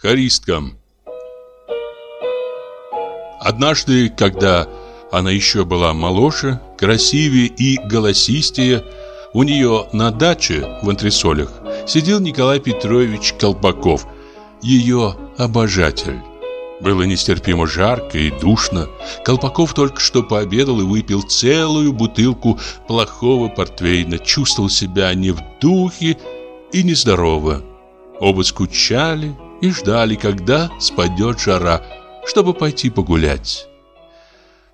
Харистка Однажды, когда она еще была моложе, красивее и голосистее, у нее на даче в антресолях сидел Николай Петрович Колпаков, ее обожатель. Было нестерпимо жарко и душно. Колпаков только что пообедал и выпил целую бутылку плохого портвейна. Чувствовал себя не в духе и нездорово. Оба скучали и ждали, когда спадет жара, чтобы пойти погулять.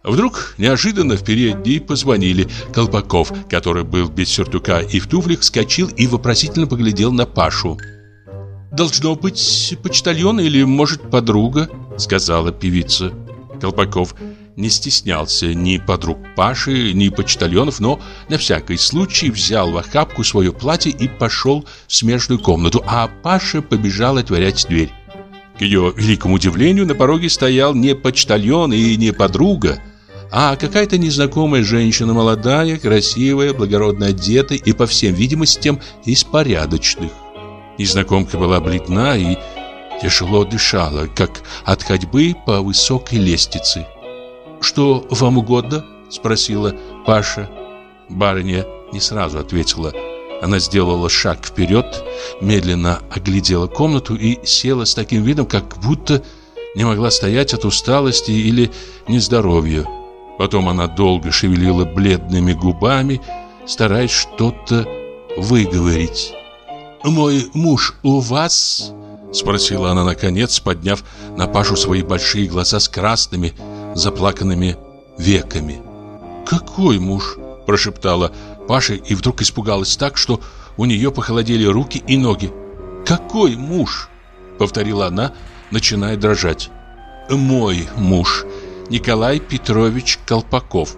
Вдруг неожиданно в передней позвонили. Колпаков, который был без сюртука и в туфлях, вскочил и вопросительно поглядел на Пашу. «Должно быть почтальон или, может, подруга?» Сказала певица. Колпаков не стеснялся ни подруг Паши, ни почтальонов, но на всякий случай взял в охапку свое платье и пошел в смежную комнату, а Паша побежал отворять дверь. К ее великому удивлению на пороге стоял не почтальон и не подруга, а какая-то незнакомая женщина, молодая, красивая, благородно одетая и, по всем видимостям, из порядочных. Незнакомка была бледна и тяжело дышала, как от ходьбы по высокой лестнице. «Что вам угодно?» – спросила Паша. Барыня не сразу ответила. Она сделала шаг вперед, медленно оглядела комнату и села с таким видом, как будто не могла стоять от усталости или нездоровья. Потом она долго шевелила бледными губами, стараясь что-то выговорить. «Мой муж у вас?» Спросила она наконец, подняв на Пашу свои большие глаза с красными, заплаканными веками. «Какой муж?» – прошептала Паша и вдруг испугалась так, что у нее похолодели руки и ноги. «Какой муж?» – повторила она, начиная дрожать. «Мой муж», Николай Петрович Колпаков.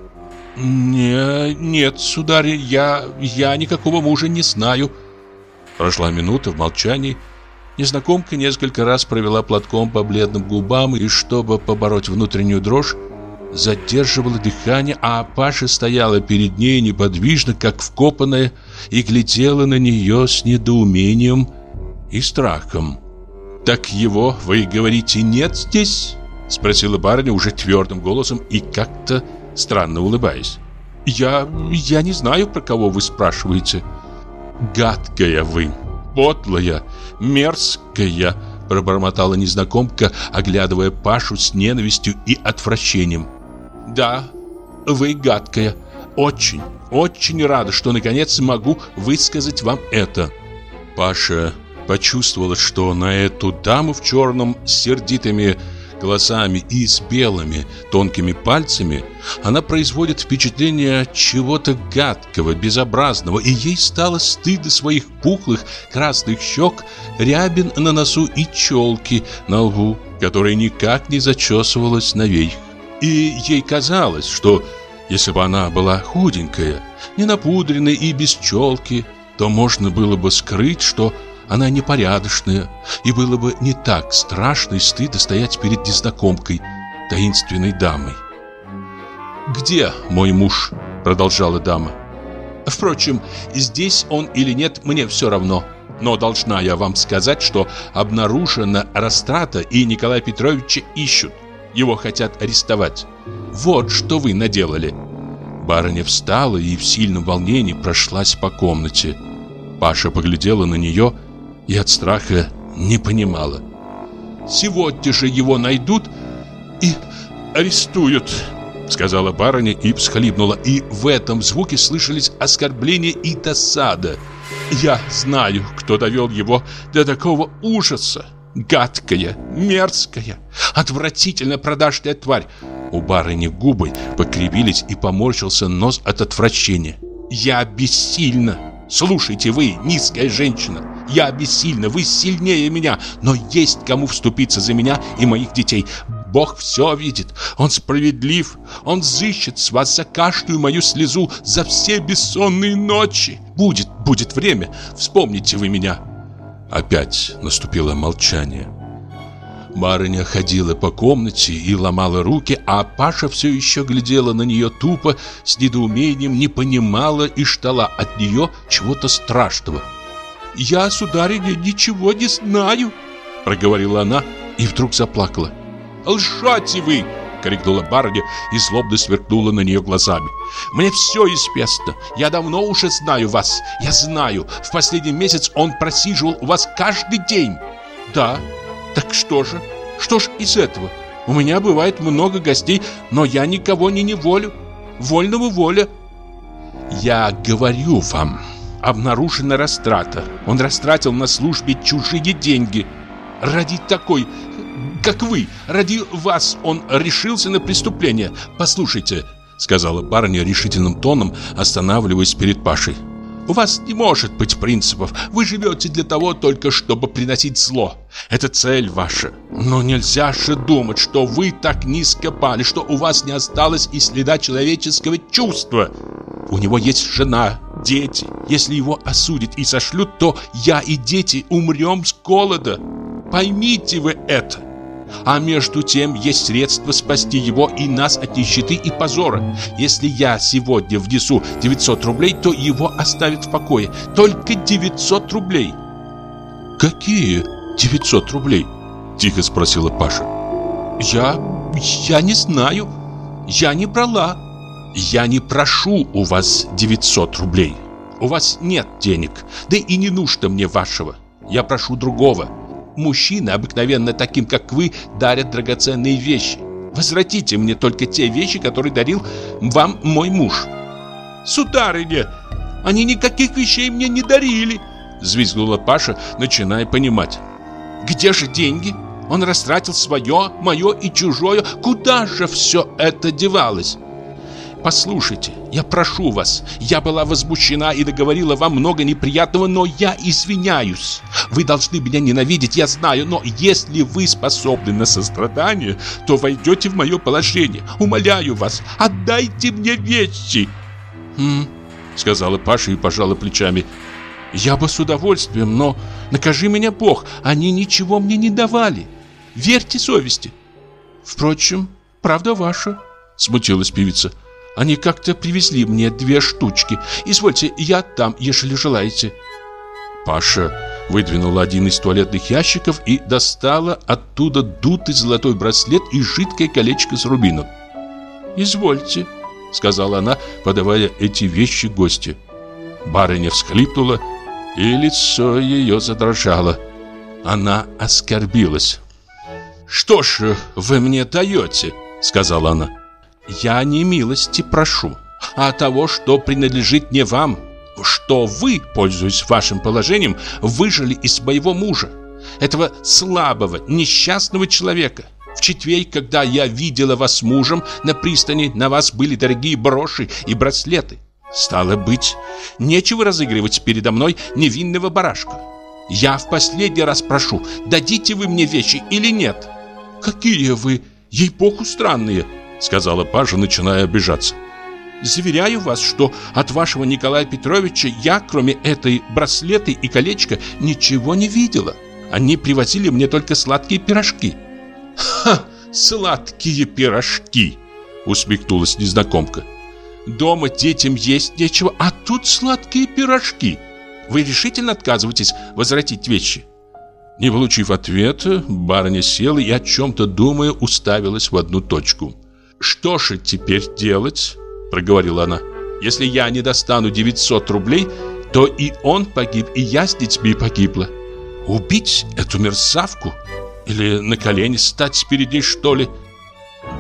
Не, нет, сударь, я я никакого мужа не знаю. Прошла минута в молчании. Незнакомка несколько раз провела платком по бледным губам и, чтобы побороть внутреннюю дрожь, задерживала дыхание, а Паша стояла перед ней неподвижно, как вкопанная, и глядела на нее с недоумением и страхом. «Так его, вы говорите, нет здесь?» Спросила барыня уже твердым голосом и как-то странно улыбаясь. «Я... я не знаю, про кого вы спрашиваете». «Гадкая вы, подлая, мерзкая», пробормотала незнакомка, оглядывая Пашу с ненавистью и отвращением. «Да, вы гадкая. Очень, очень рада, что наконец могу высказать вам это». Паша почувствовала, что на эту даму в черном с сердитыми глазами и с белыми тонкими пальцами, она производит впечатление чего-то гадкого, безобразного, и ей стало стыдно своих пухлых красных щек, рябин на носу и челки на лбу, которая никак не зачесывалась наверх. И ей казалось, что если бы она была худенькая, не напудренная и без челки, то можно было бы скрыть, что она непорядочная, и было бы не так страшно и стыдно стоять перед незнакомкой, таинственной дамой. «Где мой муж?» – продолжала дама. «Впрочем, здесь он или нет, мне все равно. Но должна я вам сказать, что обнаружена растрата, и Николая Петровича ищут. Его хотят арестовать. Вот что вы наделали». Барыня встала и в сильном волнении прошлась по комнате. Паша поглядела на нее и от страха не понимала. «Сегодня же его найдут и арестуют», сказала барыня и всхлипнула, и в этом звуке слышались оскорбления и досада. «Я знаю, кто довел его до такого ужаса. Гадкая, мерзкая, отвратительно продажная тварь». У барыни губы покривились и поморщился нос от отвращения. «Я бессильна. Слушайте вы, низкая женщина. Я бессильна, вы сильнее меня, но есть кому вступиться за меня и моих детей. Бог все видит, Он справедлив, Он зыщет с вас за каждую мою слезу, за все бессонные ночи. Будет, будет время, вспомните вы меня. Опять наступило молчание. Барыня ходила по комнате и ломала руки, а Паша все еще глядела на нее тупо, с недоумением, не понимала и ждала от нее чего-то страшного. «Я, сударыня, ничего не знаю», проговорила она и вдруг заплакала. «Лжете вы!» — крикнула барыня и злобно сверкнула на нее глазами. «Мне все известно. Я давно уже знаю вас. Я знаю. В последний месяц он просиживал у вас каждый день». «Да? Так что же? Что ж из этого? У меня бывает много гостей, но я никого не неволю. Вольного воля». «Я говорю вам, обнаружена растрата. Он растратил на службе чужие деньги. Ради такой как вы. Ради вас он решился на преступление. Послушайте, сказала барыня решительным тоном, останавливаясь перед Пашей. У вас не может быть принципов. Вы живете для того только, чтобы приносить зло. Это цель ваша. Но нельзя же думать, что вы так низко пали, что у вас не осталось и следа человеческого чувства. У него есть жена, дети. Если его осудят и сошлют, то я и дети умрем с голода. Поймите вы это. А между тем есть средства спасти его и нас от нищеты и позора. Если я сегодня внесу 900 рублей, то его оставят в покое. Только 900 рублей. Какие 900 рублей? Тихо спросила Паша. Я... я не знаю. Я не брала. Я не прошу у вас 900 рублей. У вас нет денег, да и не нужно мне вашего. Я прошу другого. Мужчины, обыкновенно таким, как вы, дарят драгоценные вещи. Возвратите мне только те вещи, которые дарил вам мой муж. Сударыня, они никаких вещей мне не дарили, взвизгнула Паша, начиная понимать. Где же деньги? Он растратил свое, мое и чужое. Куда же все это девалось? Послушайте, я прошу вас, я была возмущена и договорила вам много неприятного, но я извиняюсь. Вы должны меня ненавидеть, я знаю, но если вы способны на сострадание, то войдете в мое положение. Умоляю вас, отдайте мне вещи. Хм, сказала Паша и пожала плечами. Я бы с удовольствием, но накажи меня Бог, они ничего мне не давали. Верьте совести. Впрочем, правда ваша, смутилась певица. Они как-то привезли мне две штучки. Извольте, я там, если желаете. Паша выдвинула один из туалетных ящиков и достала оттуда дутый золотой браслет и жидкое колечко с рубином. «Извольте», — сказала она, подавая эти вещи гости. Барыня всхлипнула, и лицо ее задрожало. Она оскорбилась. «Что ж вы мне даете?» — сказала она. Я не милости прошу, а того, что принадлежит не вам, что вы, пользуясь вашим положением, выжили из моего мужа, этого слабого, несчастного человека. В четверг, когда я видела вас мужем на пристани, на вас были дорогие броши и браслеты. Стало быть, нечего разыгрывать передо мной невинного барашка. Я в последний раз прошу, дадите вы мне вещи или нет? Какие вы, ей-богу, странные, Сказала Паша, начиная обижаться Заверяю вас, что от вашего Николая Петровича я, кроме этой браслеты и колечка, ничего не видела. Они привозили мне только сладкие пирожки. Ха, сладкие пирожки, усмехнулась незнакомка. Дома детям есть нечего, а тут сладкие пирожки. Вы решительно отказываетесь возвратить вещи? Не получив ответа, барыня села и о чем-то думая уставилась в одну точку. «Что же теперь делать?» – проговорила она. «Если я не достану 900 рублей, то и он погиб, и я с детьми погибла. Убить эту мерзавку? Или на колени стать перед ней, что ли?»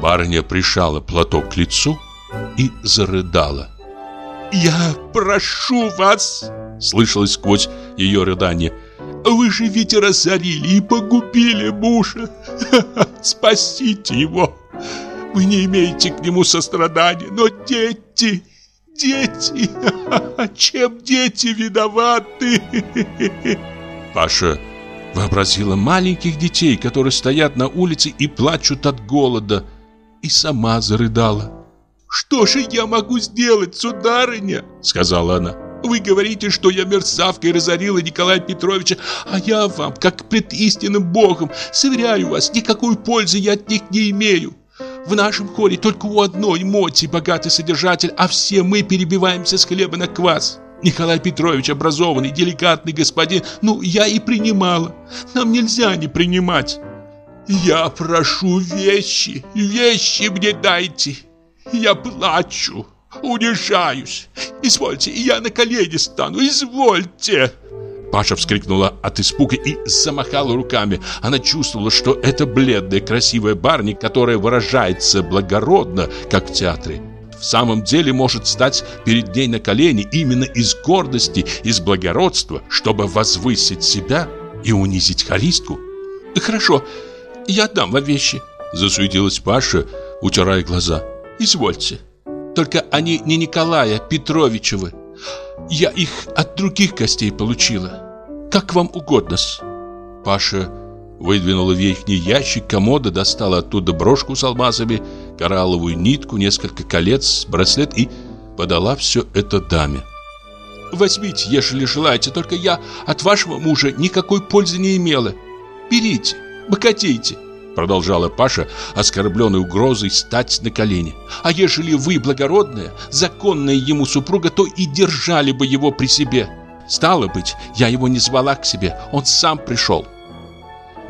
Барыня прижала платок к лицу и зарыдала. «Я прошу вас!» — слышалось сквозь ее рыдание. «Вы же ведь разорили и погубили мужа! Спасите его! Вы не имеете к нему сострадания, но дети, дети, чем дети виноваты? Паша вообразила маленьких детей, которые стоят на улице и плачут от голода, и сама зарыдала. «Что же я могу сделать, сударыня?» — сказала она. «Вы говорите, что я мерзавкой разорила Николая Петровича, а я вам, как пред истинным Богом, заверяю вас, никакой пользы я от них не имею. В нашем хоре только у одной моти богатый содержатель, а все мы перебиваемся с хлеба на квас. Николай Петрович образованный, деликатный господин, ну, я и принимала. Нам нельзя не принимать. Я прошу вещи, вещи мне дайте. Я плачу, унижаюсь. Извольте, я на колени стану, извольте. Паша вскрикнула от испуга и замахала руками. Она чувствовала, что это бледная, красивая барни, которая выражается благородно, как в театре, в самом деле может стать перед ней на колени именно из гордости, из благородства, чтобы возвысить себя и унизить харистку. «Хорошо, я отдам вам вещи», — засуетилась Паша, утирая глаза. «Извольте. Только они не Николая Петровичевы. Я их от других гостей получила. Как вам угодно-с». Паша выдвинула верхний ящик комода, достала оттуда брошку с алмазами, коралловую нитку, несколько колец, браслет и подала все это даме. «Возьмите, ежели желаете, только я от вашего мужа никакой пользы не имела. Берите, богатейте». Продолжала Паша, оскорбленной угрозой стать на колени. «А ежели вы благородная, законная ему супруга, то и держали бы его при себе. Стало быть, я его не звала к себе, он сам пришел».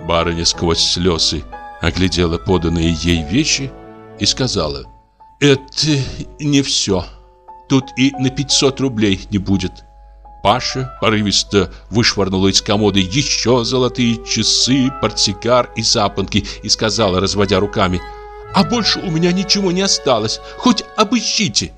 Барыня сквозь слезы оглядела поданные ей вещи и сказала «Это не все. Тут и на 500 рублей не будет». Паша порывисто вышвырнула из комоды еще золотые часы, портсигар и запонки и сказала, разводя руками «А больше у меня ничего не осталось, хоть обыщите».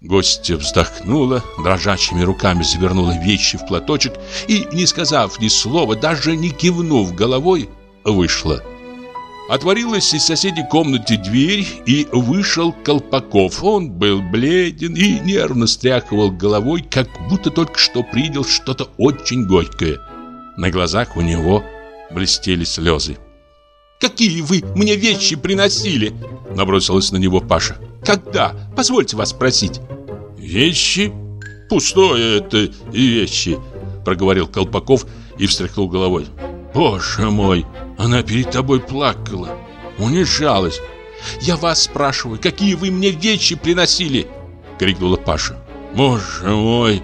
Гостья вздохнула, дрожащими руками завернула вещи в платочек и, не сказав ни слова, даже не кивнув головой, вышла. Отворилась из соседней комнаты дверь, и вышел Колпаков. Он был бледен и нервно стряхивал головой, как будто только что принял что-то очень горькое. На глазах у него блестели слезы. «Какие вы мне вещи приносили?» Набросилась на него Паша. «Когда? Позвольте вас спросить». «Вещи? Пустое это вещи», проговорил Колпаков и встряхнул головой. «Боже мой!» Она перед тобой плакала, унижалась. «Я вас спрашиваю, какие вы мне вещи приносили?» — крикнула Паша. «Боже мой!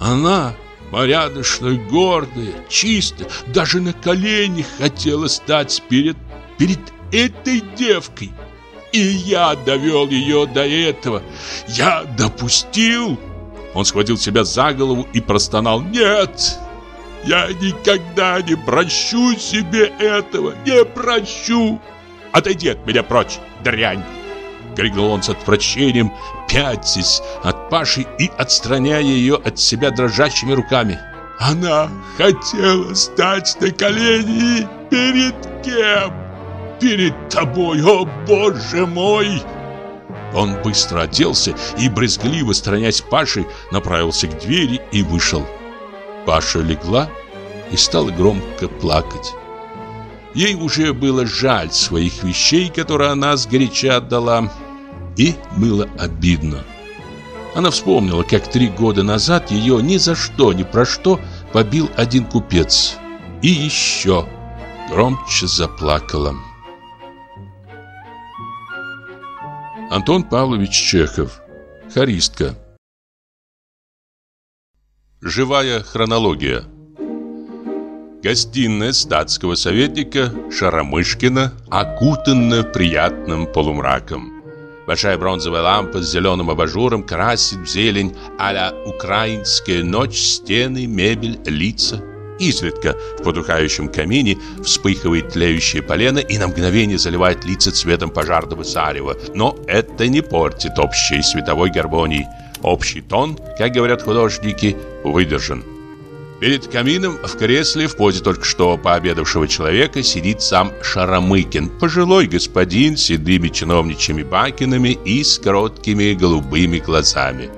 Она порядочная, гордая, чистая, даже на коленях хотела стать перед, перед этой девкой. И я довел ее до этого. Я допустил!» Он схватил себя за голову и простонал «Нет! Я никогда не прощу себе этого, не прощу. Отойди от меня прочь, дрянь. Крикнул он с отвращением, пятясь от Паши и отстраняя ее от себя дрожащими руками. Она хотела стать на колени перед кем? Перед тобой, о боже мой! Он быстро оделся и, брезгливо сторонясь Паши, направился к двери и вышел. Паша легла и стала громко плакать. Ей уже было жаль своих вещей, которые она сгоряча отдала, и было обидно. Она вспомнила, как три года назад ее ни за что, ни про что побил один купец. И еще громче заплакала. Антон Павлович Чехов. Харистка. Живая хронология. Гостиная статского советника Шаромышкина окутана приятным полумраком. Большая бронзовая лампа с зеленым абажуром красит в зелень а украинская ночь стены, мебель, лица. Изредка в потухающем камине вспыхивает тлеющее полено и на мгновение заливает лица цветом пожарного зарева. Но это не портит общей световой гармонии – Общий тон, как говорят художники, выдержан. Перед камином в кресле в позе только что пообедавшего человека сидит сам Шаромыкин, пожилой господин с седыми чиновничьими бакинами и с короткими голубыми глазами.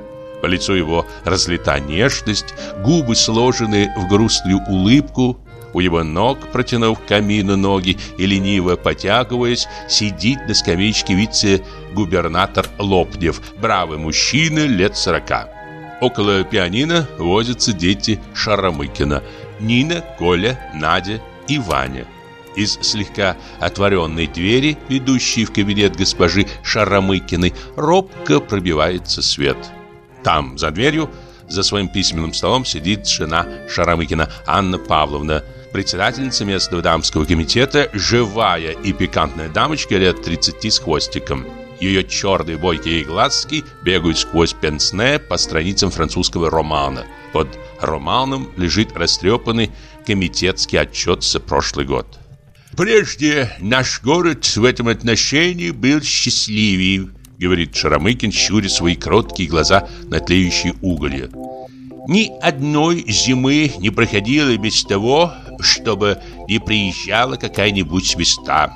По лицу его разлита нежность, губы сложены в грустную улыбку, у его ног, протянув к камину ноги и лениво потягиваясь, сидит на скамеечке вице-губернатор Лопнев, бравый мужчина лет сорока. Около пианино возятся дети Шаромыкина – Нина, Коля, Надя и Ваня. Из слегка отворенной двери, ведущей в кабинет госпожи Шаромыкиной, робко пробивается свет. Там, за дверью, за своим письменным столом сидит жена Шарамыкина Анна Павловна, председательница местного дамского комитета, живая и пикантная дамочка лет 30 с хвостиком. Ее черные бойкие глазки бегают сквозь пенсне по страницам французского романа. Под романом лежит растрепанный комитетский отчет за прошлый год. «Прежде наш город в этом отношении был счастливее», говорит Шарамыкин, щуря свои кроткие глаза на тлеющие уголья. «Ни одной зимы не проходило без того, чтобы не приезжала какая-нибудь звезда.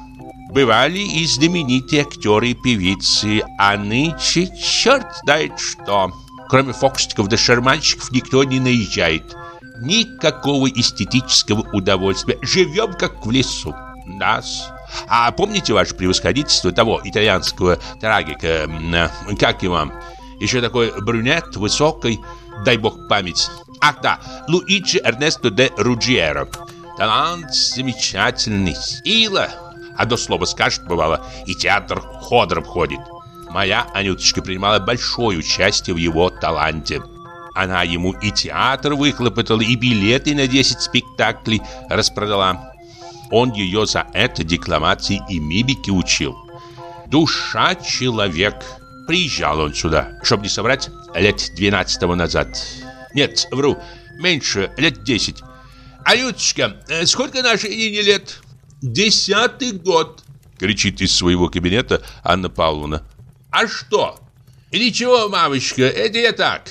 Бывали и знаменитые актеры и певицы, а нынче черт знает что. Кроме фокусников да шарманщиков никто не наезжает. Никакого эстетического удовольствия. Живем как в лесу. Нас. А помните ваше превосходительство того итальянского трагика, как его, еще такой брюнет, высокий, дай бог память. Ах да, Луиджи Эрнесто де Руджиеро. Талант замечательный, сила. А до слова скажет, бывало, и театр ходором ходит. Моя Анюточка принимала большое участие в его таланте. Она ему и театр выхлопотала, и билеты на 10 спектаклей распродала. Он ее за это декламации и мимики учил. Душа человек. Приезжал он сюда, чтобы не соврать, лет 12 назад. Нет, вру, меньше, лет 10. «Анюточка, э, сколько нашей Нине лет?» «Десятый год!» Кричит из своего кабинета Анна Павловна. «А что?» «Ничего, мамочка, это я так.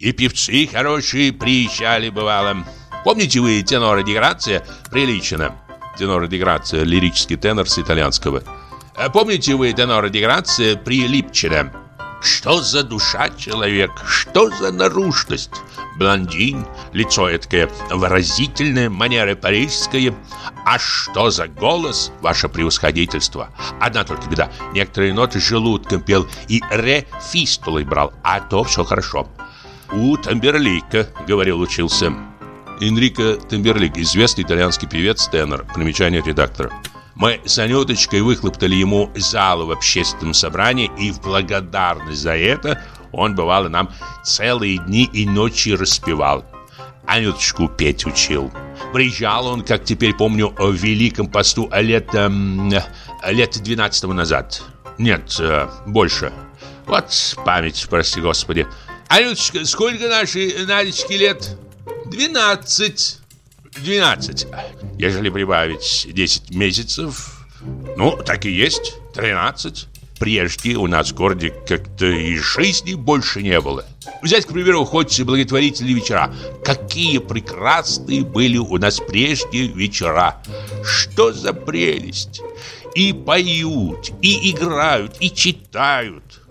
И певцы хорошие приезжали, бывало. Помните вы тенора Деграция Приличина?» Тенора Деграция, лирический тенор с итальянского. «Э, «Помните вы тенора Деграция Прилипчина?» Что за душа человек? Что за наружность? Блондин, лицо эткое выразительное, манера парижская. А что за голос, ваше превосходительство? Одна только беда. Некоторые ноты желудком пел и ре фистулой брал, а то все хорошо. У Тамберлика, говорил, учился. Энрико Тамберлик, известный итальянский певец, тенор. Примечание редактора. Мы с Анюточкой выхлоптали ему залу в общественном собрании, и в благодарность за это он, бывало, нам целые дни и ночи распевал. Анюточку петь учил. Приезжал он, как теперь помню, в Великом посту лет, эм, лет 12 назад. Нет, э, больше. Вот память, прости господи. Анюточка, сколько нашей Надечке лет? Двенадцать. 12. Ежели прибавить 10 месяцев, ну, так и есть, 13. Прежде у нас в городе как-то и жизни больше не было. Взять, к примеру, хоть благотворительные вечера. Какие прекрасные были у нас прежде вечера. Что за прелесть! И поют, и играют, и читают.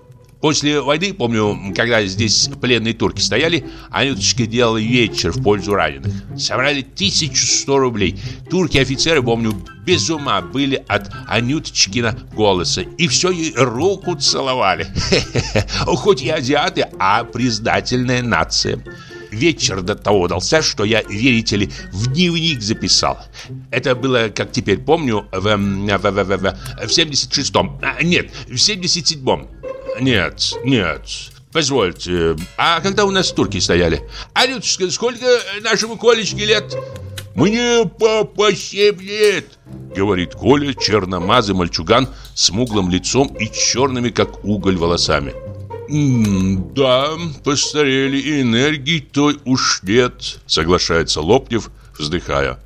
После войны, помню, когда здесь пленные турки стояли, Анюточка делала вечер в пользу раненых. Собрали 1100 рублей. Турки-офицеры, помню, без ума были от Анюточкина голоса. И все ей руку целовали. Хоть и азиаты, а признательная нация. Вечер до того дался, что я, верите ли, в дневник записал. Это было, как теперь помню, в, в, в, в, в 76-м. А, нет, в 77-м. Нет, нет. Позвольте, а когда у нас турки стояли? Анютушка, сколько нашему Колечке лет? Мне папа семь лет, говорит Коля, черномазый мальчуган с смуглым лицом и черными, как уголь, волосами. «М «Да, постарели, и энергии той уж нет», — соглашается Лопнев, вздыхая.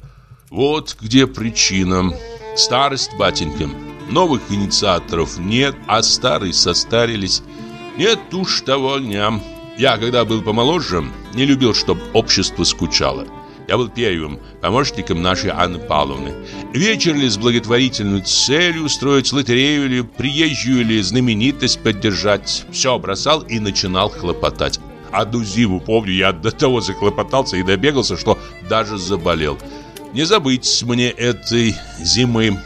«Вот где причина. Старость, батенька. Новых инициаторов нет, а старые состарились. Нет уж того дня. Я, когда был помоложе, не любил, чтобы общество скучало. Я был первым помощником нашей Анны Павловны. Вечер ли с благотворительной целью устроить лотерею или приезжую или знаменитость поддержать. Все бросал и начинал хлопотать. Одну зиму, помню, я до того захлопотался и добегался, что даже заболел. Не забыть мне этой зимы.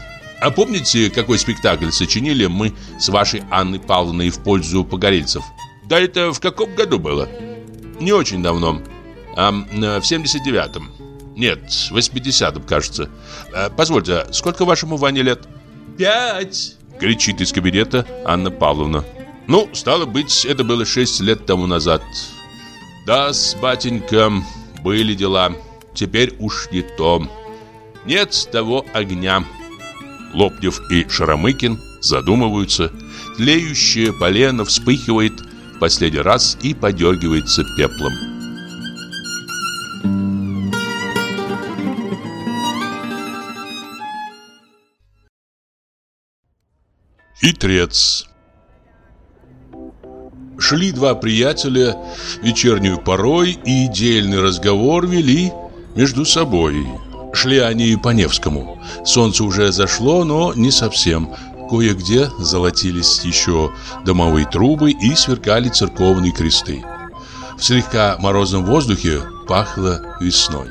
А помните, какой спектакль сочинили мы с вашей Анной Павловной в пользу погорельцев? Да это в каком году было? Не очень давно. А в 79-м. Нет, в 80-м, кажется. А, позвольте, сколько вашему Ване лет? Пять! Кричит из кабинета Анна Павловна. Ну, стало быть, это было шесть лет тому назад. Да, с батенька, были дела. Теперь уж не то. Нет того огня. Лопнев и Шаромыкин задумываются. Тлеющее полено вспыхивает последний раз и подергивается пеплом. И трец. Шли два приятеля, вечернюю порой и дельный разговор вели между собой. Шли они по Невскому. Солнце уже зашло, но не совсем. Кое-где золотились еще домовые трубы и сверкали церковные кресты. В слегка морозном воздухе пахло весной.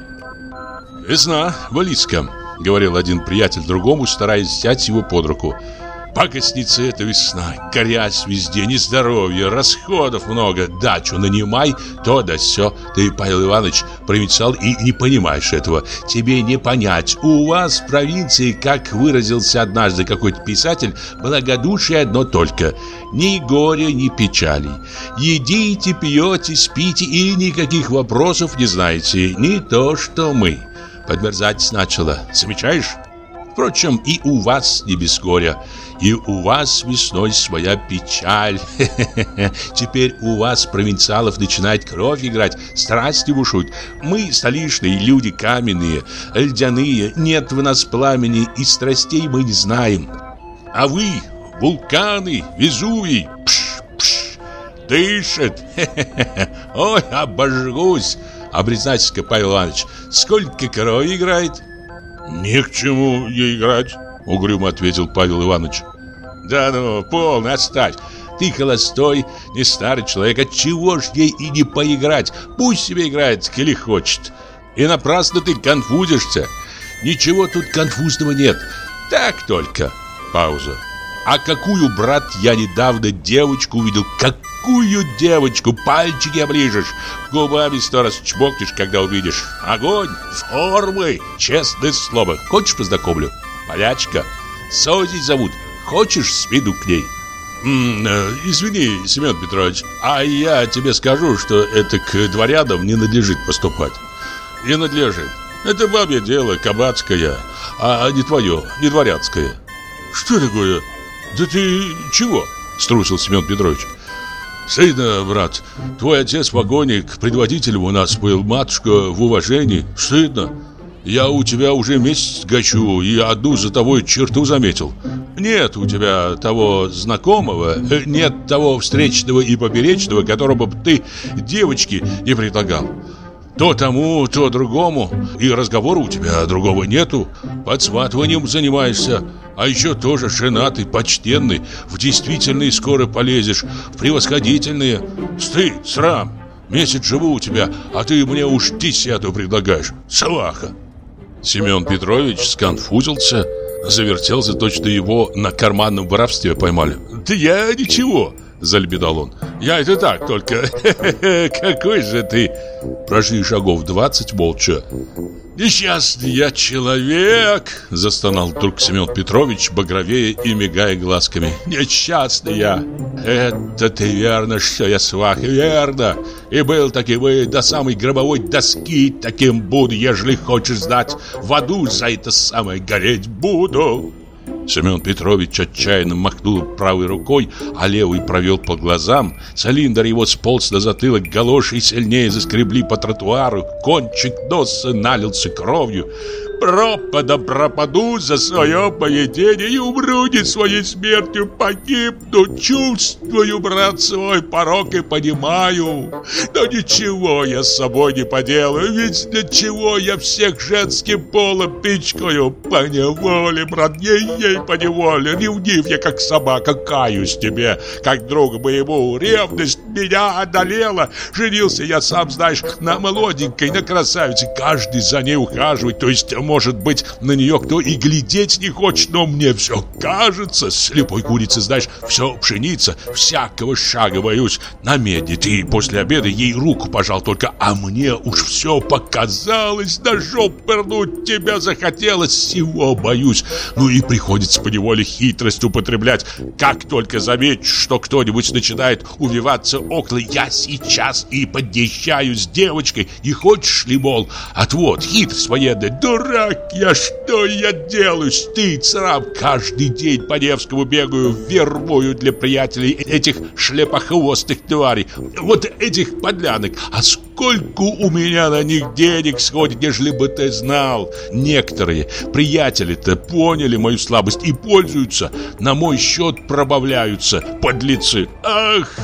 «Весна близко», — говорил один приятель другому, стараясь взять его под руку. Пакостница эта весна, грязь везде, нездоровье, расходов много, дачу нанимай, то да сё. Ты, Павел Иванович, провинциал и не понимаешь этого. Тебе не понять. У вас в провинции, как выразился однажды какой-то писатель, благодушие одно только. Ни горя, ни печали. Едите, пьете, спите и никаких вопросов не знаете. Не то, что мы. Подмерзать начало. Замечаешь? Впрочем, и у вас не без горя. И у вас весной своя печаль. Теперь у вас, провинциалов, начинает кровь играть, страсти бушуют. Мы, столичные люди, каменные, льдяные, нет в нас пламени, и страстей мы не знаем. А вы, вулканы, Везувий, пш, пш, дышит. Ой, обожгусь. Признайтесь-ка, Павел Иванович, сколько крови играет? Ни к чему ей играть, угрюмо ответил Павел Иванович. Да ну, полно, оставь. Ты холостой, не старый человек, отчего ж ей и не поиграть? Пусть себе играет, коли хочет. И напрасно ты конфузишься. Ничего тут конфузного нет. Так только. Пауза. А какую, брат, я недавно девочку увидел? Какую девочку? Пальчики оближешь, губами сто раз чмокнешь, когда увидишь. Огонь, формы, честное слово. Хочешь познакомлю? Полячка. Сози зовут. Хочешь, сведу к ней? М -м, извини, Семен Петрович, а я тебе скажу, что это к дворянам не надлежит поступать. Не надлежит. Это бабье дело, кабацкое, а не твое, не дворянское. Что такое? Да ты чего? Струсил Семен Петрович. Стыдно, брат. Твой отец вагоник, предводителем у нас был, матушка в уважении. Стыдно. Я у тебя уже месяц гачу и одну за тобой черту заметил. Нет у тебя того знакомого, э, нет того встречного и поперечного, которого бы ты девочке не предлагал. То тому, то другому, и разговора у тебя другого нету. Под сватыванием занимаешься, а еще тоже женатый, почтенный, в действительные скоро полезешь, в превосходительные. Стыд, срам, месяц живу у тебя, а ты мне уж десятую предлагаешь. Салаха. Семен Петрович сконфузился, завертелся, точно его на карманном воровстве поймали. «Да я ничего!» – залебедал он. «Я это так только! Какой же ты!» Прошли шагов двадцать молча. «Несчастный я человек!» Застонал вдруг Семен Петрович, багровее и мигая глазками. «Несчастный я! Это ты верно, что я свах, верно! И был таки вы до самой гробовой доски таким буду, ежели хочешь знать. В аду за это самое гореть буду!» Семен Петрович отчаянно махнул правой рукой, а левый провел по глазам. Цилиндр его сполз на затылок, галоши сильнее заскребли по тротуару, кончик носа налился кровью пропада пропаду за свое поведение и умру не своей смертью, погибну, чувствую, брат, свой порог и понимаю. Но ничего я с собой не поделаю, ведь для чего я всех женским полом пичкаю? По неволе, брат, ей-ей по неволе, ревнив я, как собака, каюсь тебе, как другу моему, ревность меня одолела. Женился я, сам знаешь, на молоденькой, на красавице, каждый за ней ухаживает, то есть может быть, на нее кто и глядеть не хочет, но мне все кажется, слепой курица, знаешь, все пшеница, всякого шага боюсь. На медне ты после обеда ей руку пожал только, а мне уж все показалось, на жоп пырнуть тебя захотелось, всего боюсь. Ну и приходится поневоле хитрость употреблять. Как только заметишь, что кто-нибудь начинает увиваться около, я сейчас и подъезжаю с девочкой, не хочешь ли, мол, отвод, хитрость военная, дурак я, что я делаю, стыд, срам, каждый день по Невскому бегаю, вербую для приятелей этих шлепохвостых тварей, вот этих подлянок, а сколько у меня на них денег сходит, нежели бы ты знал. Некоторые приятели-то поняли мою слабость и пользуются, на мой счет пробавляются, подлецы. Ах!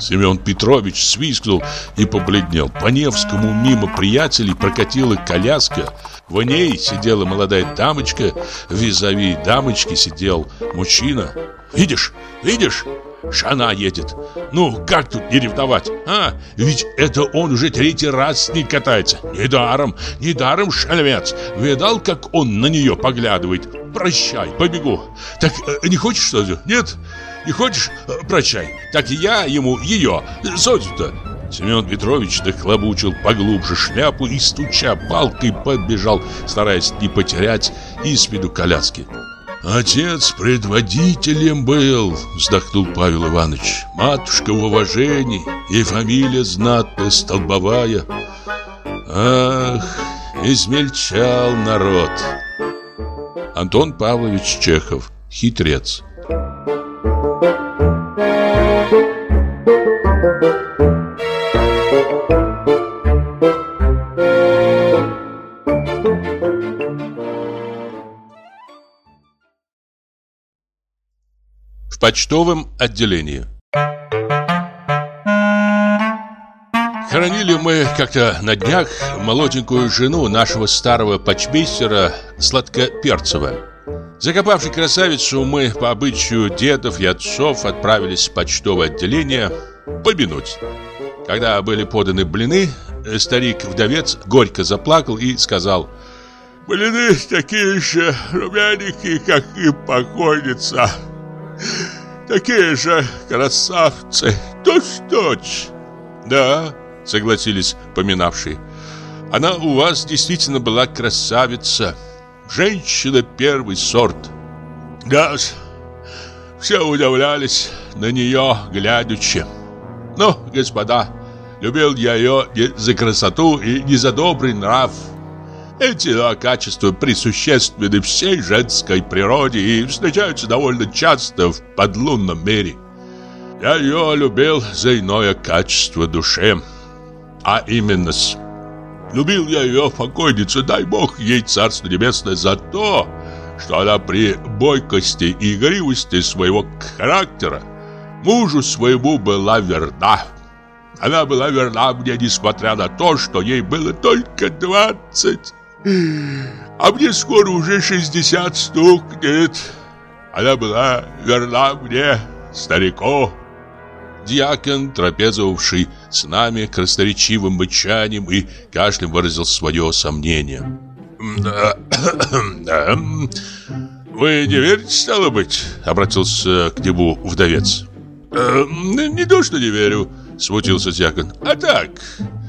Семен Петрович свистнул и побледнел. По Невскому мимо приятелей прокатила коляска. В ней сидела молодая дамочка, визави дамочки сидел мужчина. «Видишь? Видишь? Шана едет. Ну, как тут не ревновать? А, ведь это он уже третий раз с ней катается. Недаром, недаром шальмец. Видал, как он на нее поглядывает? Прощай, побегу. Так, э, не хочешь что ли? Нет? Не хочешь? Э, прощай. Так я ему ее, Зодю-то. Семен Петрович дохлобучил поглубже шляпу и, стуча палкой, подбежал, стараясь не потерять из виду коляски. «Отец предводителем был», — вздохнул Павел Иванович. «Матушка в уважении и фамилия знатная, столбовая. Ах, измельчал народ». Антон Павлович Чехов, хитрец. В почтовом отделении Хоронили мы как-то на днях молоденькую жену нашего старого почмейстера Сладкоперцева. Закопавши красавицу, мы по обычаю дедов и отцов отправились в почтовое отделение помянуть. Когда были поданы блины, старик-вдовец горько заплакал и сказал «Блины такие же румяненькие, как и покойница». Такие же красавцы, точь-точь. Да, согласились поминавшие. Она у вас действительно была красавица. Женщина первый сорт. Да, все удивлялись на нее, глядячи. Но, господа, любил я ее не за красоту и не за добрый нрав, эти два качества присущественны всей женской природе и встречаются довольно часто в подлунном мире. Я ее любил за иное качество души, а именно с... Любил я ее покойницу, дай бог ей царство небесное за то, что она при бойкости и игривости своего характера мужу своему была верна. Она была верна мне, несмотря на то, что ей было только двадцать. А мне скоро уже 60 стукнет. Она была верна мне, старику. Дьякон, трапезовавший с нами красноречивым мычанием и кашлем выразил свое сомнение. «Да, да. Вы не верите, стало быть?» — обратился к нему вдовец. «Э, «Не то, что не верю», — смутился дьякон, — «а так,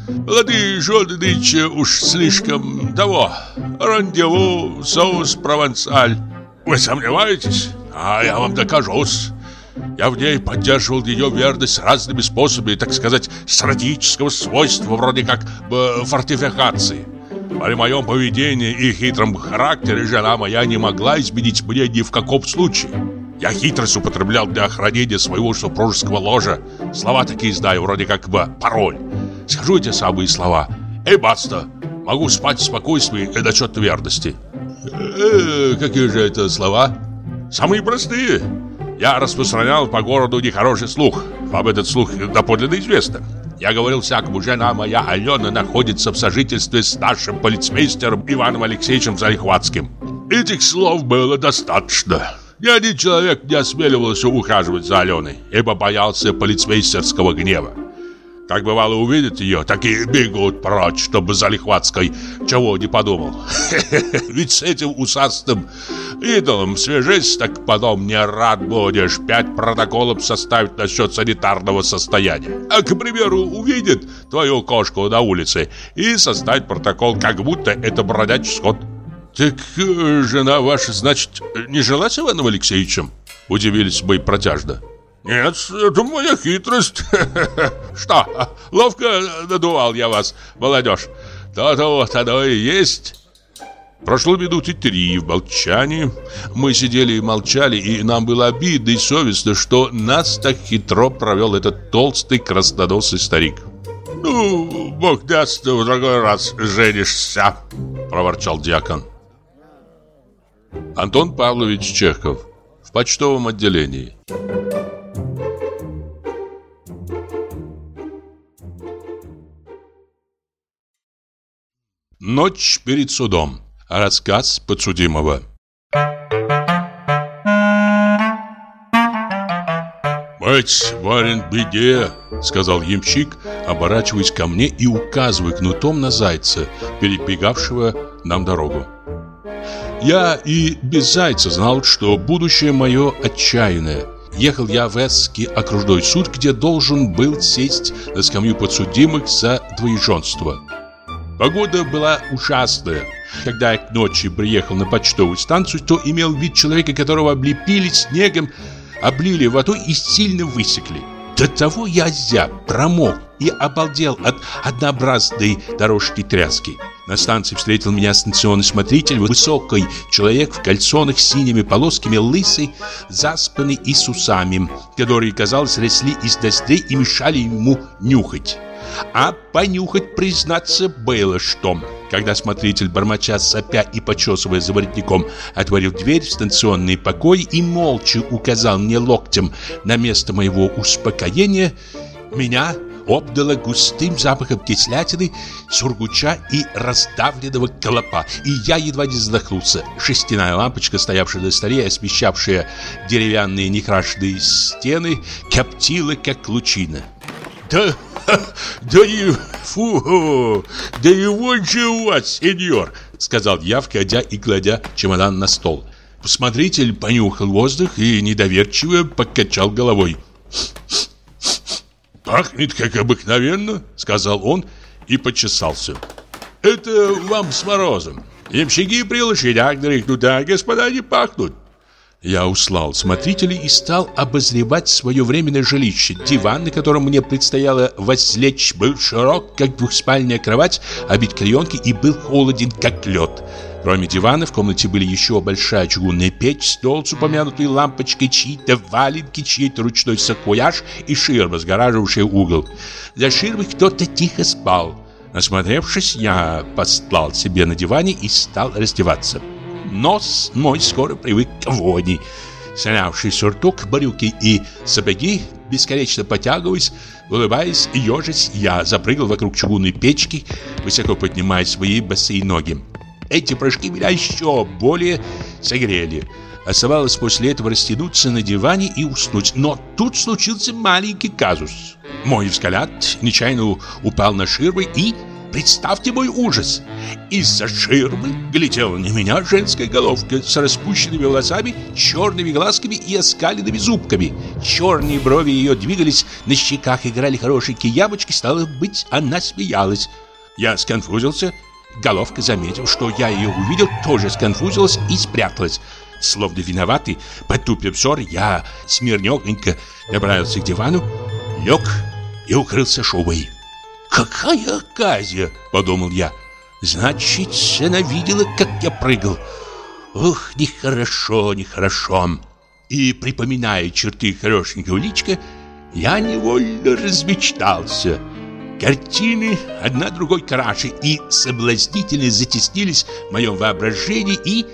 Молодые жены нынче уж слишком того. Рандеву, соус провансаль. Вы сомневаетесь? А я вам докажусь. Я в ней поддерживал ее верность разными способами, так сказать, стратегического свойства, вроде как фортификации. При моем поведении и хитром характере жена моя не могла изменить мне ни в каком случае. Я хитрость употреблял для охранения своего супружеского ложа. Слова такие знаю, вроде как бы пароль. Скажу эти самые слова. Эй, баста, могу спать в спокойствии и насчет верности. Э, какие же это слова? Самые простые. Я распространял по городу нехороший слух. Вам этот слух доподлинно известно. Я говорил всякому, жена моя Алена находится в сожительстве с нашим полицмейстером Иваном Алексеевичем Залихватским. Этих слов было достаточно. Ни один человек не осмеливался ухаживать за Аленой, ибо боялся полицмейстерского гнева. Как бывало увидят ее, так и бегут прочь, чтобы за Лихватской чего не подумал. Ведь с этим усастым идолом свяжись, так потом не рад будешь пять протоколов составить насчет санитарного состояния. А, к примеру, увидит твою кошку на улице и составить протокол, как будто это бродячий скот. Так э, жена ваша, значит, не жила с Иваном Алексеевичем? Удивились мы протяжно. Нет, это моя хитрость. Что, ловко надувал я вас, молодежь? То-то вот оно и есть. Прошло минуты три в молчании. Мы сидели и молчали, и нам было обидно и совестно, что нас так хитро провел этот толстый красноносый старик. «Ну, бог даст, в другой раз женишься», — проворчал диакон. Антон Павлович Чехов в почтовом отделении. Ночь перед судом. Рассказ подсудимого. «Мать, барин, беде!» — сказал ямщик, оборачиваясь ко мне и указывая кнутом на зайца, перебегавшего нам дорогу. Я и без зайца знал, что будущее мое отчаянное. Ехал я в Эсский окружной суд, где должен был сесть на скамью подсудимых за двоеженство. Погода была ужасная. Когда я к ночи приехал на почтовую станцию, то имел вид человека, которого облепили снегом, облили водой и сильно высекли. До того я зяб, промок и обалдел от однообразной дорожки тряски. На станции встретил меня станционный смотритель, высокий человек в кальсонах с синими полосками, лысый, заспанный и с усами, которые, казалось, росли из ноздрей и мешали ему нюхать. А понюхать, признаться, было что. Когда смотритель, бормоча, сопя и почесывая за воротником, отворил дверь в станционный покой и молча указал мне локтем на место моего успокоения, меня обдало густым запахом кислятины, сургуча и раздавленного колопа, и я едва не задохнулся. Шестяная лампочка, стоявшая на столе, освещавшая деревянные некрашенные стены, коптила, как лучина. «Да «Да и... фу... Да вот же у вас, сеньор!» Сказал я, входя и кладя чемодан на стол. Смотритель понюхал воздух и недоверчиво покачал головой. «Пахнет, как обыкновенно», — сказал он и почесался. «Это вам с морозом. Ямщики при лошадях дрыхнут, а господа не пахнут. Я услал смотрителей и стал обозревать свое временное жилище. Диван, на котором мне предстояло возлечь, был широк, как двухспальная кровать, обит клеенкой и был холоден, как лед. Кроме дивана в комнате были еще большая чугунная печь, стол с упомянутой лампочкой, чьи-то валенки, чей-то ручной саквояж и ширма, сгораживавшая угол. За ширмой кто-то тихо спал. Насмотревшись, я постлал себе на диване и стал раздеваться. Нос мой скоро привык к вони. Снявший сюртук, брюки и сапоги, бесконечно потягиваясь, улыбаясь и ежась, я запрыгал вокруг чугунной печки, высоко поднимая свои босые ноги. Эти прыжки меня еще более согрели. Оставалось после этого растянуться на диване и уснуть. Но тут случился маленький казус. Мой взгляд нечаянно упал на ширмы и Представьте мой ужас. Из-за ширмы глядела на меня женская головка с распущенными волосами, черными глазками и оскаленными зубками. Черные брови ее двигались, на щеках играли хорошенькие ямочки, стало быть, она смеялась. Я сконфузился. Головка, заметив, что я ее увидел, тоже сконфузилась и спряталась. Словно виноватый, потупив взор, я смирнёхонько направился к дивану, лег и укрылся шубой. «Какая оказия!» — подумал я. «Значит, она видела, как я прыгал. Ух, нехорошо, нехорошо!» И, припоминая черты хорошенького личка, я невольно размечтался. Картины одна другой краше и соблазнительно затеснились в моем воображении и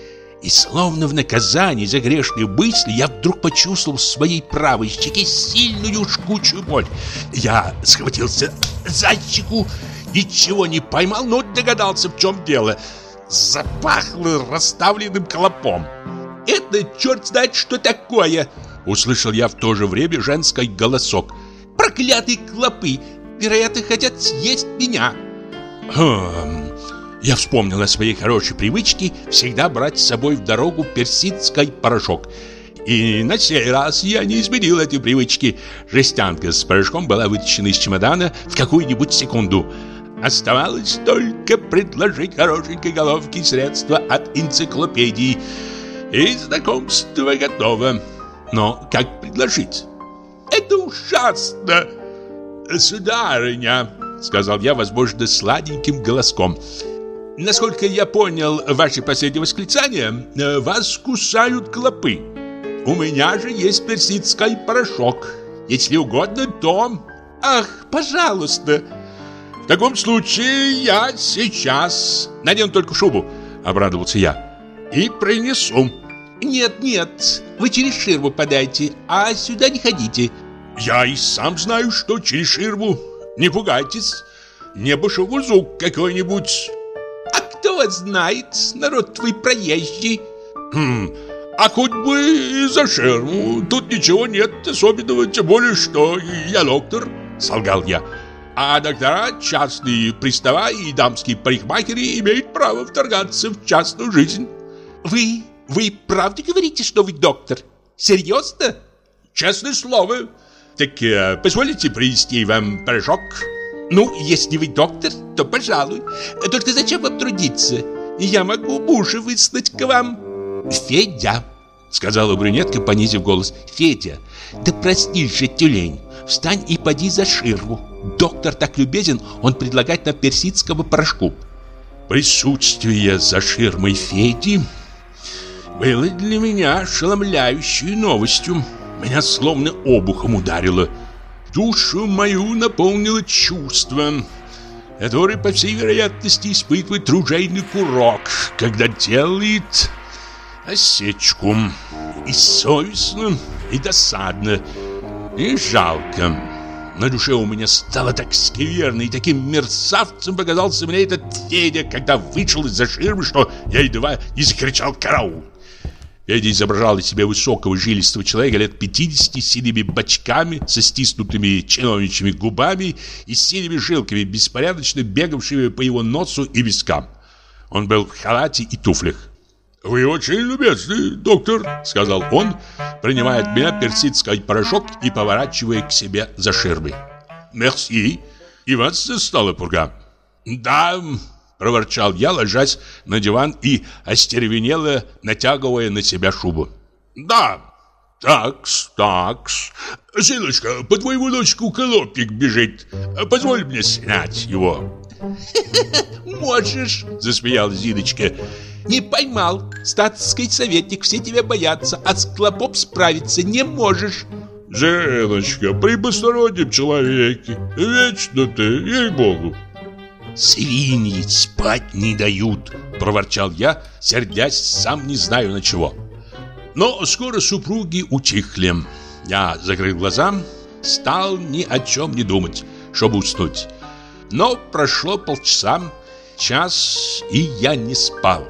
и словно в наказание за грешные мысли я вдруг почувствовал в своей правой щеке сильную жгучую боль. Я схватился за щеку, ничего не поймал, но догадался, в чем дело. Запахло расставленным клопом. «Это черт знает, что такое!» Услышал я в то же время женский голосок. «Проклятые клопы! Вероятно, хотят съесть меня. Хм, я вспомнил о своей хорошей привычке всегда брать с собой в дорогу персидский порошок. И на сей раз я не изменил этой привычки. Жестянка с порошком была вытащена из чемодана в какую-нибудь секунду. Оставалось только предложить хорошенькой головке средства от энциклопедии. И знакомство готово. Но как предложить? Это ужасно! Сударыня, сказал я, возможно, сладеньким голоском. Насколько я понял ваше последнее восклицание, э, вас кусают клопы. У меня же есть персидский порошок. Если угодно, то... Ах, пожалуйста. В таком случае я сейчас... Надену только шубу, обрадовался я. И принесу. Нет, нет, вы через ширму подайте, а сюда не ходите. Я и сам знаю, что через ширму. Не пугайтесь. Небо шагузук какой-нибудь. Кто вас знает, народ твой проезжий? Хм, а хоть бы и за ширму. Тут ничего нет особенного, тем более, что я доктор, солгал я. А доктора, частные пристава и дамские парикмахеры имеют право вторгаться в частную жизнь. Вы, вы правда говорите, что вы доктор? Серьезно? Честное слово. Так э, позволите принести вам порошок? Ну, если вы доктор, то пожалуй. Только зачем вам трудиться? Я могу мужа выслать к вам. Федя, сказала брюнетка, понизив голос. Федя, да проснись же, тюлень. Встань и поди за ширму. Доктор так любезен, он предлагает нам персидского порошку. Присутствие за ширмой Феди было для меня ошеломляющей новостью. Меня словно обухом ударило. Душу мою наполнило чувство, которое, по всей вероятности, испытывает ружейный курок, когда делает осечку. И совестно, и досадно, и жалко. На душе у меня стало так скверно, и таким мерзавцем показался мне этот Федя, когда вышел из-за ширмы, что я едва не закричал «Караул!». Федя изображал из себя высокого жилистого человека лет 50 с синими бочками, со стиснутыми чиновничьими губами и с синими жилками, беспорядочно бегавшими по его носу и вискам. Он был в халате и туфлях. «Вы очень любезный, доктор», — сказал он, принимая от меня персидский порошок и поворачивая к себе за ширмой. «Мерси, и вас застала пурга». «Да, Проворчал я, ложась на диван и остервенело натягивая на себя шубу. «Да, такс, такс. Сыночка, по твоему дочку колопик бежит. Позволь мне снять его». «Можешь», — засмеялась Зиночка. «Не поймал. Статский советник, все тебя боятся, а с клопом справиться не можешь». «Зиночка, при постороннем человеке. Вечно ты, ей-богу». «Свиньи спать не дают!» – проворчал я, сердясь сам не знаю на чего. Но скоро супруги утихли. Я закрыл глаза, стал ни о чем не думать, чтобы уснуть. Но прошло полчаса, час, и я не спал.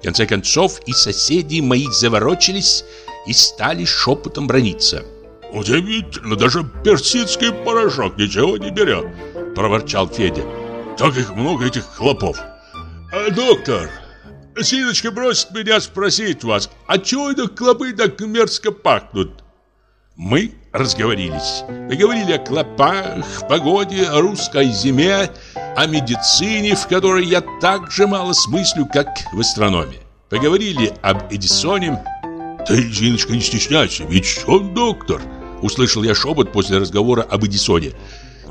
В конце концов и соседи мои заворочились и стали шепотом брониться. «Удивительно, даже персидский порошок ничего не берет», – проворчал Федя. Так их много, этих хлопов. А, доктор, Синочка просит меня спросить вас, а чего это клопы так мерзко пахнут? Мы разговорились. Поговорили о клопах, погоде, о русской зиме, о медицине, в которой я так же мало смыслю, как в астрономии. Поговорили об Эдисоне. Ты, Зиночка, не стесняйся, ведь он доктор. Услышал я шепот после разговора об Эдисоне.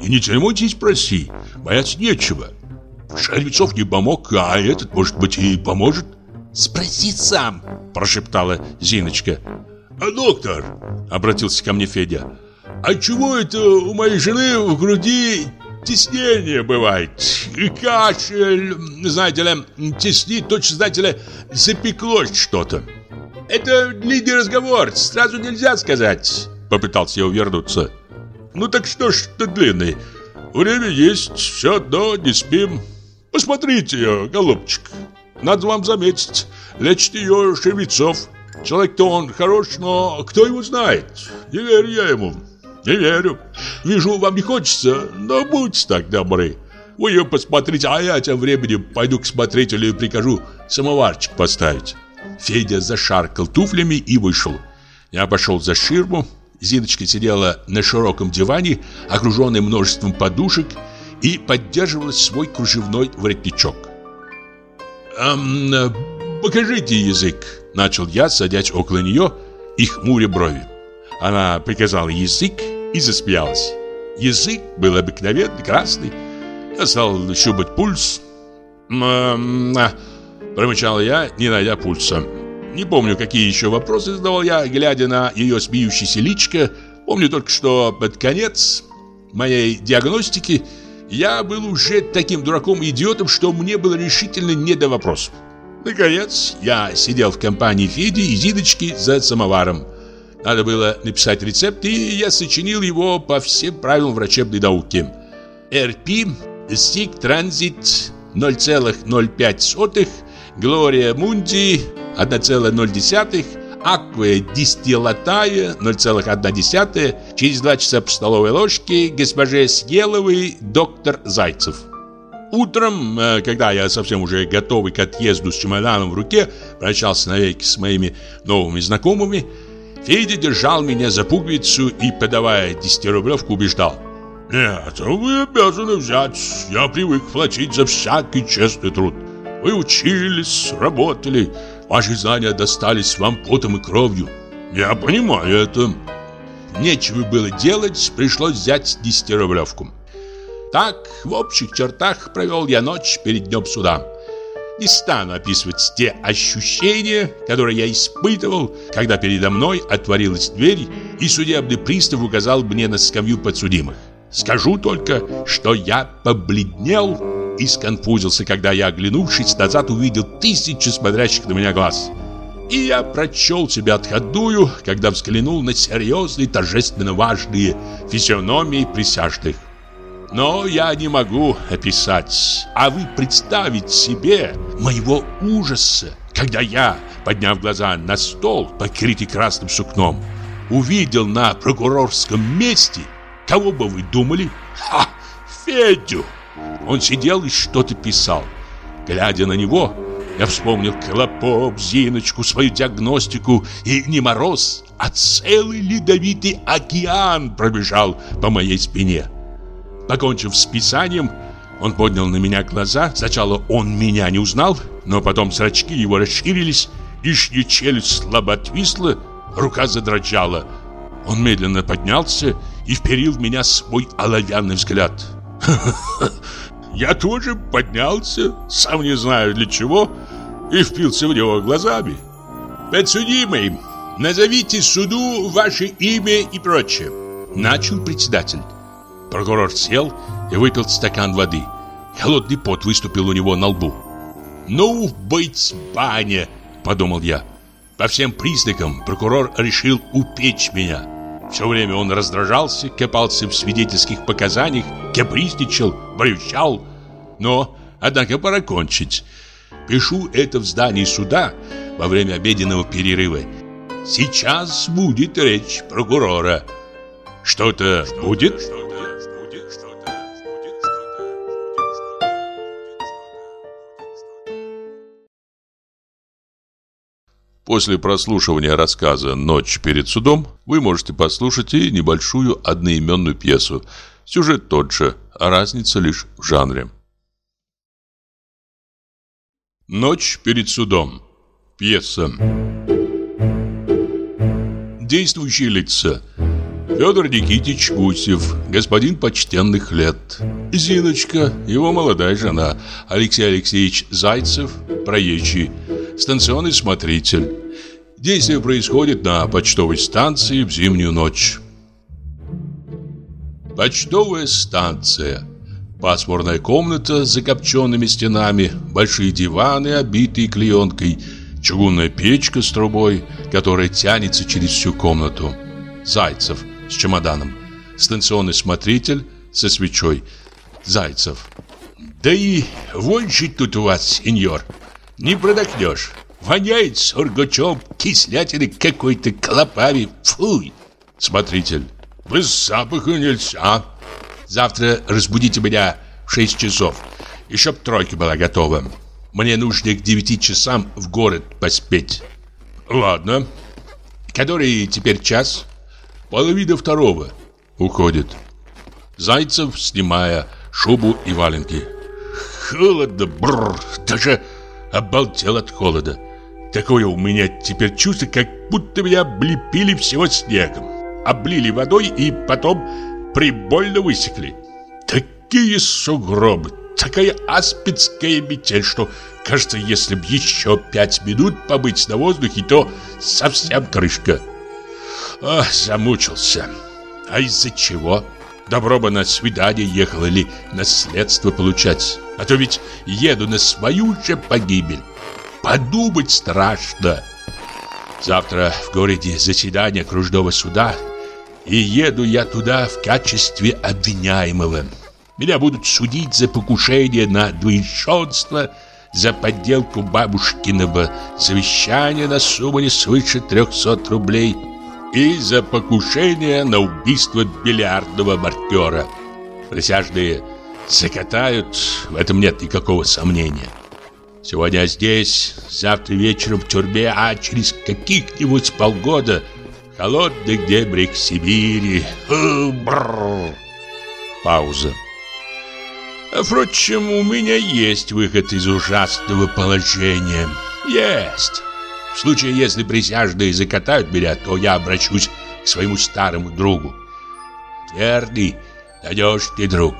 И не церемоньтесь, проси, бояться нечего. Шальвицов не помог, а этот, может быть, и поможет. Спроси сам, прошептала Зиночка. А доктор, обратился ко мне Федя, а чего это у моей жены в груди теснение бывает? И кашель, знаете ли, теснит, точно, знаете ли, запеклось что-то. Это длинный разговор, сразу нельзя сказать, попытался я увернуться. Ну так что ж ты длинный? Время есть, все одно, не спим. Посмотрите ее, голубчик. Надо вам заметить, лечит ее Шевецов. Человек-то он хорош, но кто его знает? Не верю я ему, не верю. Вижу, вам не хочется, но будьте так добры. Вы ее посмотрите, а я тем временем пойду к смотрителю и прикажу самоварчик поставить. Федя зашаркал туфлями и вышел. Я пошел за ширму. Зиночка сидела на широком диване, окруженной множеством подушек, и поддерживала свой кружевной воротничок. «Эм, покажите язык», — начал я, садясь около нее и хмуря брови. Она приказала язык и засмеялась. Язык был обыкновенный, красный. Я стал щупать пульс. «М -м промычал я, не найдя пульса. Не помню, какие еще вопросы задавал я, глядя на ее смеющееся личико. Помню только, что под конец моей диагностики я был уже таким дураком-идиотом, что мне было решительно не до вопросов. Наконец, я сидел в компании Феди и Зиночки за самоваром. Надо было написать рецепт, и я сочинил его по всем правилам врачебной науки. РП, Стик Транзит 0,05, Глория Мунди 1,0, Акве дистиллатая 0,1, через 2 часа по столовой ложке госпоже Съеловой доктор Зайцев. Утром, э, когда я совсем уже готовый к отъезду с чемоданом в руке, прощался навеки с моими новыми знакомыми, Федя держал меня за пуговицу и, подавая десятирублевку, убеждал. «Нет, вы обязаны взять. Я привык платить за всякий честный труд. Вы учились, работали, ваши знания достались вам потом и кровью. Я понимаю это». Нечего было делать, пришлось взять десятирублевку. Так, в общих чертах провел я ночь перед днем суда. Не стану описывать те ощущения, которые я испытывал, когда передо мной отворилась дверь, и судебный пристав указал мне на скамью подсудимых. Скажу только, что я побледнел и сконфузился, когда я, оглянувшись назад, увидел тысячи смотрящих на меня глаз. И я прочел себя отходную, когда взглянул на серьезные, торжественно важные физиономии присяжных. Но я не могу описать, а вы представить себе моего ужаса, когда я, подняв глаза на стол, покрытый красным сукном, увидел на прокурорском месте, кого бы вы думали? Ха! Федю! Он сидел и что-то писал. Глядя на него, я вспомнил Клопоп, Зиночку, свою диагностику, и не мороз, а целый ледовитый океан пробежал по моей спине. Покончив с писанием, он поднял на меня глаза. Сначала он меня не узнал, но потом зрачки его расширились, лишняя челюсть слабо отвисла, рука задрожала. Он медленно поднялся и вперил в меня свой оловянный взгляд. Я тоже поднялся, сам не знаю для чего, и впился в него глазами. «Подсудимый, назовите суду ваше имя и прочее», — начал председатель. Прокурор сел и выпил стакан воды. Холодный пот выступил у него на лбу. «Ну, быть баня!» – подумал я. По всем признакам прокурор решил упечь меня. Все время он раздражался, копался в свидетельских показаниях, капризничал, брючал. Но, однако, пора кончить. Пишу это в здании суда во время обеденного перерыва. Сейчас будет речь прокурора. Что-то будет? После прослушивания рассказа «Ночь перед судом» вы можете послушать и небольшую одноименную пьесу. Сюжет тот же, а разница лишь в жанре. «Ночь перед судом» Пьеса. Действующие лица. Федор Никитич Гусев, господин почтенных лет. Зиночка, его молодая жена. Алексей Алексеевич Зайцев, проезжий станционный смотритель. Действие происходит на почтовой станции в зимнюю ночь. Почтовая станция. Пасмурная комната с закопченными стенами, большие диваны, обитые клеенкой, чугунная печка с трубой, которая тянется через всю комнату. Зайцев с чемоданом. Станционный смотритель со свечой. Зайцев. Да и вон же тут у вас, сеньор. Не продохнешь. Воняет сургучом, кислятиной какой-то, клопами. Фуй. Смотритель. Без запаха нельзя. Завтра разбудите меня в 6 часов. И чтоб тройка была готова. Мне нужно к 9 часам в город поспеть. Ладно. Который теперь час? Половина второго. Уходит. Зайцев, снимая шубу и валенки. Холодно, бррр, даже обалдел от холода. Такое у меня теперь чувство, как будто меня облепили всего снегом. Облили водой и потом прибольно высекли. Такие сугробы, такая аспидская метель, что кажется, если б еще пять минут побыть на воздухе, то совсем крышка. Ах, замучился. А из-за чего? Добро бы на свидание ехал или наследство получать. А то ведь еду на свою же погибель. Подумать страшно. Завтра в городе заседание окружного суда, и еду я туда в качестве обвиняемого. Меня будут судить за покушение на двоещенство, за подделку бабушкиного завещания на сумму не свыше 300 рублей и за покушение на убийство бильярдного маркера. Присяжные закатают, в этом нет никакого сомнения. Сегодня здесь, завтра вечером в тюрьме, а через каких-нибудь полгода в холодных дебрях Сибири. Пауза. Впрочем, у меня есть выход из ужасного положения. Есть. В случае, если присяжные закатают меня, то я обращусь к своему старому другу. Твердый, надежный друг.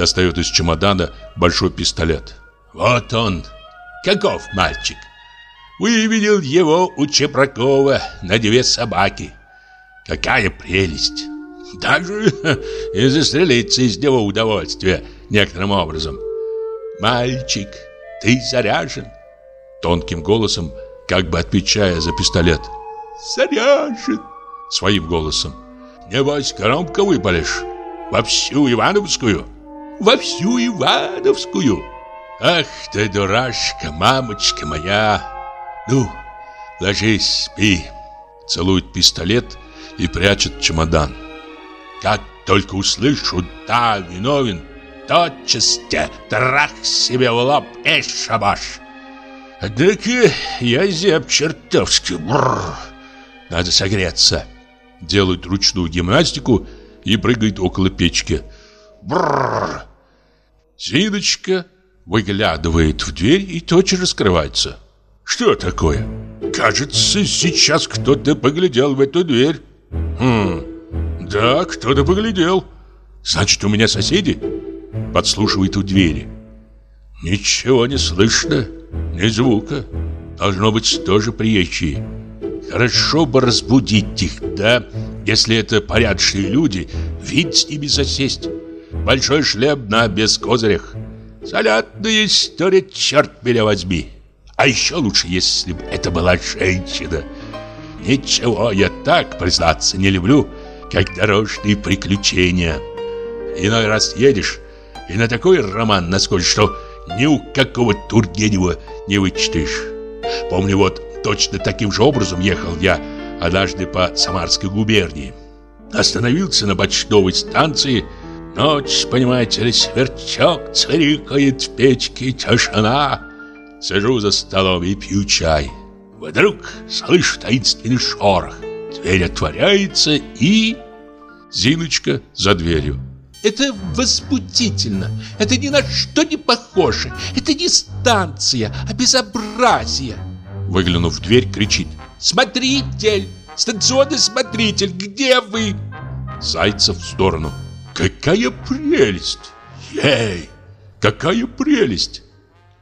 Достает из чемодана большой пистолет. Вот он. Каков мальчик? Выведел его у Чепракова на две собаки. Какая прелесть! Даже и застрелиться из него удовольствие некоторым образом. «Мальчик, ты заряжен?» Тонким голосом, как бы отвечая за пистолет. «Заряжен!» Своим голосом. «Небось, громко выпалишь? Во всю Ивановскую?» «Во всю Ивановскую!» «Ах ты, дурашка, мамочка моя!» «Ну, ложись, спи!» Целует пистолет и прячет чемодан. Как только услышу «да, виновен», тотчас те трах себе в лоб и шабаш. Однако я зяб чертовски. Бррр. Надо согреться. Делает ручную гимнастику и прыгает около печки. Бррр. Зиночка выглядывает в дверь и тотчас раскрывается. Что такое? Кажется, сейчас кто-то поглядел в эту дверь. Хм, да, кто-то поглядел. Значит, у меня соседи? Подслушивает у двери. Ничего не слышно, ни звука. Должно быть тоже приезжие. Хорошо бы разбудить их, да? Если это порядочные люди, вид с ними засесть. Большой шлем на без козырях. Солятная история, черт меня возьми. А еще лучше, если бы это была женщина. Ничего, я так, признаться, не люблю как дорожные приключения. Иной раз едешь, и на такой роман насколько, что ни у какого Тургенева не вычитаешь. Помню, вот точно таким же образом ехал я однажды по Самарской губернии. Остановился на почтовой станции. Ночь, понимаете ли, сверчок царикает в печке, тишина. Сижу за столом и пью чай. Вдруг слышу таинственный шорох. Дверь отворяется и... Зиночка за дверью. Это возбудительно. Это ни на что не похоже. Это не станция, а безобразие. Выглянув в дверь, кричит. Смотритель! Станционный смотритель, где вы? Зайцев в сторону. Какая прелесть! Ей! Какая прелесть!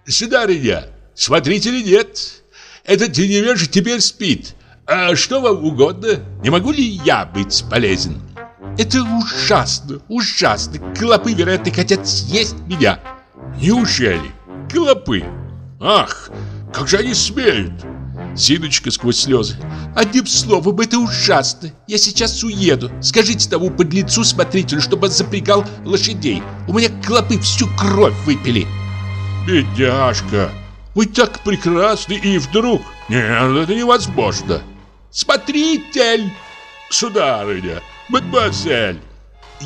Сударыня, смотрителя нет. Этот невеж теперь спит. А что вам угодно? Не могу ли я быть полезен? Это ужасно, ужасно. Клопы, вероятно, хотят съесть меня. Неужели? Клопы? Ах, как же они смеют? Синочка сквозь слезы. Одним словом, это ужасно. Я сейчас уеду. Скажите тому подлецу смотрителю, чтобы он запрягал лошадей. У меня клопы всю кровь выпили. Бедняжка, вы так прекрасны и вдруг... Нет, это невозможно. Смотритель! Сударыня, Мадемуазель.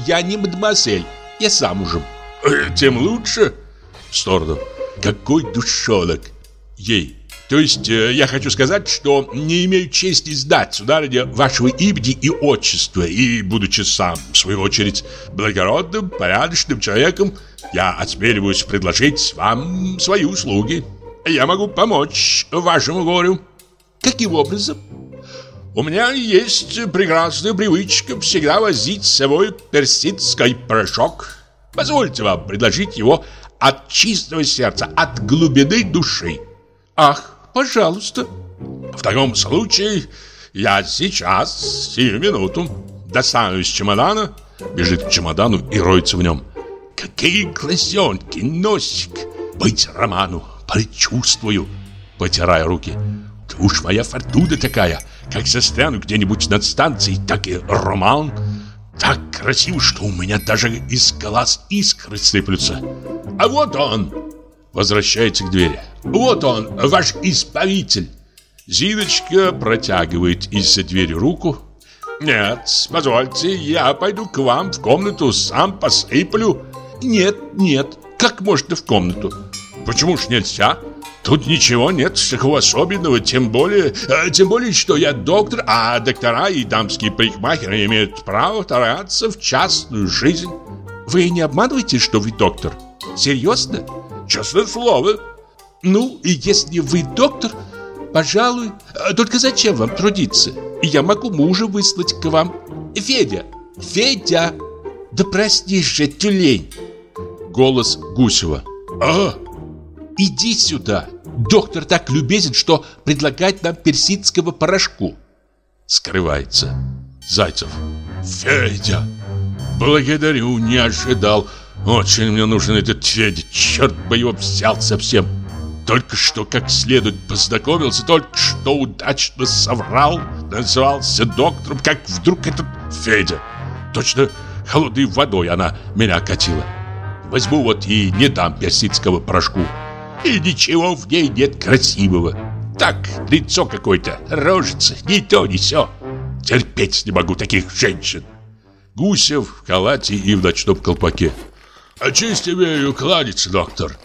Я не мадемуазель, я замужем. Э, тем лучше. В сторону. Какой душонок. Ей. То есть, э, я хочу сказать, что не имею чести сдать, сударыня, вашего имени и отчества, и, будучи сам, в свою очередь, благородным, порядочным человеком, я осмеливаюсь предложить вам свои услуги. Я могу помочь вашему горю. Каким образом? У меня есть прекрасная привычка всегда возить с собой персидский порошок. Позвольте вам предложить его от чистого сердца, от глубины души. Ах, пожалуйста. В таком случае я сейчас, сию минуту, достану из чемодана, бежит к чемодану и роется в нем. Какие глазенки, носик, быть роману, предчувствую, потирая руки. Уж моя фортуна такая, как застряну где-нибудь над станцией, так и роман. Так красиво, что у меня даже из глаз искры сыплются. А вот он! Возвращается к двери. Вот он, ваш избавитель. Зиночка протягивает из-за двери руку. Нет, позвольте, я пойду к вам в комнату, сам посыплю. Нет, нет, как можно в комнату? Почему ж нельзя? Тут ничего нет такого особенного, тем более, э, тем более, что я доктор, а доктора и дамские парикмахеры имеют право вторгаться в частную жизнь. Вы не обманываете, что вы доктор? Серьезно? Честное слово. Ну, и если вы доктор, пожалуй, э, только зачем вам трудиться? Я могу мужа выслать к вам. Федя, Федя, да прости же, тюлень. Голос Гусева. А, Иди сюда. Доктор так любезен, что предлагает нам персидского порошку. Скрывается. Зайцев. Федя, благодарю, не ожидал. Очень мне нужен этот Федя, черт бы его взял совсем. Только что как следует познакомился, только что удачно соврал, назывался доктором, как вдруг этот Федя. Точно холодной водой она меня окатила. Возьму вот и не дам персидского порошку. И ничего в ней нет красивого. Так, лицо какое-то, рожица, ни то, ни сё. Терпеть не могу таких женщин. Гусев в халате и в ночном колпаке. А честь имею кланяться, доктор.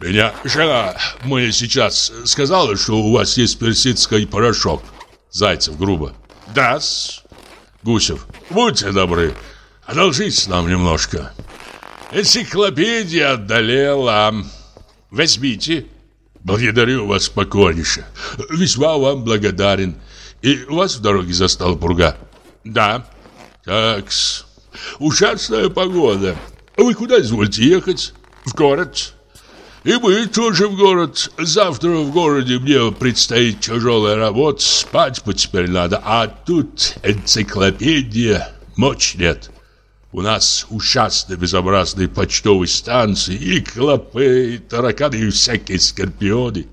Меня жена мне сейчас сказала, что у вас есть персидский порошок. Зайцев грубо. Да-с. Гусев. Будьте добры, одолжите нам немножко. Энциклопедия отдалела. Возьмите. Благодарю вас покорнейше. Весьма вам благодарен. И вас в дороге застал пурга? Да. Такс. Ужасная погода. Вы куда извольте ехать? В город. И мы тоже в город. Завтра в городе мне предстоит тяжелая работа. Спать бы теперь надо. А тут энциклопедия. Мочь нет. У нас ужасно безобразные почтовые станции, и клопы, и тараканы, и всякие скорпионы.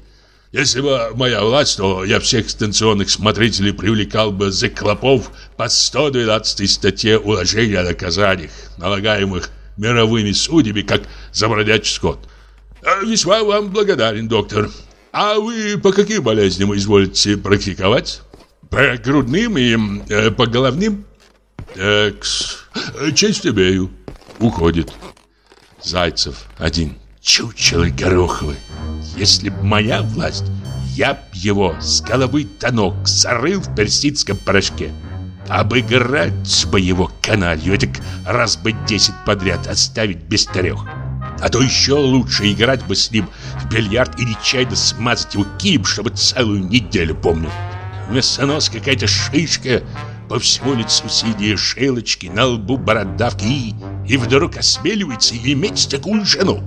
Если бы моя власть, то я всех станционных смотрителей привлекал бы за клопов по 112 статье уложения о наказаниях, налагаемых мировыми судьями, как за скот. А Весьма вам благодарен, доктор. А вы по каким болезням изволите практиковать? По грудным и э, по головным? Экс, честь имею. Уходит. Зайцев один. Чучело гороховый. Если б моя власть, я б его с головы до ног зарыл в персидском порошке. Обыграть бы его каналью, так раз бы десять подряд оставить без трех. А то еще лучше играть бы с ним в бильярд и нечаянно смазать его кием, чтобы целую неделю помнил. Вместо нос какая-то шишка, по всему лицу синие шелочки, на лбу бородавки и, и вдруг осмеливается иметь такую жену.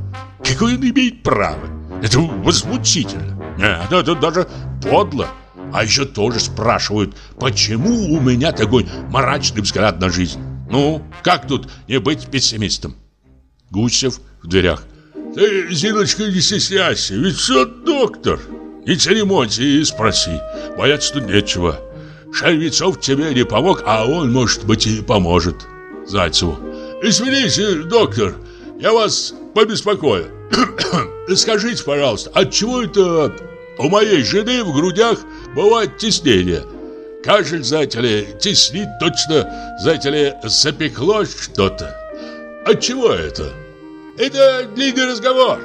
Какое он имеет право? Это возмутительно. Нет, это даже подло. А еще тоже спрашивают, почему у меня такой мрачный взгляд на жизнь? Ну, как тут не быть пессимистом? Гусев в дверях. Ты, Зиночка, не стесняйся, ведь все доктор. Не церемонься и спроси. Бояться тут нечего. Шальвицов тебе не помог, а он, может быть, и поможет. Зайцеву. Извините, доктор, я вас побеспокою. Скажите, пожалуйста, от чего это у моей жены в грудях бывает теснение? Кашель, знаете ли, теснит точно, знаете ли, запеклось что-то. От чего это? Это длинный разговор.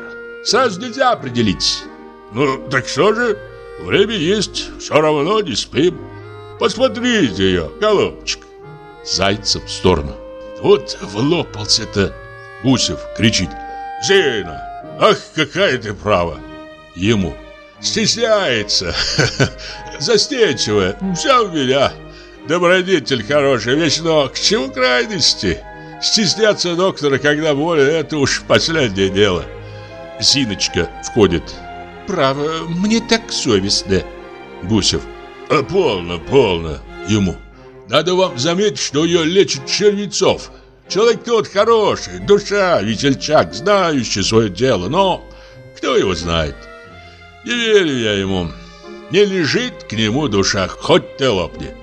Сразу нельзя определить. Ну, так что же? Время есть, все равно не спим. Посмотрите ее, голубчик. Зайцев в сторону. Вот влопался-то. Гусев кричит. Зина, ах, какая ты права. Ему. Стесняется. Застенчивая. Все у меня. Добродетель хорошая вещь, но к чему крайности? Стесняться доктора, когда болен, это уж последнее дело. Зиночка входит. Право, мне так совестно. Гусев. А полно, полно. Ему. Надо вам заметить, что ее лечит Червецов. Человек тот хороший, душа, весельчак, знающий свое дело, но кто его знает? Не верю я ему. Не лежит к нему душа, хоть ты лопни.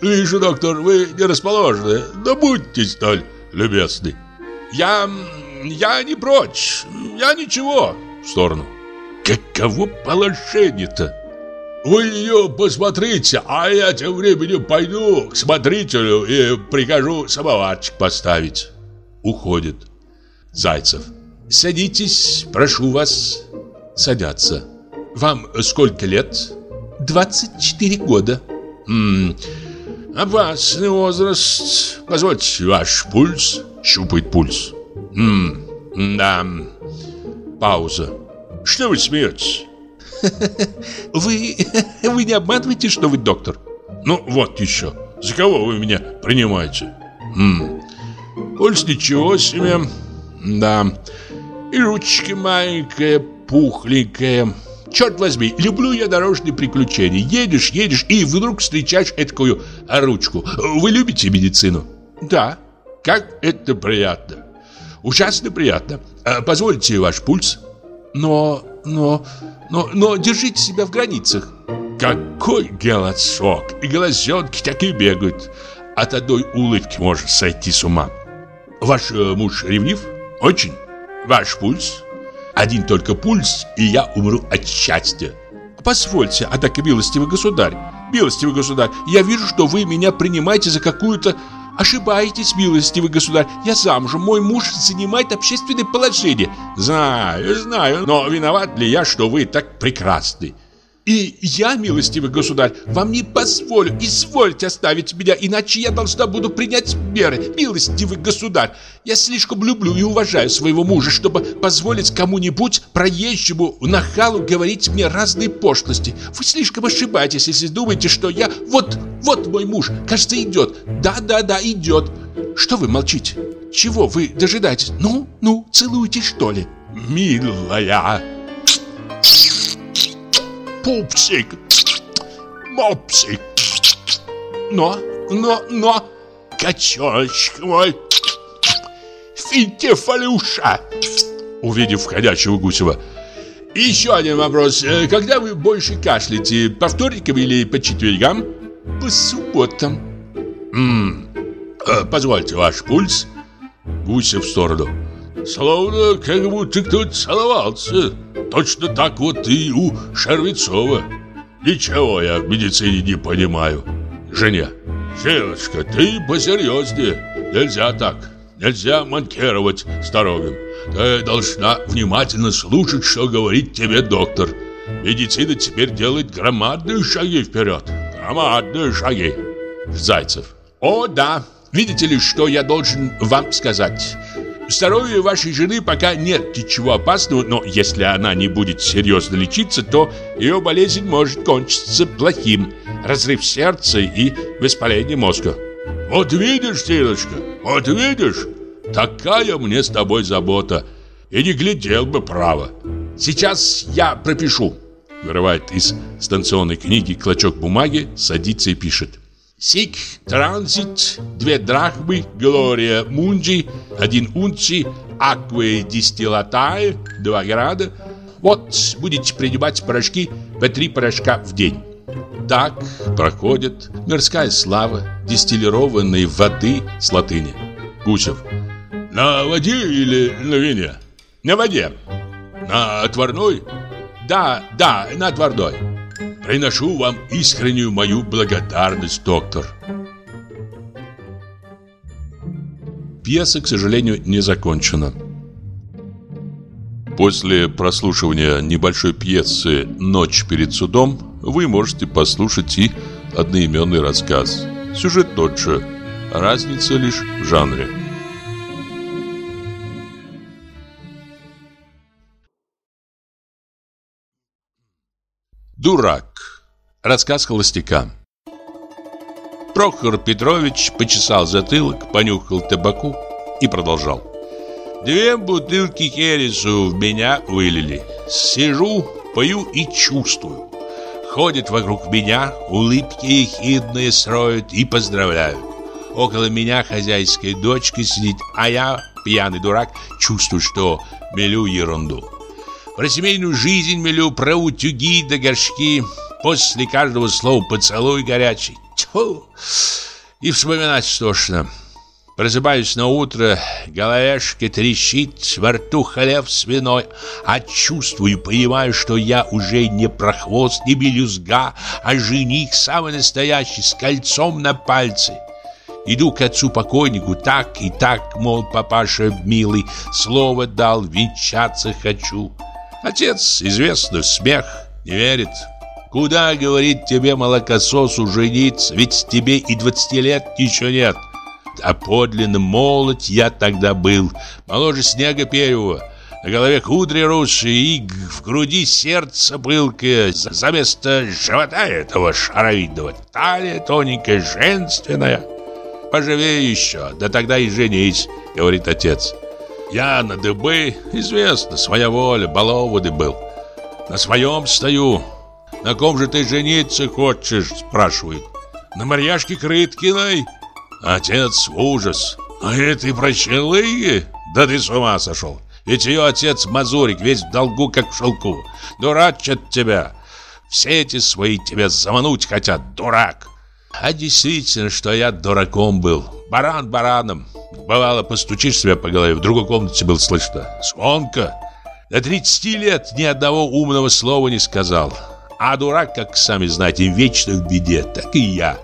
Вижу, доктор, вы не расположены, но будьте столь любезны. Я... я не прочь, я ничего. В сторону. Каково положение-то? Вы ее посмотрите, а я тем временем пойду к смотрителю и прикажу самоварчик поставить. Уходит. Зайцев. Садитесь, прошу вас. Садятся. Вам сколько лет? 24 года. М опасный возраст. Позвольте ваш пульс. Щупает пульс. М да. Пауза. Что вы смеетесь? Вы... вы не обманываете, что вы доктор? Ну, вот еще. За кого вы меня принимаете? М Пульс ничего себе. Да. И ручки маленькая, пухленькая. Черт возьми, люблю я дорожные приключения. Едешь, едешь, и вдруг встречаешь такую ручку. Вы любите медицину? Да. Как это приятно. Ужасно приятно. А, позвольте ваш пульс. Но, но, но, но держите себя в границах. Какой голосок! И глазенки такие бегают. От одной улыбки можно сойти с ума. Ваш э, муж ревнив? Очень. Ваш пульс? Один только пульс, и я умру от счастья. Позвольте, а так милостивый государь, милостивый государь, я вижу, что вы меня принимаете за какую-то... Ошибаетесь, милостивый государь, я замужем, мой муж занимает общественное положение. Знаю, знаю, но виноват ли я, что вы так прекрасны? И я, милостивый государь, вам не позволю, извольте оставить меня, иначе я должна буду принять меры, милостивый государь. Я слишком люблю и уважаю своего мужа, чтобы позволить кому-нибудь, проезжему, нахалу, говорить мне разные пошлости. Вы слишком ошибаетесь, если думаете, что я... Вот, вот мой муж, кажется, идет. Да-да-да, идет. Что вы молчите? Чего вы дожидаетесь? Ну, ну, целуйтесь, что ли? Милая, пупсик, мопсик. Но, но, но... Котеночек мой, финтифалюша. Увидев входящего Гусева. Еще один вопрос. Э, Когда вы больше кашляете, по вторникам или по четвергам? По субботам. М -м. Позвольте ваш пульс. Гусев в сторону. Словно как будто кто-то целовался. Точно так вот и у Шервецова. Ничего я в медицине не понимаю. Женя. Зиночка, ты посерьезнее. Нельзя так. Нельзя манкировать здоровьем. Ты должна внимательно слушать, что говорит тебе доктор. Медицина теперь делает громадные шаги вперед. Громадные шаги. Зайцев. О, да. Видите ли, что я должен вам сказать? Здоровье вашей жены пока нет ничего опасного, но если она не будет серьезно лечиться, то ее болезнь может кончиться плохим. Разрыв сердца и воспаление мозга. Вот видишь, Тилочка, вот видишь, такая мне с тобой забота. И не глядел бы право. Сейчас я пропишу. Вырывает из станционной книги клочок бумаги, садится и пишет. Сик транзит, две драхмы, Глория Мунджи, один унци, акве дистиллатае, два града. Вот, будете принимать порошки по три порошка в день. Так проходит мирская слава дистиллированной воды с латыни. Гусев. На воде или на вине? На воде. На отварной? Да, да, на отварной. Приношу вам искреннюю мою благодарность, доктор. Пьеса, к сожалению, не закончена. После прослушивания небольшой пьесы «Ночь перед судом» вы можете послушать и одноименный рассказ. Сюжет тот же, разница лишь в жанре. Дурак. Рассказ холостяка. Прохор Петрович почесал затылок, понюхал табаку и продолжал. Две бутылки хересу в меня вылили. Сижу, пою и чувствую. Ходят вокруг меня, улыбки ехидные строят и поздравляют. Около меня хозяйская дочка сидит, а я, пьяный дурак, чувствую, что мелю ерунду. Про семейную жизнь мелю, про утюги да горшки. После каждого слова поцелуй горячий. Тьфу! И вспоминать тошно. Просыпаюсь на утро, головешка трещит, во рту хлеб свиной, а чувствую, понимаю, что я уже не прохвост, не белюзга, а жених самый настоящий, с кольцом на пальце. Иду к отцу-покойнику так и так, мол, папаша милый, слово дал, венчаться хочу. Отец, известно, смех, не верит. Куда, говорит тебе, молокососу жениться, ведь тебе и двадцати лет еще нет. А подлинно молод я тогда был, моложе снега первого. На голове кудри русые и в груди сердце пылкое, за место живота этого шаровидного, талия тоненькая, женственная. Поживее еще, да тогда и женись, говорит отец. Я на дыбы, известно, своя воля, баловоды был. На своем стою. На ком же ты жениться хочешь, спрашивает. На Марьяшке Крыткиной? Отец ужас. А этой прощелыги? Да ты с ума сошел. Ведь ее отец Мазурик весь в долгу, как в шелку. Дурачат тебя. Все эти свои тебя замануть хотят, дурак. А действительно, что я дураком был. Баран бараном. Бывало, постучишь себя по голове, в другой комнате был слышно. Звонко. До 30 лет ни одного умного слова не сказал. А дурак, как сами знаете, вечно в беде, так и я.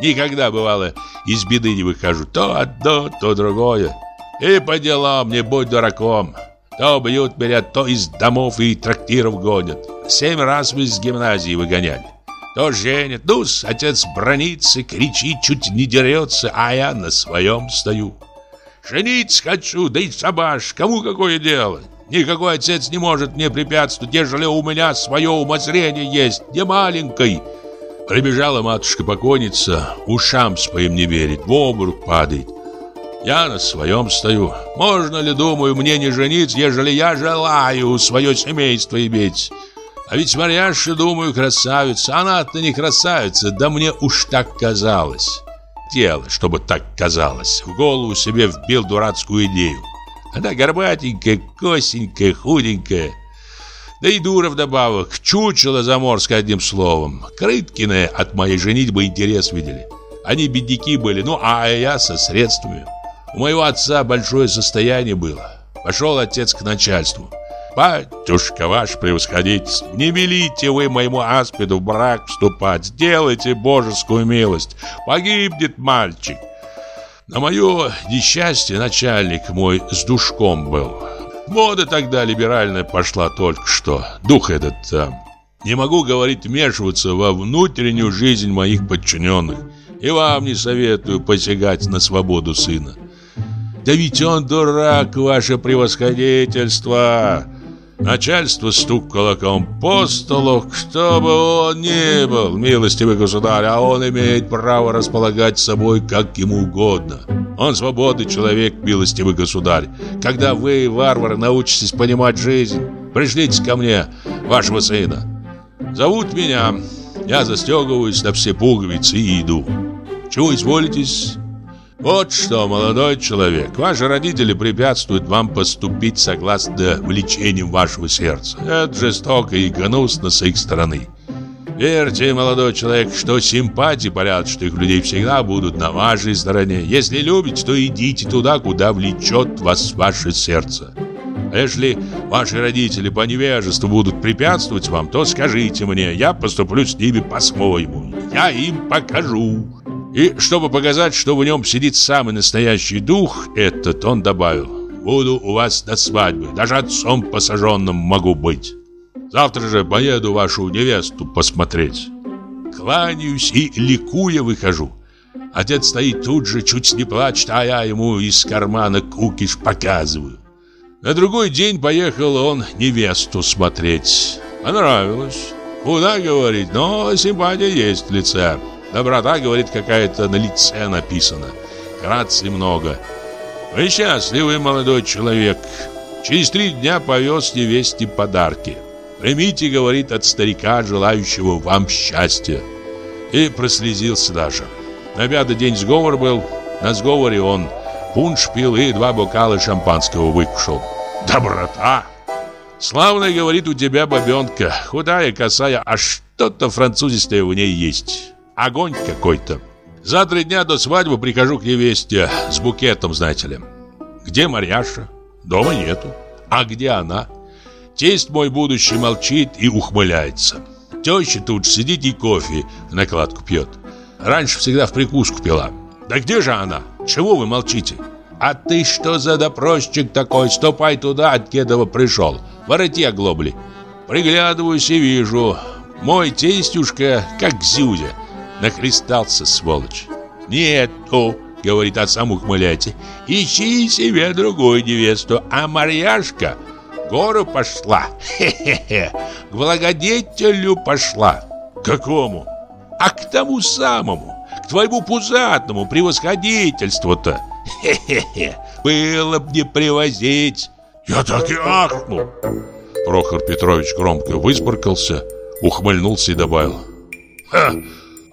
Никогда, бывало, из беды не выхожу. То одно, то другое. И по делам не будь дураком. То бьют меня, то из домов и трактиров гонят. Семь раз мы из гимназии выгоняли. То женят, ну отец бронится, кричит, чуть не дерется, а я на своем стою. Жениться хочу, да и шабаш, кому какое дело? Никакой отец не может мне препятствовать, ежели у меня свое умозрение есть, не маленькой. Прибежала матушка-покойница, ушам своим не верит, в обморок падает. Я на своем стою. Можно ли, думаю, мне не жениться, ежели я желаю свое семейство иметь? А ведь Марьяша, думаю, красавица. Она-то не красавица, да мне уж так казалось. Дело, чтобы так казалось. В голову себе вбил дурацкую идею. Она горбатенькая, косенькая, худенькая. Да и дура вдобавок, чучело заморское одним словом. Крыткины от моей женитьбы интерес видели. Они бедняки были, ну а я со средствами. У моего отца большое состояние было. Пошел отец к начальству. «Батюшка ваш превосходительство, не велите вы моему аспиду в брак вступать, сделайте божескую милость, погибнет мальчик». На мое несчастье начальник мой с душком был. Мода тогда либеральная пошла только что, дух этот там. Не могу, говорить, вмешиваться во внутреннюю жизнь моих подчиненных. И вам не советую посягать на свободу сына. Да ведь он дурак, ваше превосходительство. Начальство стук кулаком по столу, кто бы он ни был, милостивый государь, а он имеет право располагать собой как ему угодно. Он свободный человек, милостивый государь. Когда вы, варвары, научитесь понимать жизнь, пришлите ко мне вашего сына. Зовут меня, я застегиваюсь на все пуговицы и иду. Чего изволитесь? Вот что, молодой человек, ваши родители препятствуют вам поступить согласно влечениям вашего сердца. Это жестоко и гнусно с их стороны. Верьте, молодой человек, что симпатии порядочных людей всегда будут на вашей стороне. Если любите, то идите туда, куда влечет вас ваше сердце. А если ваши родители по невежеству будут препятствовать вам, то скажите мне, я поступлю с ними по-своему. Я им покажу. И чтобы показать, что в нем сидит самый настоящий дух, этот он добавил. Буду у вас до свадьбы, даже отцом посаженным могу быть. Завтра же поеду вашу невесту посмотреть. Кланяюсь и ликуя выхожу. Отец стоит тут же, чуть не плачет, а я ему из кармана кукиш показываю. На другой день поехал он невесту смотреть. Понравилось. Куда, говорит, но симпатия есть в лице. Доброта, говорит, какая-то на лице написана. Грации много. Вы счастливый молодой человек. Через три дня повез невесте подарки. Примите, говорит, от старика, желающего вам счастья. И прослезился даже. На пятый день сговор был. На сговоре он пунш пил и два бокала шампанского выкушал. Доброта! Славная, говорит, у тебя бабенка. Худая, косая, а что-то французистое в ней есть. Огонь какой-то. За три дня до свадьбы прихожу к невесте с букетом, знаете ли. Где Марьяша? Дома нету. А где она? Тесть мой будущий молчит и ухмыляется. Теща тут сидит и кофе накладку пьет. Раньше всегда в прикуску пила. Да где же она? Чего вы молчите? А ты что за допросчик такой? Ступай туда, от Кедова пришел. Вороти оглобли. Приглядываюсь и вижу. Мой тестюшка, как зюзя, нахристался, сволочь. Нету, говорит, а сам ухмыляется. Ищи себе другую невесту, а Марьяшка гору пошла. Хе-хе-хе. К благодетелю пошла. Какому? а к тому самому, к твоему пузатому превосходительству-то. Хе-хе-хе, было б не привозить. Я так и ахнул. Прохор Петрович громко выспоркался, ухмыльнулся и добавил. Ха,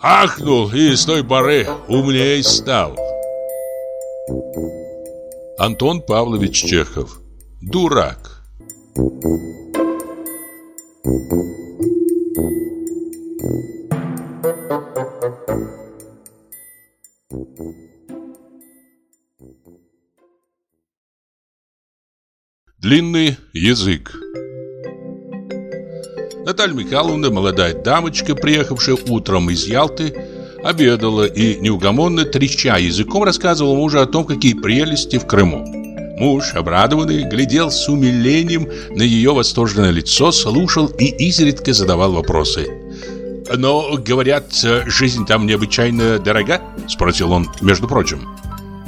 ахнул и с той поры умнее стал. Антон Павлович Чехов. Дурак. Длинный язык Наталья Михайловна, молодая дамочка, приехавшая утром из Ялты, обедала и неугомонно треща языком рассказывала мужу о том, какие прелести в Крыму. Муж, обрадованный, глядел с умилением на ее восторженное лицо, слушал и изредка задавал вопросы. «Но, говорят, жизнь там необычайно дорога?» – спросил он, между прочим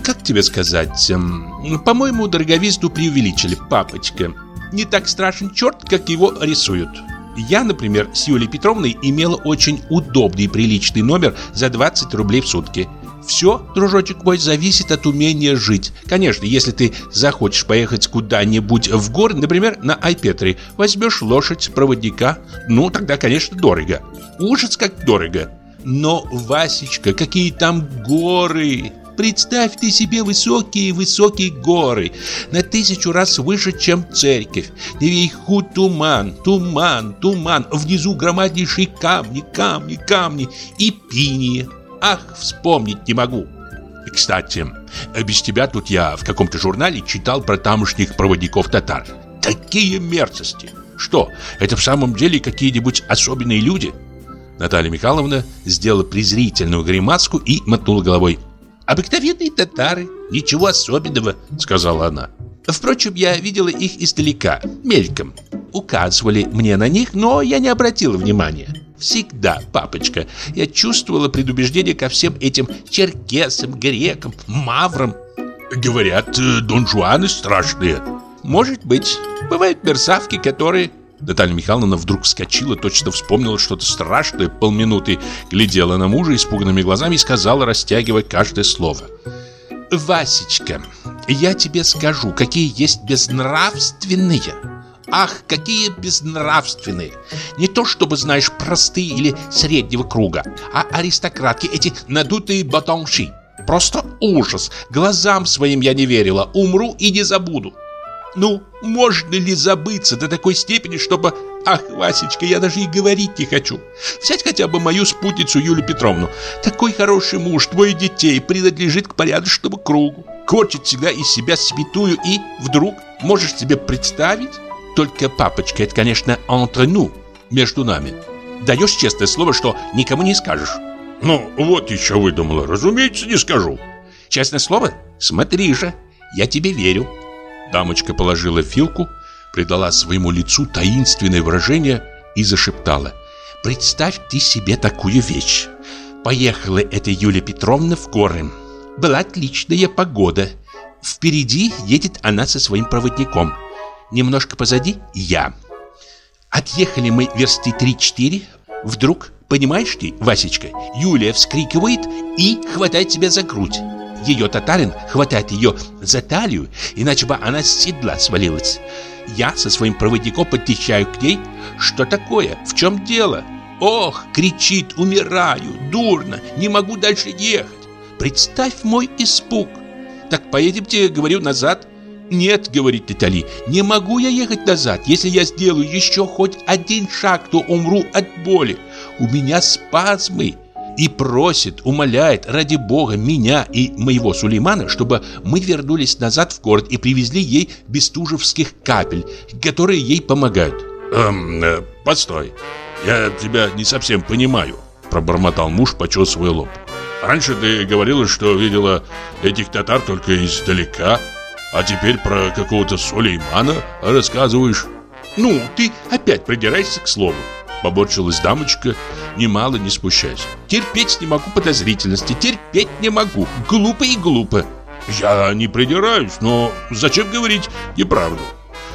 как тебе сказать? Эм, по-моему, дороговизну преувеличили, папочка. Не так страшен черт, как его рисуют. Я, например, с Юлией Петровной имела очень удобный и приличный номер за 20 рублей в сутки. Все, дружочек мой, зависит от умения жить. Конечно, если ты захочешь поехать куда-нибудь в горы, например, на Айпетре, возьмешь лошадь, проводника, ну, тогда, конечно, дорого. Ужас, как дорого. Но, Васечка, какие там горы! Представь ты себе высокие-высокие горы, на тысячу раз выше, чем церковь. Наверху туман, туман, туман, внизу громаднейшие камни, камни, камни и пинии. Ах, вспомнить не могу. Кстати, без тебя тут я в каком-то журнале читал про тамошних проводников татар. Такие мерзости! Что, это в самом деле какие-нибудь особенные люди? Наталья Михайловна сделала презрительную гримаску и мотнула головой. «Обыкновенные татары, ничего особенного», — сказала она. «Впрочем, я видела их издалека, мельком. Указывали мне на них, но я не обратила внимания. Всегда, папочка, я чувствовала предубеждение ко всем этим черкесам, грекам, маврам». «Говорят, э, донжуаны страшные». «Может быть. Бывают мерзавки, которые Наталья Михайловна вдруг вскочила, точно вспомнила что-то страшное, полминуты глядела на мужа испуганными глазами и сказала, растягивая каждое слово. «Васечка, я тебе скажу, какие есть безнравственные. Ах, какие безнравственные! Не то чтобы, знаешь, простые или среднего круга, а аристократки, эти надутые батонши. Просто ужас! Глазам своим я не верила, умру и не забуду. Ну, можно ли забыться до такой степени, чтобы Ах, Васечка, я даже и говорить не хочу. Взять хотя бы мою спутницу Юлю Петровну. Такой хороший муж, твой детей, принадлежит к порядочному кругу. Корчит всегда из себя святую и вдруг, можешь себе представить? Только, папочка, это, конечно, entre nous, между нами. Даешь честное слово, что никому не скажешь. Ну, вот еще выдумала. Разумеется, не скажу. Честное слово? Смотри же, я тебе верю. Дамочка положила филку, придала своему лицу таинственное выражение и зашептала. «Представь ты себе такую вещь. Поехала эта Юлия Петровна в горы. Была отличная погода. Впереди едет она со своим проводником. Немножко позади я. Отъехали мы версты 3-4. Вдруг, понимаешь ты, Васечка, Юлия вскрикивает и хватает себя за грудь. Ее татарин хватает ее за талию, иначе бы она с седла свалилась. Я со своим проводником подтечаю к ней. Что такое? В чем дело? Ох, кричит, умираю, дурно, не могу дальше ехать. Представь мой испуг. Так поедемте, говорю, назад. Нет, говорит Натали, не могу я ехать назад. Если я сделаю еще хоть один шаг, то умру от боли. У меня спазмы и просит, умоляет ради бога меня и моего Сулеймана, чтобы мы вернулись назад в город и привезли ей бестужевских капель, которые ей помогают. Эм, э, постой, я тебя не совсем понимаю, пробормотал муж, почесывая лоб. Раньше ты говорила, что видела этих татар только издалека, а теперь про какого-то Сулеймана рассказываешь. Ну, ты опять придираешься к слову. Поборчилась дамочка, немало не спущаясь. Терпеть не могу подозрительности, терпеть не могу. Глупо и глупо. Я не придираюсь, но зачем говорить неправду?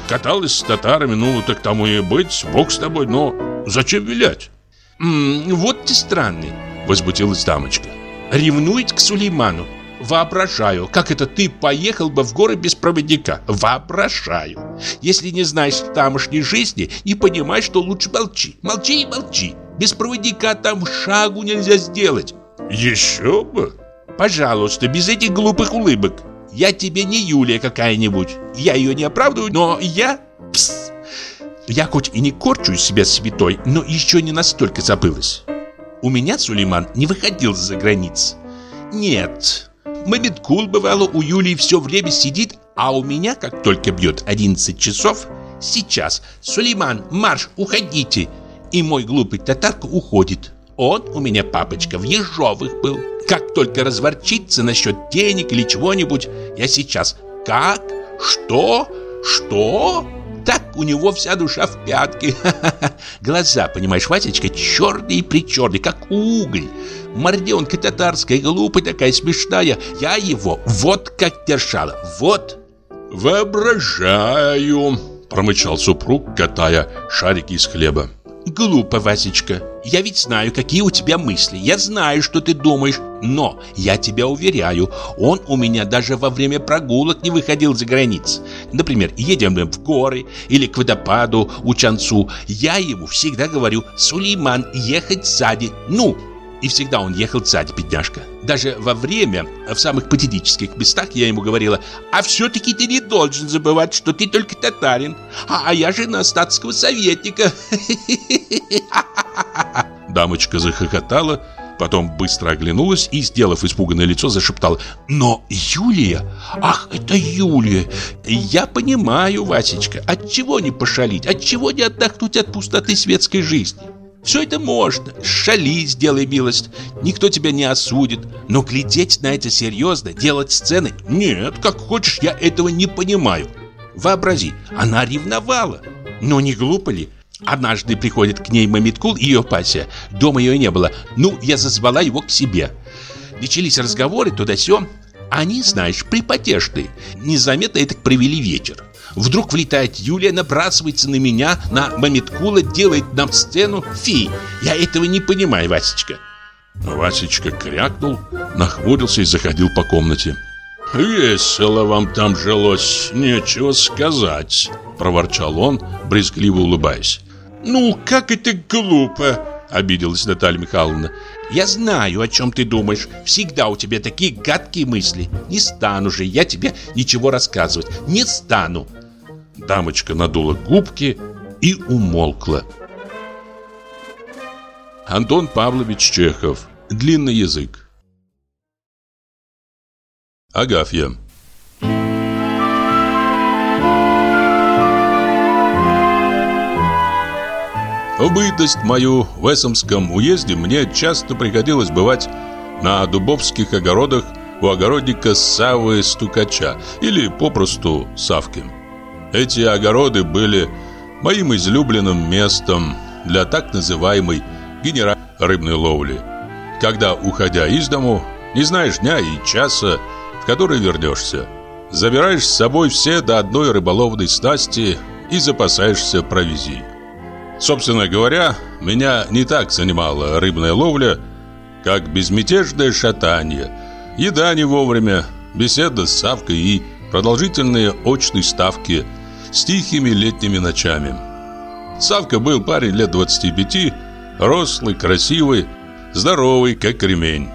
Каталась с татарами, ну так тому и быть, бог с тобой, но зачем вилять? М -м, вот ты странный, возмутилась дамочка. Ревнует к Сулейману. Воображаю, как это ты поехал бы в горы без проводника. Воображаю. Если не знаешь тамошней жизни, не понимаешь, что лучше молчи. Молчи и молчи. Без проводника там шагу нельзя сделать. Еще бы. Пожалуйста, без этих глупых улыбок. Я тебе не Юлия какая-нибудь. Я ее не оправдываю, но я... Пс. Я хоть и не корчу из себя святой, но еще не настолько забылась. У меня Сулейман не выходил за границ. Нет, Мамиткул, бывало, у Юлии все время сидит, а у меня, как только бьет 11 часов, сейчас, Сулейман, марш, уходите. И мой глупый татарка уходит. Он у меня, папочка, в Ежовых был. Как только разворчится насчет денег или чего-нибудь, я сейчас «Как? Что? Что?» Так у него вся душа в пятке. Глаза, понимаешь, Васечка, черные-причерные, как уголь. Морденка татарская, глупая такая, смешная. Я его вот как держала, вот. Воображаю, промычал супруг, катая шарики из хлеба. Глупо, Васечка. Я ведь знаю, какие у тебя мысли. Я знаю, что ты думаешь. Но я тебя уверяю, он у меня даже во время прогулок не выходил за границ. Например, едем мы в горы или к водопаду у Чанцу. Я ему всегда говорю, Сулейман, ехать сзади. Ну, и всегда он ехал сзади, бедняжка. Даже во время, в самых патетических местах я ему говорила, а все-таки ты не должен забывать, что ты только татарин, а, а я жена статского советника. Дамочка захохотала, потом быстро оглянулась и, сделав испуганное лицо, зашептала «Но Юлия? Ах, это Юлия! Я понимаю, Васечка, от чего не пошалить, от чего не отдохнуть от пустоты светской жизни?» Все это можно. Шали, сделай милость. Никто тебя не осудит. Но глядеть на это серьезно, делать сцены... Нет, как хочешь, я этого не понимаю. Вообрази, она ревновала. Но не глупо ли? Однажды приходит к ней Мамиткул и ее пассия. Дома ее не было. Ну, я зазвала его к себе. Начались разговоры туда-сё. Они, знаешь, припотешные. Незаметно это провели вечер. Вдруг влетает Юлия, набрасывается на меня, на Мамиткула, делает нам сцену. Фи, я этого не понимаю, Васечка. Васечка крякнул, нахмурился и заходил по комнате. «Весело вам там жилось, нечего сказать», — проворчал он, брезгливо улыбаясь. «Ну, как это глупо!» — обиделась Наталья Михайловна. «Я знаю, о чем ты думаешь. Всегда у тебя такие гадкие мысли. Не стану же я тебе ничего рассказывать. Не стану. Дамочка надула губки и умолкла. Антон Павлович Чехов. Длинный язык. Агафья. В бытность мою в Эссомском уезде мне часто приходилось бывать на дубовских огородах у огородника Савы Стукача или попросту Савки. Эти огороды были моим излюбленным местом для так называемой генеральной рыбной ловли. Когда, уходя из дому, не знаешь дня и часа, в который вернешься. Забираешь с собой все до одной рыболовной снасти и запасаешься провизией. Собственно говоря, меня не так занимала рыбная ловля, как безмятежное шатание, еда не вовремя, беседа с Савкой и продолжительные очные ставки с тихими летними ночами. Савка был парень лет 25, рослый, красивый, здоровый, как ремень.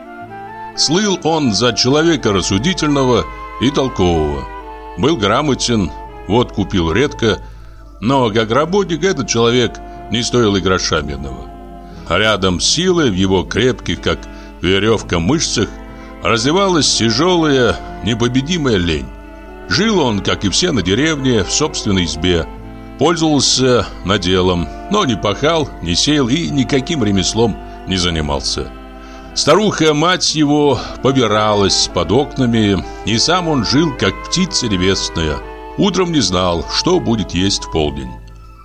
Слыл он за человека рассудительного и толкового. Был грамотен, вот купил редко, но как работник этот человек – не стоил и гроша медного. А рядом с силой в его крепких, как веревка, мышцах развивалась тяжелая, непобедимая лень. Жил он, как и все на деревне, в собственной избе, пользовался наделом, но не пахал, не сеял и никаким ремеслом не занимался. Старуха-мать его побиралась под окнами, и сам он жил, как птица небесная. Утром не знал, что будет есть в полдень.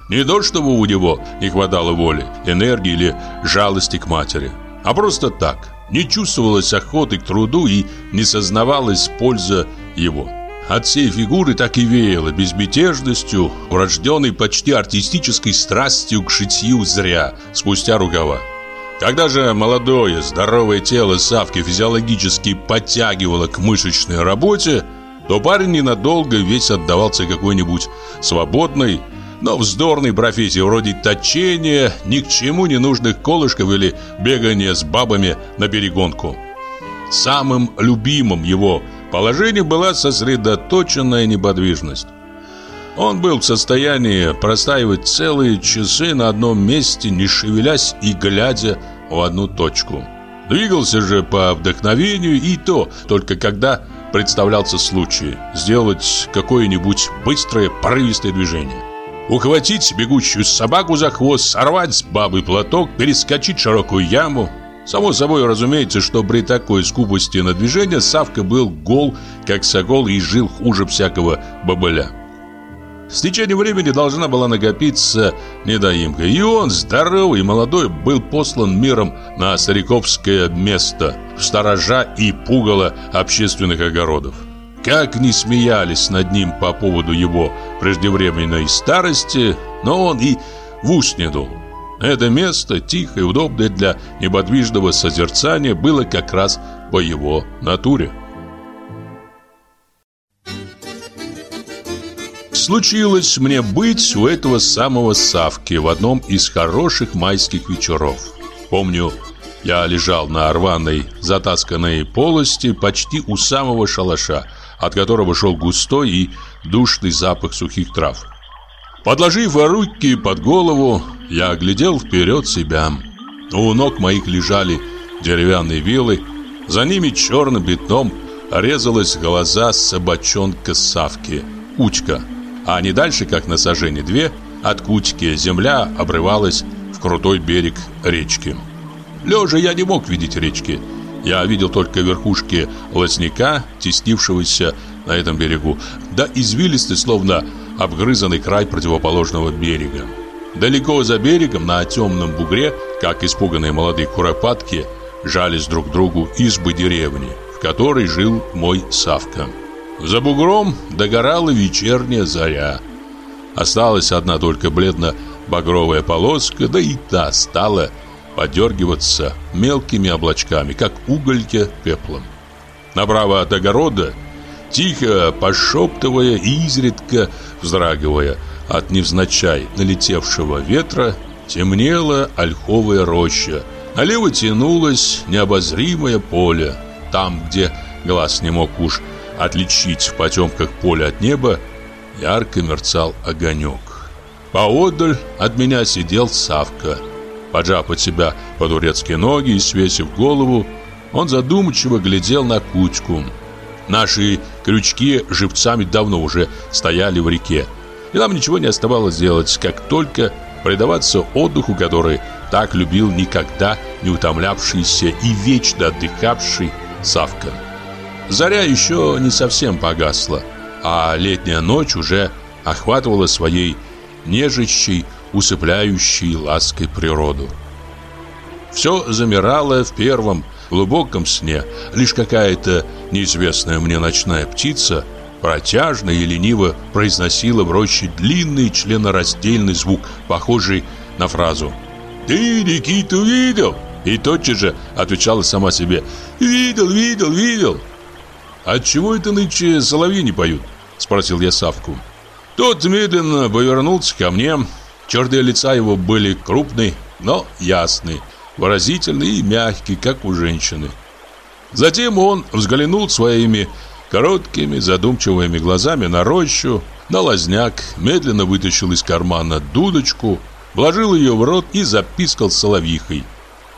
Не то, чтобы у него не хватало воли, энергии или жалости к матери, а просто так. Не чувствовалось охоты к труду и не сознавалась польза его. От всей фигуры так и веяло безмятежностью, врожденной почти артистической страстью к шитью зря, спустя рукава. Когда же молодое, здоровое тело Савки физиологически подтягивало к мышечной работе, то парень ненадолго весь отдавался какой-нибудь свободной, но вздорной профессии вроде точения, ни к чему не нужных колышков или бегания с бабами на перегонку. Самым любимым его положением была сосредоточенная неподвижность. Он был в состоянии простаивать целые часы на одном месте, не шевелясь и глядя в одну точку. Двигался же по вдохновению и то, только когда представлялся случай сделать какое-нибудь быстрое порывистое движение. Ухватить бегущую собаку за хвост, сорвать с бабы платок, перескочить широкую яму. Само собой разумеется, что при такой скупости на движение Савка был гол, как сокол, и жил хуже всякого бабыля. С течением времени должна была накопиться недоимка, и он, здоровый и молодой, был послан миром на стариковское место, сторожа и пугало общественных огородов. Как не смеялись над ним по поводу его преждевременной старости, но он и в ус не дул. Это место, тихое и удобное для неподвижного созерцания, было как раз по его натуре. Случилось мне быть у этого самого Савки в одном из хороших майских вечеров. Помню, я лежал на рваной затасканной полости почти у самого шалаша, от которого шел густой и душный запах сухих трав. Подложив руки под голову, я оглядел вперед себя. У ног моих лежали деревянные вилы, за ними черным пятном резалась глаза собачонка Савки, кучка, а не дальше, как на сажене две, от кучки земля обрывалась в крутой берег речки. Лежа я не мог видеть речки, я видел только верхушки лосника, теснившегося на этом берегу, да извилистый, словно обгрызанный край противоположного берега. Далеко за берегом, на темном бугре, как испуганные молодые куропатки, жались друг другу избы деревни, в которой жил мой Савка. За бугром догорала вечерняя заря. Осталась одна только бледно-багровая полоска, да и та стала подергиваться мелкими облачками, как угольки пеплом. Направо от огорода, тихо пошептывая и изредка вздрагивая от невзначай налетевшего ветра, темнела ольховая роща. Налево тянулось необозримое поле. Там, где глаз не мог уж отличить в потемках поле от неба, ярко мерцал огонек. Поодаль от меня сидел Савка. Поджав под себя по-турецки ноги и свесив голову, он задумчиво глядел на кучку. Наши крючки живцами давно уже стояли в реке, и нам ничего не оставалось делать, как только предаваться отдыху, который так любил никогда не утомлявшийся и вечно отдыхавший Савка. Заря еще не совсем погасла, а летняя ночь уже охватывала своей нежащей, усыпляющей лаской природу. Все замирало в первом глубоком сне, лишь какая-то неизвестная мне ночная птица протяжно и лениво произносила в роще длинный членораздельный звук, похожий на фразу «Ты Никиту видел?» И тотчас же отвечала сама себе «Видел, видел, видел». «Отчего это нынче соловьи не поют?» Спросил я Савку. Тот медленно повернулся ко мне. Черты лица его были крупные, но ясные, выразительные и мягкие, как у женщины. Затем он взглянул своими короткими задумчивыми глазами на рощу, на лазняк, медленно вытащил из кармана дудочку, вложил ее в рот и запискал соловьихой.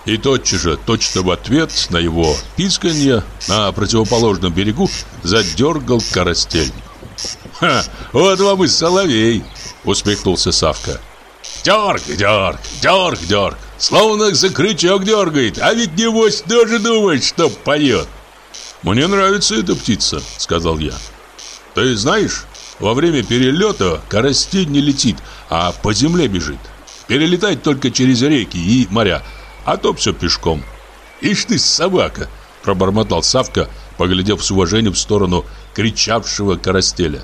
И тотчас же, точно в ответ на его писканье, на противоположном берегу задергал карастель. «Ха, вот вам и соловей!» — усмехнулся Савка. «Дерг, дерг, дерг, дерг, словно за крючок дергает, а ведь небось тоже думает, что поет!» «Мне нравится эта птица», — сказал я. «Ты знаешь, во время перелета карастель не летит, а по земле бежит. Перелетает только через реки и моря, а то все пешком. Ишь ты, собака, пробормотал Савка, поглядев с уважением в сторону кричавшего карастеля.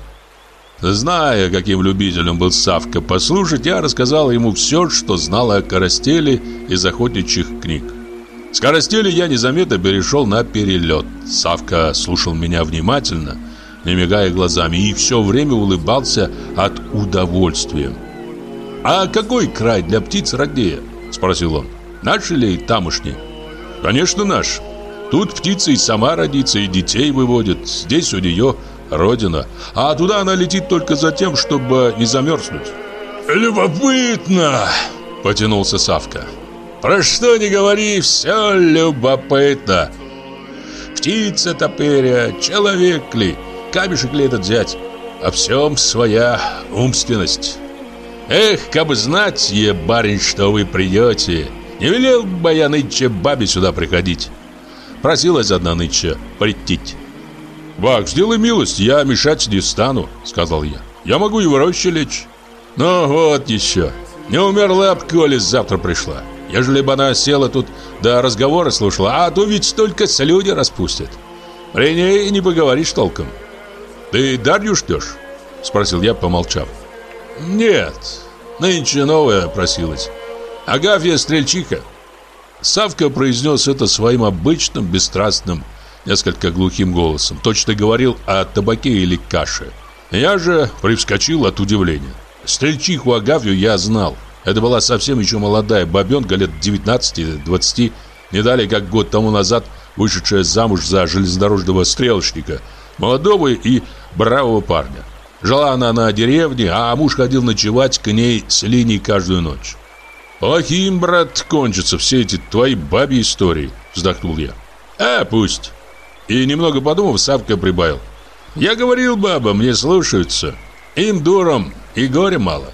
Зная, каким любителем был Савка послушать, я рассказал ему все, что знал о карастеле из охотничьих книг. С карастели я незаметно перешел на перелет. Савка слушал меня внимательно, не мигая глазами, и все время улыбался от удовольствия. «А какой край для птиц роднее?» – спросил он. Наш или тамошний? Конечно, наш. Тут птица и сама родится, и детей выводит. Здесь у нее родина. А туда она летит только за тем, чтобы не замерзнуть. Любопытно, потянулся Савка. Про что не говори, все любопытно. Птица топеря, человек ли, камешек ли этот взять? О всем своя умственность. Эх, как бы знать, е барин, что вы придете, не велел бы я нынче бабе сюда приходить. Просилась одна нынче прийти. «Бак, сделай милость, я мешать не стану», — сказал я. «Я могу и в роще лечь». «Ну вот еще. Не умерла б, коли завтра пришла. Ежели бы она села тут до разговора слушала, а то ведь только слюни распустят. При ней не поговоришь толком». «Ты Дарью ждешь?» — спросил я, помолчав. «Нет, нынче новая просилась». Агафья Стрельчиха. Савка произнес это своим обычным, бесстрастным, несколько глухим голосом. Точно говорил о табаке или каше. Я же привскочил от удивления. Стрельчиху Агафью я знал. Это была совсем еще молодая бабенка лет 19-20, не далее как год тому назад вышедшая замуж за железнодорожного стрелочника, молодого и бравого парня. Жила она на деревне, а муж ходил ночевать к ней с линией каждую ночь. «Плохим, брат, кончатся все эти твои бабьи истории», — вздохнул я. «А, пусть». И немного подумав, Савка прибавил. «Я говорил бабам, мне слушаются. Им дуром и горя мало».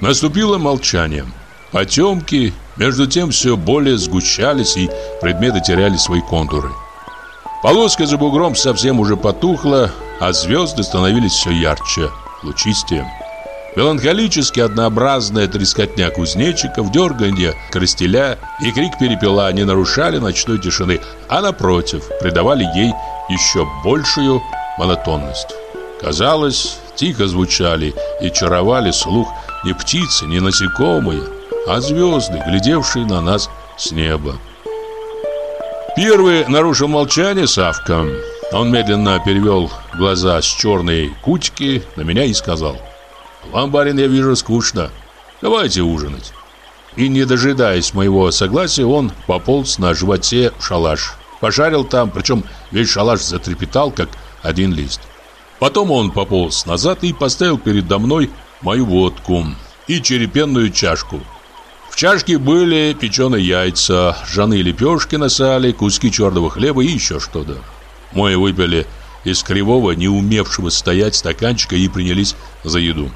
Наступило молчание. Потемки, между тем, все более сгущались, и предметы теряли свои контуры. Полоска за бугром совсем уже потухла, а звезды становились все ярче, лучистее. Меланхолически однообразная трескотня кузнечиков, дерганье крастеля и крик перепела не нарушали ночной тишины, а напротив, придавали ей еще большую монотонность. Казалось, тихо звучали и чаровали слух не птицы, не насекомые, а звезды, глядевшие на нас с неба. Первый нарушил молчание Савка. Он медленно перевел глаза с черной кучки на меня и сказал – вам, барин, я вижу, скучно. Давайте ужинать. И не дожидаясь моего согласия, он пополз на животе в шалаш. Пожарил там, причем весь шалаш затрепетал, как один лист. Потом он пополз назад и поставил передо мной мою водку и черепенную чашку. В чашке были печеные яйца, ржаные лепешки на сале, куски черного хлеба и еще что-то. Мы выпили из кривого, не умевшего стоять стаканчика и принялись за еду.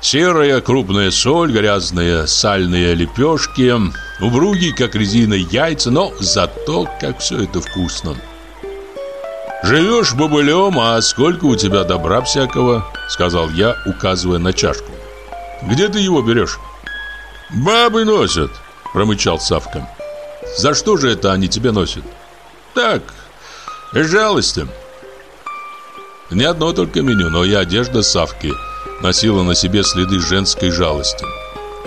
Серая крупная соль, грязные сальные лепешки, убруги, как резиновые яйца, но зато как все это вкусно. «Живешь бобылем, а сколько у тебя добра всякого?» Сказал я, указывая на чашку. «Где ты его берешь?» «Бабы носят», промычал Савка. «За что же это они тебе носят?» «Так, жалости». Не одно только меню, но и одежда Савки носила на себе следы женской жалости.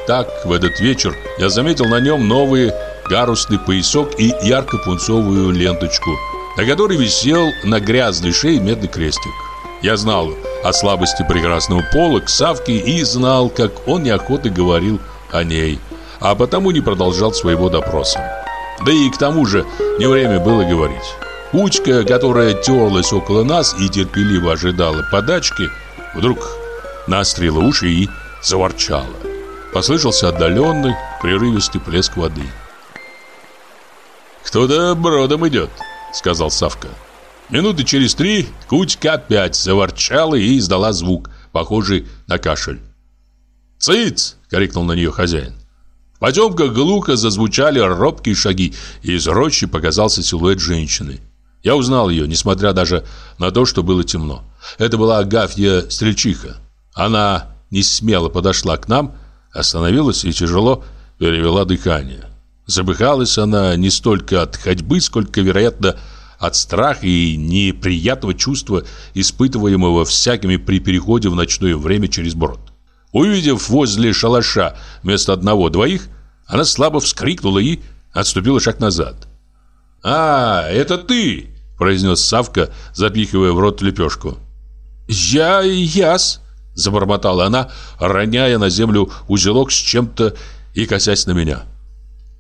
Так, в этот вечер я заметил на нем новый гарусный поясок и ярко-пунцовую ленточку – на которой висел на грязной шее медный крестик. Я знал о слабости прекрасного пола к Савке и знал, как он неохотно говорил о ней, а потому не продолжал своего допроса. Да и к тому же не время было говорить. Кучка, которая терлась около нас и терпеливо ожидала подачки, вдруг настрила уши и заворчала. Послышался отдаленный, прерывистый плеск воды. «Кто-то бродом идет», — сказал Савка. Минуты через три кучка опять заворчала и издала звук, похожий на кашель. «Цыц!» — крикнул на нее хозяин. В потемках глухо зазвучали робкие шаги, и из рощи показался силуэт женщины. Я узнал ее, несмотря даже на то, что было темно. Это была Агафья Стрельчиха. Она не смело подошла к нам, остановилась и тяжело перевела дыхание. Забыхалась она не столько от ходьбы, сколько, вероятно, от страха и неприятного чувства, испытываемого всякими при переходе в ночное время через брод. Увидев возле шалаша вместо одного-двоих, она слабо вскрикнула и отступила шаг назад. «А, это ты!» – произнес Савка, запихивая в рот лепешку. «Я яс!» – забормотала она, роняя на землю узелок с чем-то и косясь на меня.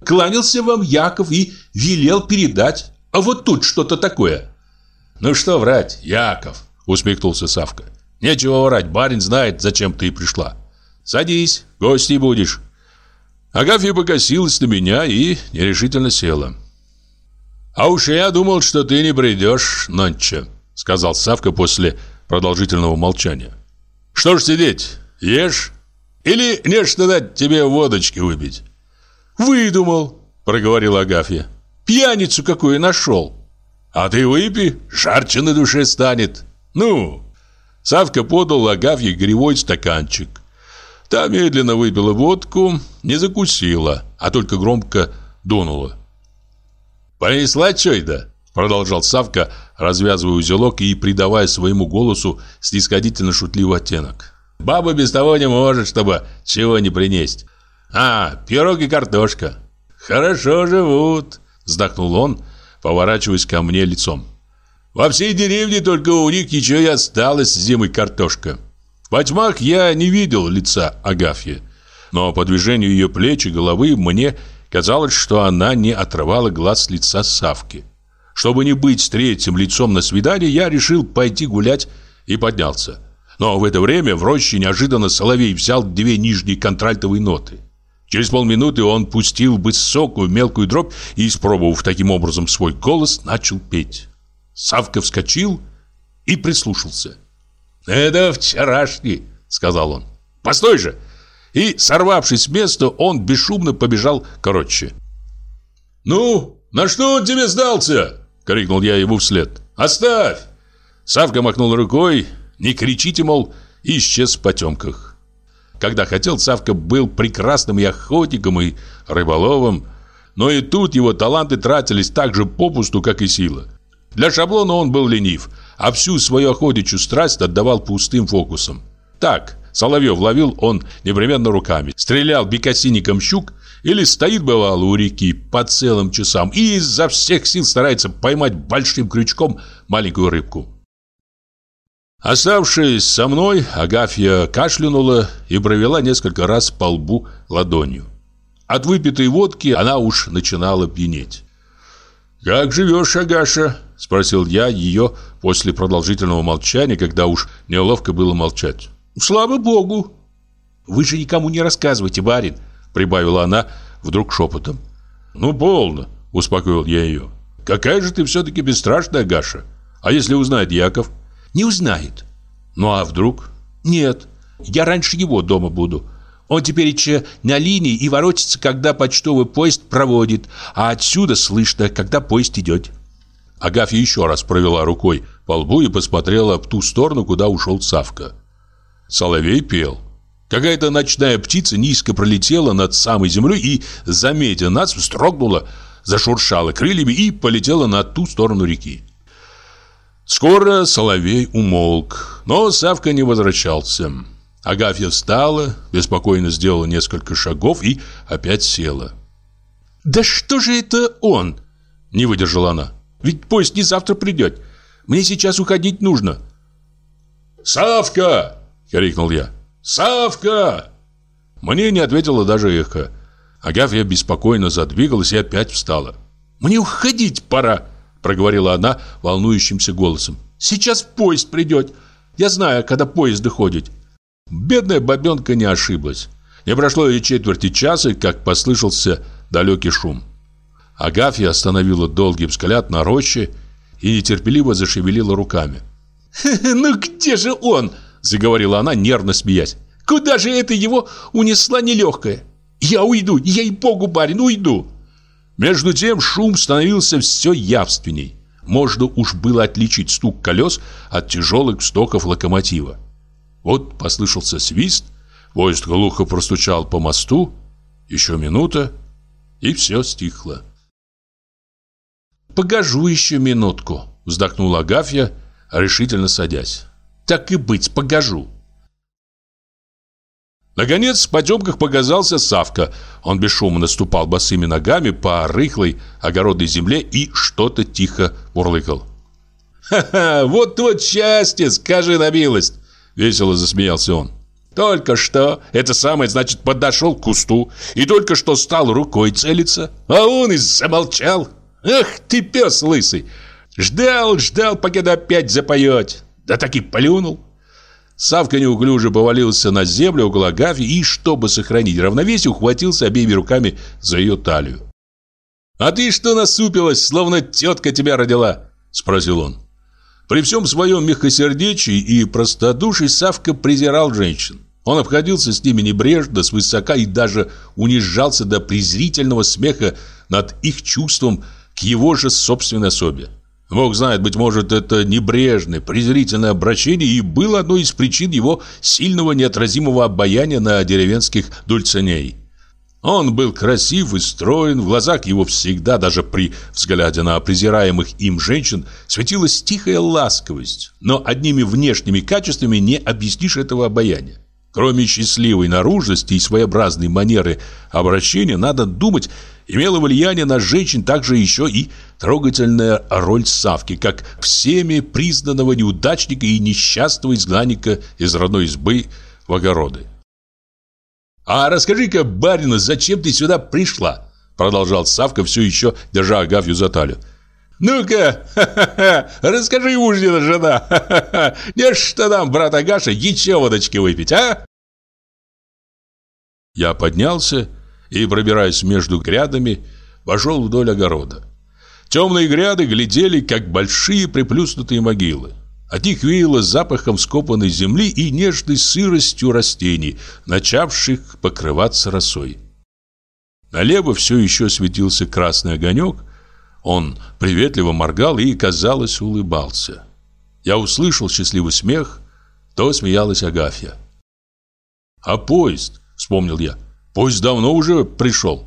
Кланялся вам Яков и велел передать. А вот тут что-то такое. Ну что врать, Яков, усмехнулся Савка. Нечего врать, барин знает, зачем ты пришла. Садись, гостей будешь. Агафья покосилась на меня и нерешительно села. «А уж я думал, что ты не придешь ночью», — сказал Савка после продолжительного молчания. «Что ж сидеть, ешь? Или нечто дать тебе водочки выпить?» «Выдумал», — проговорила Агафья. «Пьяницу какую нашел». «А ты выпей, жарче на душе станет. Ну!» Савка подал Агафье гривой стаканчик. Та медленно выпила водку, не закусила, а только громко дунула. «Понесла чой-то?» Продолжал Савка, развязывая узелок и придавая своему голосу снисходительно шутливый оттенок. «Баба без того не может, чтобы чего не принесть. А, пирог и картошка. Хорошо живут, вздохнул он, поворачиваясь ко мне лицом. Во всей деревне только у них ничего и осталось зимой картошка. В тьмах я не видел лица Агафьи, но по движению ее плеч и головы мне казалось, что она не отрывала глаз лица Савки. Чтобы не быть третьим лицом на свидании, я решил пойти гулять и поднялся. Но в это время в роще неожиданно Соловей взял две нижние контральтовые ноты. Через полминуты он пустил высокую мелкую дробь и, испробовав таким образом свой голос, начал петь. Савка вскочил и прислушался. «Это вчерашний», — сказал он. «Постой же!» И, сорвавшись с места, он бесшумно побежал короче. «Ну, на что он тебе сдался?» — крикнул я ему вслед. «Оставь!» Савка махнул рукой, не кричите, мол, исчез в потемках. Когда хотел, Савка был прекрасным и охотником, и рыболовом. Но и тут его таланты тратились так же попусту, как и сила. Для шаблона он был ленив, а всю свою охотничью страсть отдавал пустым фокусам. Так, Соловьев ловил он непременно руками, стрелял бекасинником щук или стоит, бывало, у реки по целым часам и изо всех сил старается поймать большим крючком маленькую рыбку. Оставшись со мной, Агафья кашлянула и провела несколько раз по лбу ладонью. От выпитой водки она уж начинала пьянеть. «Как живешь, Агаша?» – спросил я ее после продолжительного молчания, когда уж неловко было молчать. «Слава Богу!» Вы же никому не рассказывайте, барин, прибавила она вдруг шепотом. Ну, полно, успокоил я ее. Какая же ты все-таки бесстрашная, Гаша? А если узнает Яков? Не узнает. Ну, а вдруг? Нет, я раньше его дома буду. Он теперь еще на линии и воротится, когда почтовый поезд проводит, а отсюда слышно, когда поезд идет. Агафья еще раз провела рукой по лбу и посмотрела в ту сторону, куда ушел Савка. Соловей пел. Какая-то ночная птица низко пролетела над самой землей и, заметя нас, вздрогнула, зашуршала крыльями и полетела на ту сторону реки. Скоро Соловей умолк, но Савка не возвращался. Агафья встала, беспокойно сделала несколько шагов и опять села. «Да что же это он?» – не выдержала она. «Ведь поезд не завтра придет. Мне сейчас уходить нужно». «Савка!» – крикнул я. «Савка!» Мне не ответила даже эхо. Агафья беспокойно задвигалась и опять встала. «Мне уходить пора!» – проговорила она волнующимся голосом. «Сейчас поезд придет. Я знаю, когда поезд доходит. Бедная бабенка не ошиблась. Не прошло и четверти часа, как послышался далекий шум. Агафья остановила долгий взгляд на роще и нетерпеливо зашевелила руками. «Ну где же он?» – заговорила она, нервно смеясь. «Куда же это его унесла нелегкая? Я уйду, ей-богу, барин, уйду!» Между тем шум становился все явственней. Можно уж было отличить стук колес от тяжелых стоков локомотива. Вот послышался свист, поезд глухо простучал по мосту, еще минута, и все стихло. «Погожу еще минутку», — вздохнула Агафья, решительно садясь. «Так и быть, погожу». Наконец, в потемках показался Савка. Он бесшумно ступал босыми ногами по рыхлой огородной земле и что-то тихо мурлыкал. «Ха-ха, вот вот счастье, скажи на милость!» Весело засмеялся он. Только что, это самое, значит, подошел к кусту и только что стал рукой целиться, а он и замолчал. Ах ты, пес лысый! Ждал, ждал, пока опять запоет. Да так и плюнул. Савка неуклюже повалился на землю около Агафьи и, чтобы сохранить равновесие, ухватился обеими руками за ее талию. «А ты что насупилась, словно тетка тебя родила?» – спросил он. При всем своем мягкосердечии и простодушии Савка презирал женщин. Он обходился с ними небрежно, свысока и даже унижался до презрительного смеха над их чувством к его же собственной особе. Бог знает, быть может, это небрежное, презрительное обращение и было одной из причин его сильного неотразимого обаяния на деревенских дульциней. Он был красив и строен, в глазах его всегда, даже при взгляде на презираемых им женщин, светилась тихая ласковость. Но одними внешними качествами не объяснишь этого обаяния. Кроме счастливой наружности и своеобразной манеры обращения, надо думать, имело влияние на женщин также еще и трогательная роль Савки, как всеми признанного неудачника и несчастного изгнанника из родной избы в огороды. «А расскажи-ка, барина, зачем ты сюда пришла?» Продолжал Савка, все еще держа Агафью за талию. «Ну-ка, расскажи, мужнина жена, не что нам, брат Агаша, еще водочки выпить, а?» Я поднялся и, пробираясь между грядами, пошел вдоль огорода. Темные гряды глядели, как большие приплюснутые могилы. От них веяло запахом скопанной земли и нежной сыростью растений, начавших покрываться росой. Налево все еще светился красный огонек. Он приветливо моргал и, казалось, улыбался. Я услышал счастливый смех, то смеялась Агафья. «А поезд?» — вспомнил я. «Поезд давно уже пришел».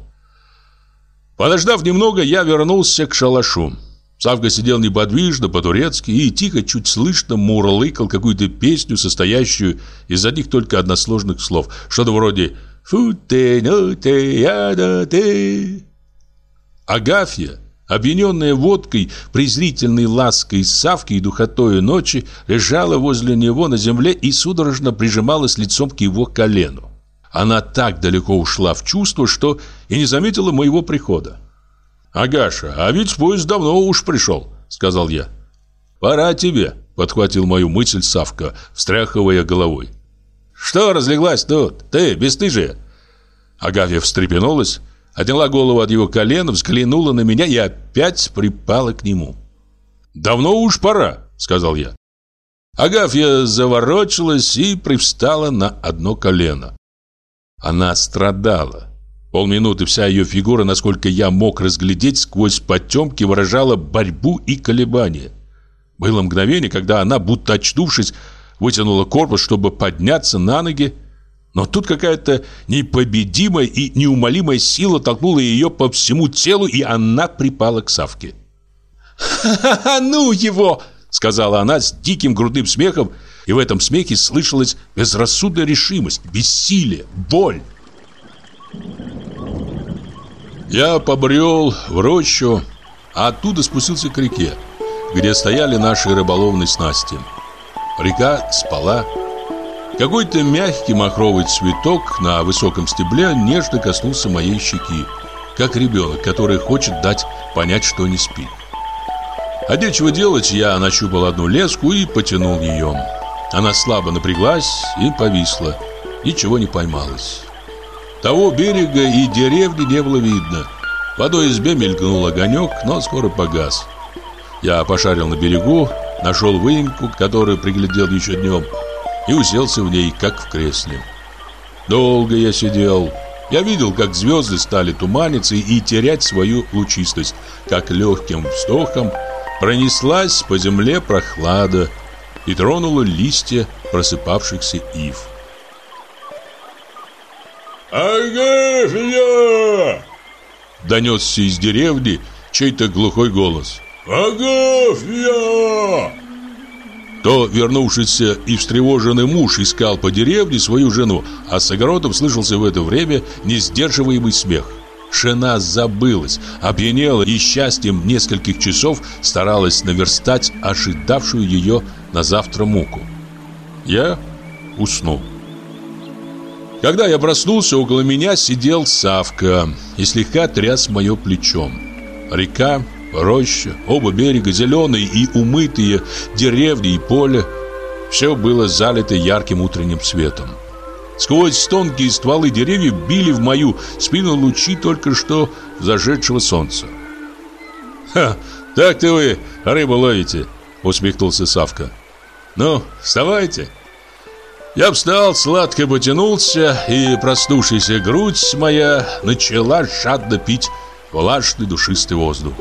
Подождав немного, я вернулся к шалашу. Савка сидел неподвижно, по-турецки, и тихо, чуть слышно мурлыкал какую-то песню, состоящую из одних только односложных слов. Что-то вроде «Фу-те, ну-те, я-да-те». Агафья, объединенная водкой, презрительной лаской Савки и духотою ночи, лежала возле него на земле и судорожно прижималась лицом к его колену. Она так далеко ушла в чувство, что и не заметила моего прихода. «Агаша, а ведь поезд давно уж пришел», — сказал я. «Пора тебе», — подхватил мою мысль Савка, встряхивая головой. Что разлеглась тут? Ты, бесстыжие!» Агафья встрепенулась, отняла голову от его колена, взглянула на меня и опять припала к нему. «Давно уж пора», — сказал я. Агафья заворочилась и привстала на одно колено. Она страдала. Полминуты вся ее фигура, насколько я мог разглядеть, сквозь потемки выражала борьбу и колебания. Было мгновение, когда она, будто очнувшись, вытянула корпус, чтобы подняться на ноги, но тут какая-то непобедимая и неумолимая сила толкнула ее по всему телу, и она припала к Савке. «Ха-ха-ха, ну его!» сказала она с диким грудным смехом, и в этом смехе слышалась безрассудная решимость, бессилие, боль. Я побрел в рощу, а оттуда спустился к реке, где стояли наши рыболовные снасти. Река спала. Какой-то мягкий махровый цветок на высоком стебле нежно коснулся моей щеки, как ребенок, который хочет дать понять, что не спит. А нечего делать, я нащупал одну леску и потянул ее. Она слабо напряглась и повисла. Ничего не поймалось. Того берега и деревни не было видно. В одной избе мелькнул огонек, но скоро погас. Я пошарил на берегу, нашел выемку, которую приглядел еще днем, и уселся в ней, как в кресле. Долго я сидел. Я видел, как звезды стали туманиться и терять свою лучистость, как легким вздохом Пронеслась по земле прохлада и тронула листья просыпавшихся ив. «Агафья!» Донесся из деревни чей-то глухой голос. «Агафья!» То вернувшийся и встревоженный муж искал по деревне свою жену, а с огородом слышался в это время несдерживаемый смех. Шена забылась, опьянела и счастьем нескольких часов старалась наверстать ожидавшую ее на завтра муку. Я уснул. Когда я проснулся, около меня сидел Савка и слегка тряс мое плечом. Река, роща, оба берега зеленые и умытые, деревни и поле – все было залито ярким утренним светом. Сквозь тонкие стволы деревьев били в мою спину лучи только что зажедшего солнца. «Ха, так-то вы рыбу ловите!» — усмехнулся Савка. «Ну, вставайте!» Я встал, сладко потянулся, и проснувшаяся грудь моя начала жадно пить влажный душистый воздух.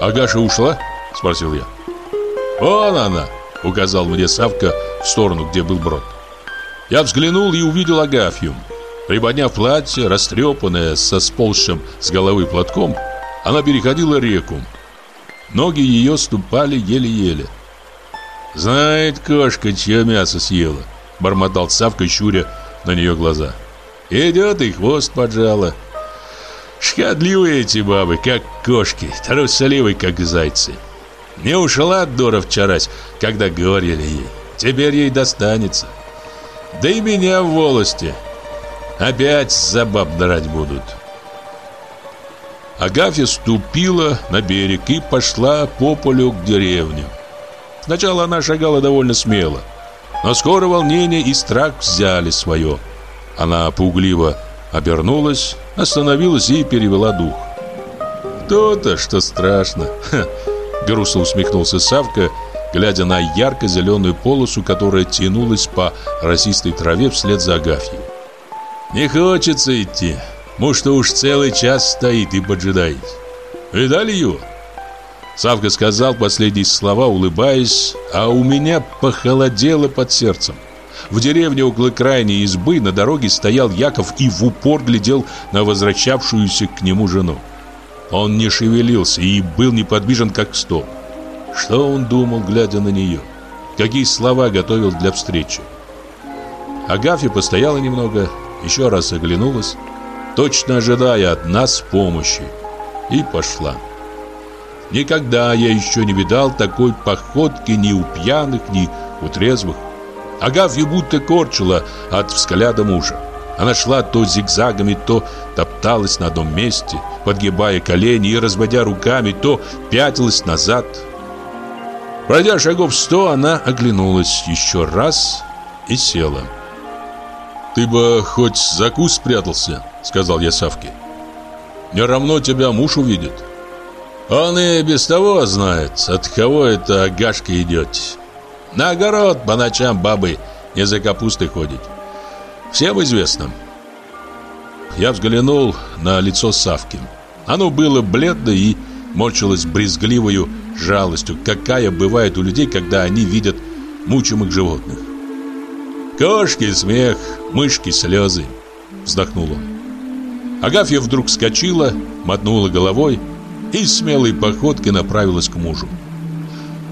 «Агаша ушла?» — спросил я. «Вон она!» — указал мне Савка в сторону, где был брод. Я взглянул и увидел Агафью. Приподняв платье, растрепанное, со сползшим с головы платком, она переходила реку. Ноги ее ступали еле-еле. «Знает кошка, чье мясо съела», — бормотал Савка, щуря на нее глаза. «Идет и хвост поджала». Шкодливые эти бабы, как кошки, трусливые, как зайцы. Не ушла дура вчерась, когда говорили ей. Теперь ей достанется. Да и меня в волости. Опять за баб драть будут. Агафья ступила на берег и пошла по полю к деревне. Сначала она шагала довольно смело, но скоро волнение и страх взяли свое. Она пугливо обернулась, остановилась и перевела дух. «То-то, что страшно!» — грустно усмехнулся Савка глядя на ярко-зеленую полосу, которая тянулась по росистой траве вслед за Агафьей. «Не хочется идти. Может, уж целый час стоит и поджидает. Видали его?» Савка сказал последние слова, улыбаясь, а у меня похолодело под сердцем. В деревне около крайней избы на дороге стоял Яков и в упор глядел на возвращавшуюся к нему жену. Он не шевелился и был неподвижен, как стол. Что он думал, глядя на нее? Какие слова готовил для встречи? Агафья постояла немного, еще раз оглянулась, точно ожидая от нас помощи, и пошла. Никогда я еще не видал такой походки ни у пьяных, ни у трезвых. Агафью будто корчила от взгляда мужа. Она шла то зигзагами, то топталась на одном месте, подгибая колени и разводя руками, то пятилась назад – Пройдя шагов сто, она оглянулась еще раз и села. «Ты бы хоть за куст спрятался», — сказал я Савке. «Не равно тебя муж увидит». «Он и без того знает, от кого эта гашка идет. На огород по ночам бабы не за капустой ходит. Всем известно». Я взглянул на лицо Савки. Оно было бледно и морщилось брезгливою жалостью, какая бывает у людей, когда они видят мучимых животных. «Кошки смех, мышки слезы», — вздохнул он. Агафья вдруг вскочила, мотнула головой и смелой походкой направилась к мужу.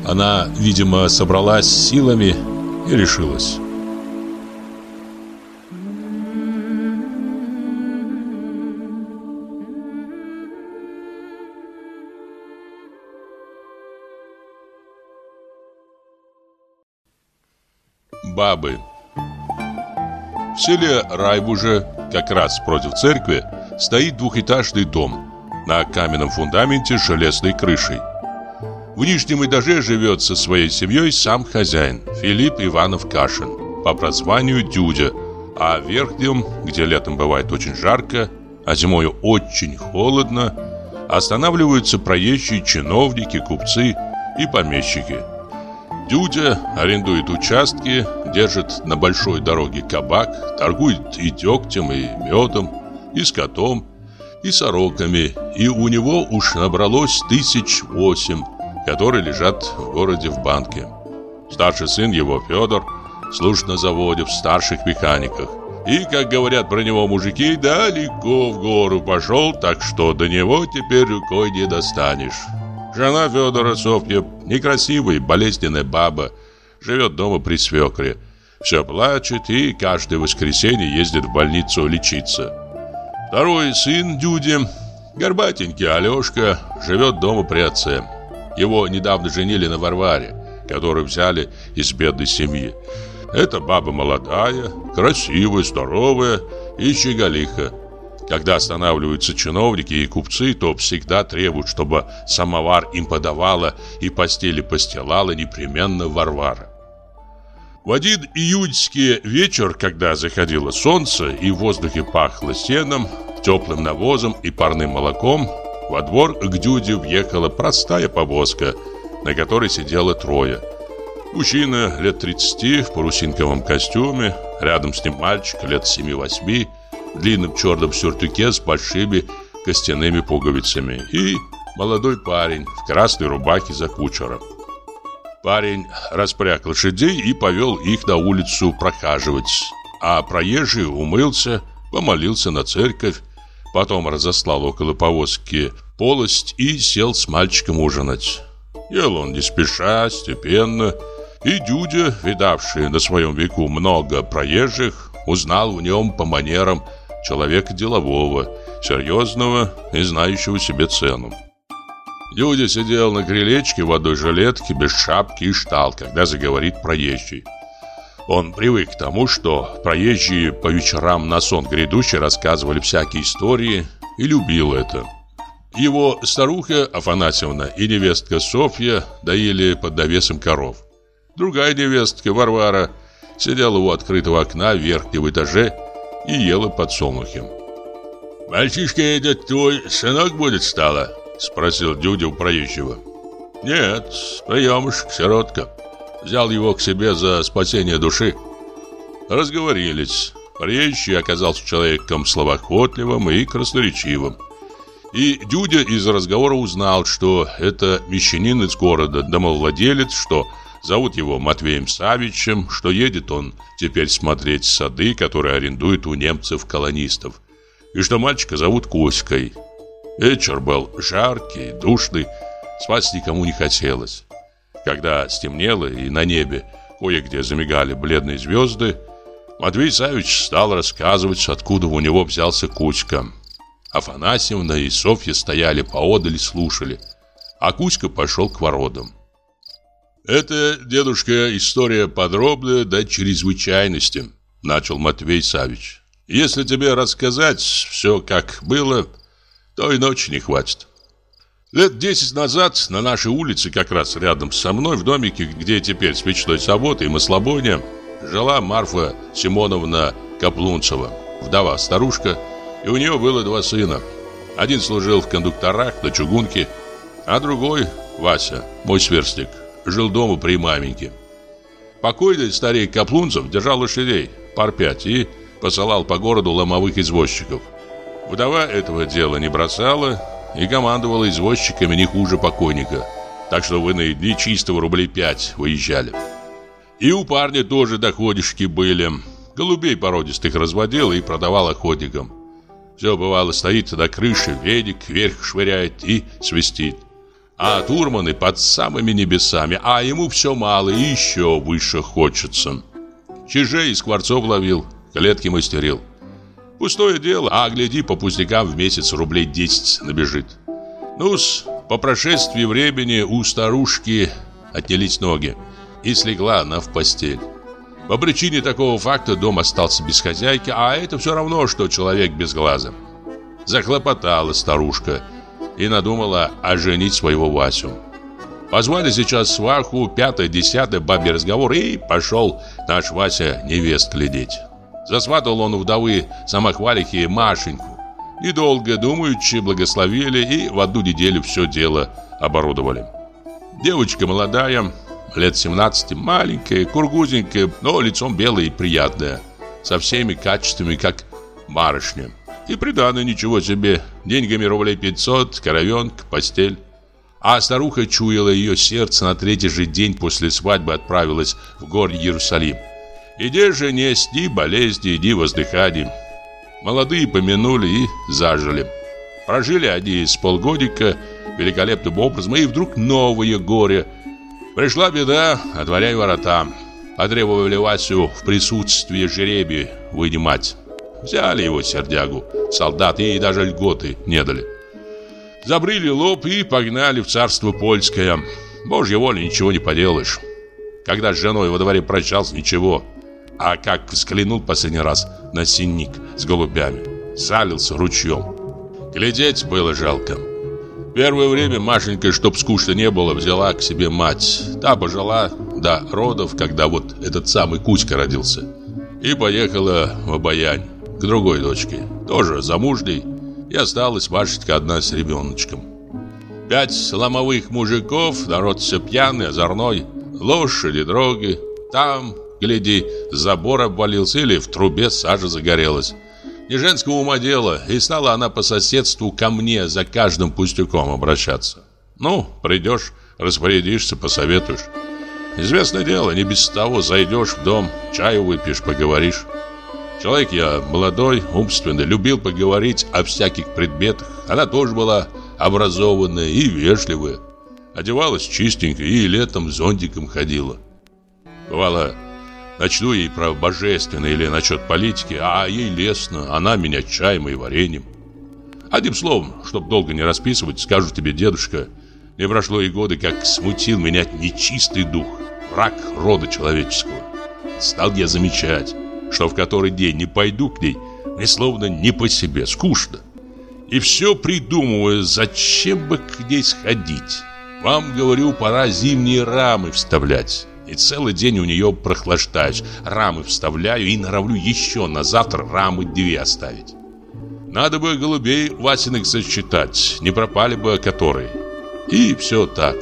Она, видимо, собралась силами и решилась. Бабы В селе Райбуже, как раз против церкви, стоит двухэтажный дом на каменном фундаменте с железной крышей. В нижнем этаже живет со своей семьей сам хозяин, Филипп Иванов Кашин, по прозванию Дюдя, а в верхнем, где летом бывает очень жарко, а зимой очень холодно, останавливаются проезжие чиновники, купцы и помещики – Дюдя арендует участки, держит на большой дороге кабак, торгует и дегтем, и медом, и скотом, и сороками, и у него уж набралось тысяч восемь, которые лежат в городе в банке. Старший сын его, Федор, служит на заводе в старших механиках. И, как говорят про него мужики, далеко в гору пошел, так что до него теперь рукой не достанешь. Жена Федора, Софья, некрасивая, болезненная баба, живет дома при свекре. Все плачет и каждое воскресенье ездит в больницу лечиться. Второй сын Дюди, горбатенький Алешка, живет дома при отце. Его недавно женили на Варваре, которую взяли из бедной семьи. Это баба молодая, красивая, здоровая и щеголиха. Когда останавливаются чиновники и купцы, то всегда требуют, чтобы самовар им подавала и постели постилала непременно Варвара. В один июньский вечер, когда заходило солнце и в воздухе пахло сеном, теплым навозом и парным молоком, во двор к Дюде въехала простая повозка, на которой сидело трое. Мужчина лет 30 в парусинковом костюме, рядом с ним мальчик лет 7-8, длинном черном сюртуке с большими костяными пуговицами и молодой парень в красной рубахе за кучером. Парень распряг лошадей и повел их на улицу прохаживать, а проезжий умылся, помолился на церковь, потом разослал около повозки полость и сел с мальчиком ужинать. Ел он не спеша, степенно, и Дюдя, видавший на своем веку много проезжих, узнал в нем по манерам человека делового, серьезного и знающего себе цену. Дюдя сидел на крылечке в одной жилетке, без шапки и ждал, когда заговорит проезжий. Он привык к тому, что проезжие по вечерам на сон грядущий рассказывали всякие истории и любил это. Его старуха Афанасьевна и невестка Софья доили под навесом коров. Другая невестка, Варвара, сидела у открытого окна в верхнем этаже и ела подсолнухи. «Мальчишка этот твой сынок будет стало?» Спросил Дюдя у проезжего. «Нет, приемышек, сиротка. Взял его к себе за спасение души». Разговорились. Приезжий оказался человеком словоохотливым и красноречивым. И Дюдя из разговора узнал, что это мещанин из города, домовладелец, что Зовут его Матвеем Савичем, что едет он теперь смотреть сады, которые арендует у немцев-колонистов. И что мальчика зовут Коськой. Вечер был жаркий, душный, спать никому не хотелось. Когда стемнело и на небе кое-где замигали бледные звезды, Матвей Савич стал рассказывать, откуда у него взялся Кузька. Афанасьевна и Софья стояли поодаль и слушали, а Кузька пошел к воротам. «Это, дедушка, история подробная до чрезвычайности», — начал Матвей Савич. «Если тебе рассказать все, как было, то и ночи не хватит». Лет десять назад на нашей улице, как раз рядом со мной, в домике, где теперь свечной завод и маслобойня, жила Марфа Симоновна Каплунцева, вдова-старушка, и у нее было два сына. Один служил в кондукторах на чугунке, а другой, Вася, мой сверстник, жил дома при маменьке. Покойный старик Каплунцев держал лошадей, пар пять, и посылал по городу ломовых извозчиков. Вдова этого дела не бросала и командовала извозчиками не хуже покойника. Так что вы на дни чистого рублей пять выезжали. И у парня тоже доходишки были. Голубей породистых разводил и продавал охотникам. Все бывало стоит на крыше, ведик вверх швыряет и свистит. А турманы под самыми небесами, а ему все мало и еще выше хочется. Чижей из скворцов ловил, клетки мастерил. Пустое дело, а гляди, по пустякам в месяц рублей 10 набежит. Ну-с, по прошествии времени у старушки отнялись ноги, и слегла она в постель. По причине такого факта дом остался без хозяйки, а это все равно, что человек без глаза. Захлопотала старушка и надумала оженить своего Васю. Позвали сейчас сваху, пятое, десятое бабе разговор, и пошел наш Вася невест глядеть. Засватал он у вдовы самохвалихи Машеньку. Недолго думаючи, благословили и в одну неделю все дело оборудовали. Девочка молодая, лет 17, маленькая, кургузенькая, но лицом белое и приятное, со всеми качествами, как барышня. И приданное ничего себе, деньгами рублей 500, коровенка, постель. А старуха чуяла ее сердце на третий же день после свадьбы отправилась в город Иерусалим. Иди же нести болезни, иди воздыханий. Молодые помянули и зажили. Прожили они с полгодика великолепным образом, и вдруг новое горе – Пришла беда, отворяй ворота. Потребовали Васю в присутствии жеребий вынимать. Взяли его сердягу, солдаты и даже льготы не дали. Забрили лоб и погнали в царство польское. Божья воля, ничего не поделаешь. Когда с женой во дворе прощался, ничего. А как взглянул последний раз на синник с голубями, салился ручьем. Глядеть было жалко. Первое время Машенька, чтоб скучно не было, взяла к себе мать. Та пожила до родов, когда вот этот самый Кузька родился. И поехала в Обаянь к другой дочке, тоже замужней. И осталась Машечка одна с ребеночком. Пять ломовых мужиков, народ все пьяный, озорной, лошади, дроги. Там, гляди, забор обвалился или в трубе сажа загорелась. Не женского ума дело, и стала она по соседству ко мне за каждым пустяком обращаться. Ну, придешь, распорядишься, посоветуешь. Известное дело, не без того зайдешь в дом, чаю выпьешь, поговоришь. Человек я молодой, умственный, любил поговорить о всяких предметах. Она тоже была образованная и вежливая. Одевалась чистенько и летом зонтиком ходила. Бывало, Начну ей про божественное или насчет политики, а ей лестно, она меня чаем и вареньем. Одним словом, чтоб долго не расписывать, скажу тебе, дедушка, не прошло и годы, как смутил меня нечистый дух, враг рода человеческого. Стал я замечать, что в который день не пойду к ней, мне словно не по себе, скучно. И все придумываю, зачем бы к ней сходить. Вам, говорю, пора зимние рамы вставлять. И целый день у нее прохлаждаюсь, рамы вставляю и норовлю еще на завтра рамы две оставить. Надо бы голубей Васиных сосчитать, не пропали бы которые. И все так.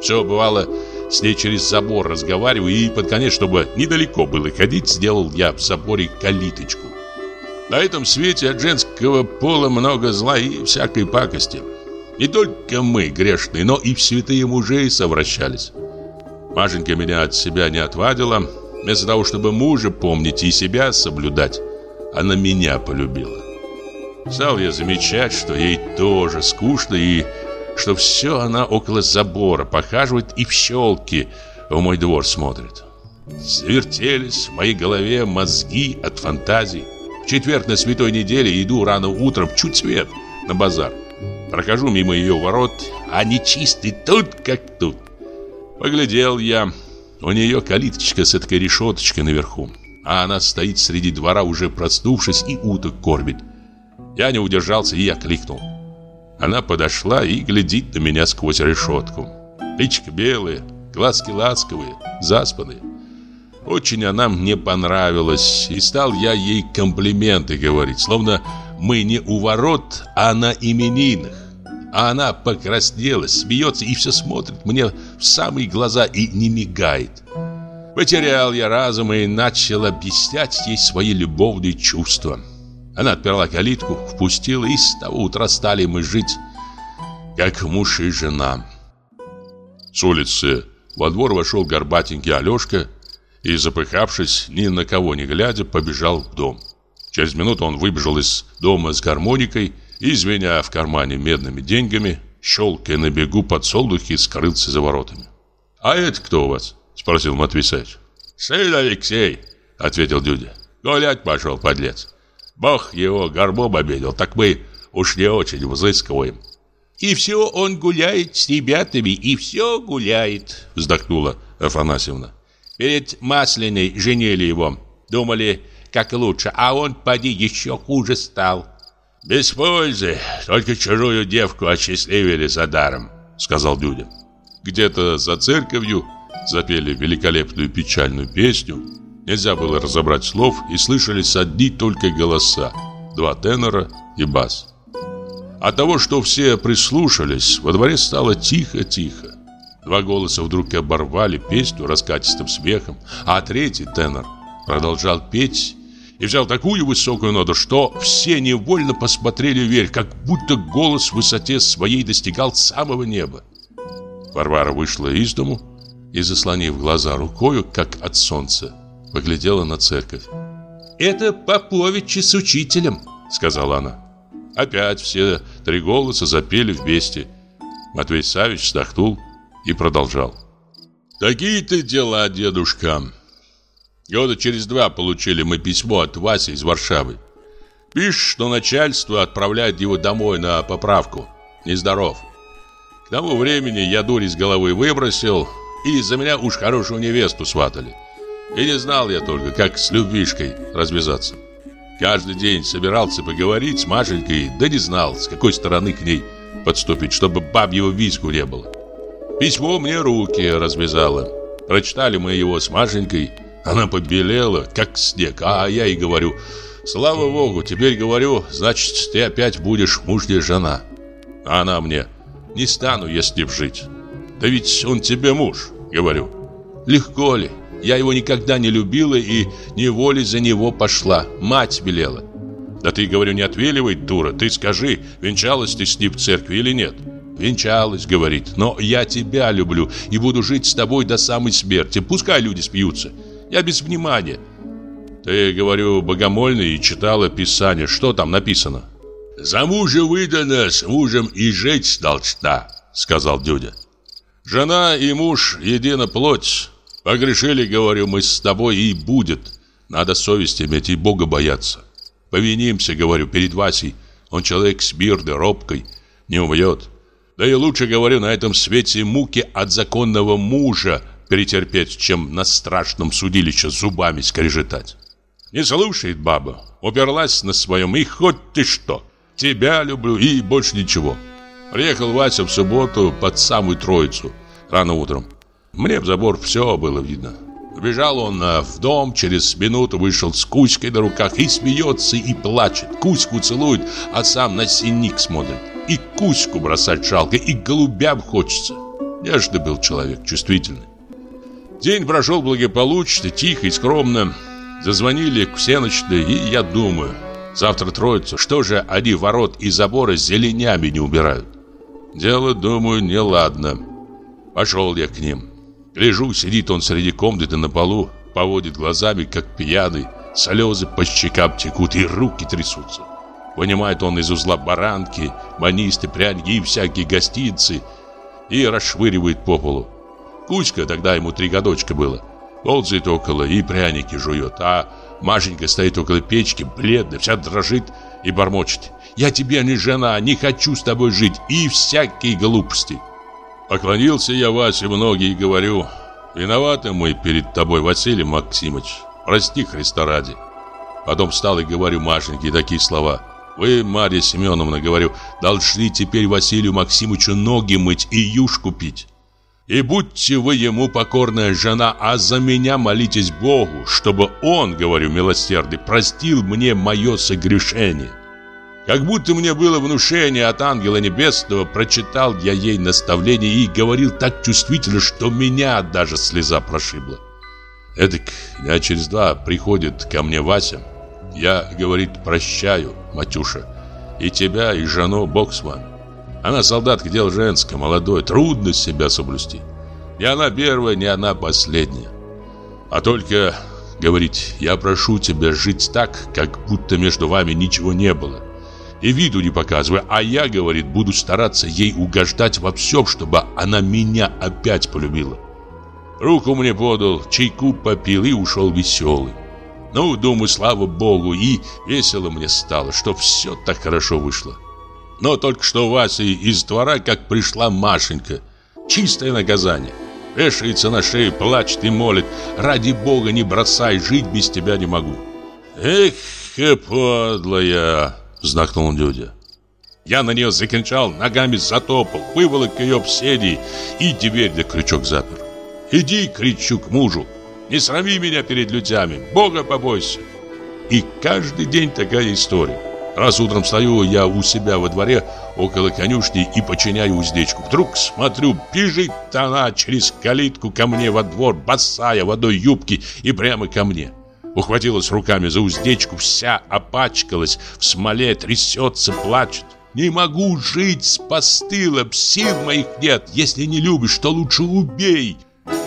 Все бывало, с ней через забор разговариваю, и под конец, чтобы недалеко было ходить, сделал я в заборе калиточку. На этом свете от женского пола много зла и всякой пакости. Не только мы, грешные, но и святые мужи совращались. Машенька меня от себя не отвадила. Вместо того, чтобы мужа помнить и себя соблюдать, она меня полюбила. Стал я замечать, что ей тоже скучно и что все она около забора похаживает и в щелки в мой двор смотрит. Завертелись в моей голове мозги от фантазий. В четверг на святой неделе иду рано утром, чуть свет, на базар. Прохожу мимо ее ворот, а нечистый тут как тут. Поглядел я. У нее калиточка с этой решеточкой наверху. А она стоит среди двора, уже проснувшись, и уток кормит. Я не удержался и окликнул. Она подошла и глядит на меня сквозь решетку. Личка белая, глазки ласковые, заспанные. Очень она мне понравилась, и стал я ей комплименты говорить, словно мы не у ворот, а на именинах. А она покраснела, смеется и все смотрит мне в самые глаза и не мигает. Потерял я разум и начал объяснять ей свои любовные чувства. Она отперла калитку, впустила, и с того утра стали мы жить, как муж и жена. С улицы во двор вошел горбатенький Алешка и, запыхавшись, ни на кого не глядя, побежал в дом. Через минуту он выбежал из дома с гармоникой и, звеня в кармане медными деньгами, щелкая на бегу подсолнухи, скрылся за воротами. «А это кто у вас?» – спросил Матвей Савич. «Сын Алексей», – ответил Дюдя. «Гулять пошел, подлец. Бог его горбом обидел, так мы уж не очень взыскиваем». «И все он гуляет с ребятами, и все гуляет», – вздохнула Афанасьевна. Перед Масляной женили его. Думали, как лучше, а он, поди, еще хуже стал. «Без пользы, только чужую девку осчастливили за даром», — сказал Дюдя. Где-то за церковью запели великолепную печальную песню. Нельзя было разобрать слов, и слышались одни только голоса. Два тенора и бас. От того, что все прислушались, во дворе стало тихо-тихо. Два голоса вдруг оборвали песню раскатистым смехом, а третий тенор продолжал петь и взял такую высокую ноту, что все невольно посмотрели вверх, как будто голос в высоте своей достигал самого неба. Варвара вышла из дому и, заслонив глаза рукою, как от солнца, поглядела на церковь. «Это Поповичи с учителем», — сказала она. Опять все три голоса запели вместе. Матвей Савич вздохнул и продолжал. «Такие-то дела, дедушка. Года через два получили мы письмо от Васи из Варшавы. Пишет, что начальство отправляет его домой на поправку. Нездоров. К тому времени я дурь из головы выбросил, и за меня уж хорошую невесту сватали. И не знал я только, как с любвишкой развязаться. Каждый день собирался поговорить с Машенькой, да не знал, с какой стороны к ней подступить, чтобы бабьего виску не было. Письмо мне руки развязало. Прочитали мы его с Машенькой. Она побелела, как снег. А я ей говорю, слава богу, теперь говорю, значит, ты опять будешь мужняя жена. А она мне, не стану я с ним жить. Да ведь он тебе муж, говорю. Легко ли? Я его никогда не любила и неволей за него пошла. Мать велела. Да ты, говорю, не отвеливай, дура. Ты скажи, венчалась ты с ним в церкви или нет? Венчалась, говорит, но я тебя люблю и буду жить с тобой до самой смерти. Пускай люди смеются. Я без внимания. Ты, говорю, богомольный и читала Писание. Что там написано? За мужа выдана, с мужем и жить должна, сказал Дюдя. Жена и муж едина плоть. Погрешили, говорю, мы с тобой и будет. Надо совесть иметь и Бога бояться. Повинимся, говорю, перед Васей. Он человек с мирной, робкой, не убьет. Да и лучше, говорю, на этом свете муки от законного мужа перетерпеть, чем на страшном судилище зубами скрежетать. Не слушает баба, уперлась на своем, и хоть ты что, тебя люблю и больше ничего. Приехал Вася в субботу под самую троицу, рано утром. Мне в забор все было видно. Бежал он а, в дом, через минуту вышел с Кузькой на руках и смеется, и плачет. Кузьку целует, а сам на синик смотрит. И Кузьку бросать жалко, и голубям хочется. Нежный был человек, чувствительный. День прошел благополучно, тихо и скромно. Зазвонили к всеночной, и я думаю, завтра троица, что же они ворот и забора зеленями не убирают? Дело, думаю, неладно. Пошел я к ним. Лежу, сидит он среди комнаты на полу, поводит глазами, как пьяный, слезы по щекам текут и руки трясутся. Вынимает он из узла баранки, манисты, пряники и всякие гостиницы и расшвыривает по полу. Кузька, тогда ему три годочка было, ползает около и пряники жует, а Машенька стоит около печки, бледная, вся дрожит и бормочет. «Я тебе не жена, не хочу с тобой жить» и всякие глупости. Поклонился я Васе многие и говорю, виноваты мы перед тобой, Василий Максимович, прости Христа ради. Потом встал и говорю Машеньке такие слова. Вы, Марья Семеновна, говорю, должны теперь Василию Максимовичу ноги мыть и юшку пить. И будьте вы ему покорная жена, а за меня молитесь Богу, чтобы он, говорю милосердный, простил мне мое согрешение. Как будто мне было внушение от ангела небесного, прочитал я ей наставление и говорил так чувствительно, что меня даже слеза прошибла. Эдак дня через два приходит ко мне Вася. Я, говорит, прощаю, Матюша, и тебя, и жену, Бог с вами. Она солдатка дел женское, молодое, трудно себя соблюсти. Не она первая, не она последняя. А только, говорит, я прошу тебя жить так, как будто между вами ничего не было. И виду не показывая, а я, говорит, буду стараться ей угождать во всем, чтобы она меня опять полюбила. Руку мне подал, чайку попил и ушел веселый. Ну, думаю, слава богу, и весело мне стало, что все так хорошо вышло. Но только что Вася из двора, как пришла Машенька. Чистое наказание. Вешается на шею, плачет и молит. Ради бога не бросай, жить без тебя не могу. Эх, подлая, вздохнул дядя. Я на нее закричал, ногами затопал, выволок ее в седи и дверь на крючок запер. Иди, кричу к мужу, не срами меня перед людьми, Бога побойся. И каждый день такая история. Раз утром стою я у себя во дворе около конюшни и починяю уздечку. Вдруг смотрю, бежит она через калитку ко мне во двор, босая в одной юбке и прямо ко мне. Ухватилась руками за уздечку, вся опачкалась, в смоле трясется, плачет. Не могу жить с постылом, сил моих нет. Если не любишь, то лучше убей.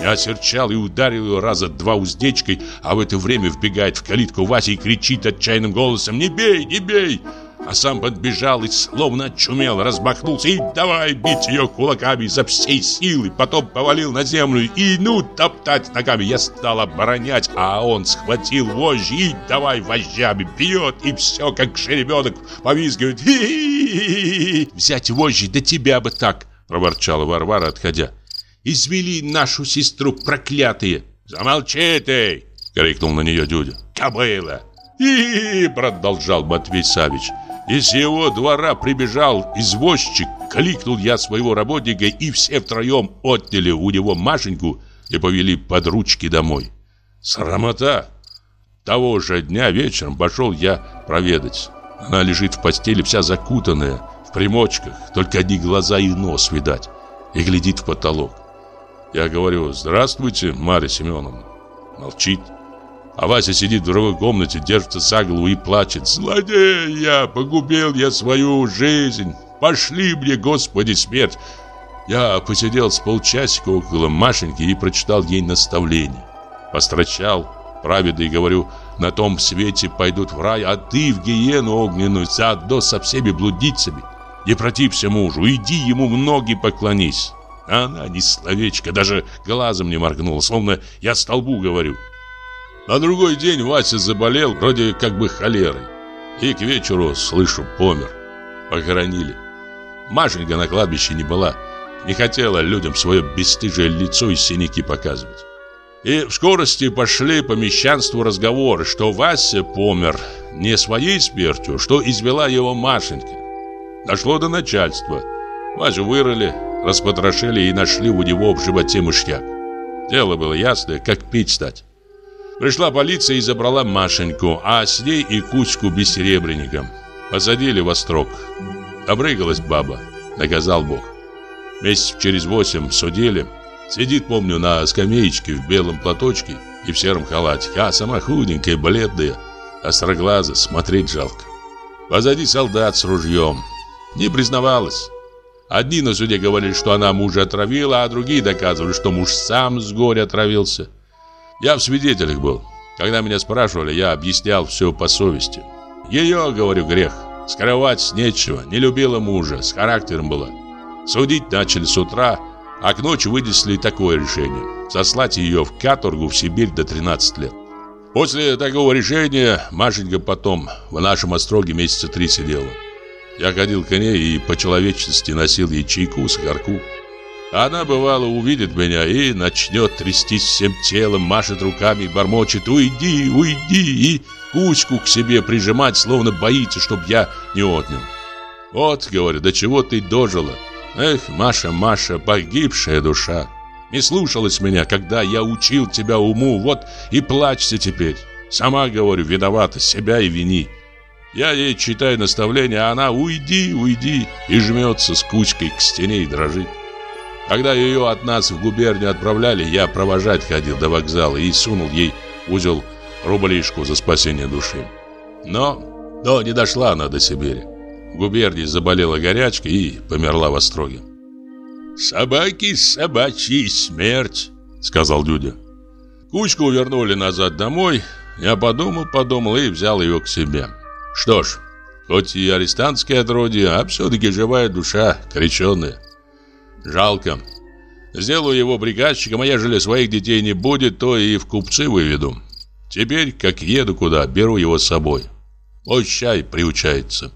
Я серчал и ударил его раза два уздечкой, а в это время вбегает в калитку Вася и кричит отчаянным голосом «Не бей, не бей!» А сам подбежал и словно очумел, разбахнулся и давай бить ее кулаками изо всей силы. Потом повалил на землю и ну топтать ногами. Я стал оборонять, а он схватил вожжи и давай вожжами бьет. И все, как жеребенок, повизгивает. «Взять вожжи, да тебя бы так!» проворчала Варвара, отходя. Извели нашу сестру проклятые. Замолчи ты, крикнул на нее Дюдя. Кобыла. И, продолжал Матвей Савич. Из его двора прибежал извозчик, кликнул я своего работника, и все втроем отняли у него Машеньку и повели под ручки домой. Срамота! Того же дня вечером пошел я проведать. Она лежит в постели вся закутанная, в примочках, только одни глаза и нос видать, и глядит в потолок. Я говорю, здравствуйте, Марья Семеновна. Молчит. А Вася сидит в другой комнате, держится за голову и плачет. Злодей я, погубил я свою жизнь. Пошли мне, Господи, смерть. Я посидел с полчасика около Машеньки и прочитал ей наставление. Построчал, праведно и говорю, на том свете пойдут в рай, а ты в гиену огненную, заодно со всеми блудницами. Не протився мужу, иди ему в ноги поклонись. А она ни словечко, даже глазом не моргнула, словно я столбу говорю. На другой день Вася заболел, вроде как бы холерой. И к вечеру, слышу, помер. Похоронили. Машенька на кладбище не была. Не хотела людям свое бесстыжее лицо и синяки показывать. И в скорости пошли по мещанству разговоры, что Вася помер не своей смертью, что извела его Машенька. Дошло до начальства. Васю вырыли, распотрошили и нашли у него в животе мышьяк. Дело было ясное, как пить стать. Пришла полиция и забрала Машеньку, а с ней и кучку бессеребренником. Посадили во строк. Обрыгалась баба, наказал Бог. Месяц через восемь судили. Сидит, помню, на скамеечке в белом платочке и в сером халате. А сама худенькая, бледная, остроглаза, смотреть жалко. Позади солдат с ружьем. Не признавалась. Одни на суде говорили, что она мужа отравила, а другие доказывали, что муж сам с горя отравился. Я в свидетелях был. Когда меня спрашивали, я объяснял все по совести. Ее, говорю, грех. Скрывать нечего. Не любила мужа, с характером была. Судить начали с утра, а к ночи вынесли такое решение. Сослать ее в каторгу в Сибирь до 13 лет. После такого решения Машенька потом в нашем остроге месяца три сидела. Я ходил к ней и по человечности носил ей чайку, сахарку. Она, бывало, увидит меня и начнет трястись всем телом, машет руками и бормочет «Уйди, уйди!» и кучку к себе прижимать, словно боится, чтоб я не отнял. «Вот, — говорю, — до чего ты дожила? Эх, Маша, Маша, погибшая душа!» Не слушалась меня, когда я учил тебя уму, вот и плачься теперь. Сама, говорю, виновата, себя и вини. Я ей читаю наставления, а она «Уйди, уйди!» и жмется с кучкой к стене и дрожит. Когда ее от нас в губернию отправляли, я провожать ходил до вокзала и сунул ей узел рублишку за спасение души. Но, но не дошла она до Сибири. В губернии заболела горячка и померла в Остроге. «Собаки собачьи смерть», — сказал Дюдя. Кучку вернули назад домой. Я подумал, подумал и взял ее к себе. Что ж, хоть и арестантское отродье, а все-таки живая душа, крещенная. Жалко. Сделаю его приказчиком, а ежели своих детей не будет, то и в купцы выведу. Теперь, как еду куда, беру его с собой. Пусть чай приучается.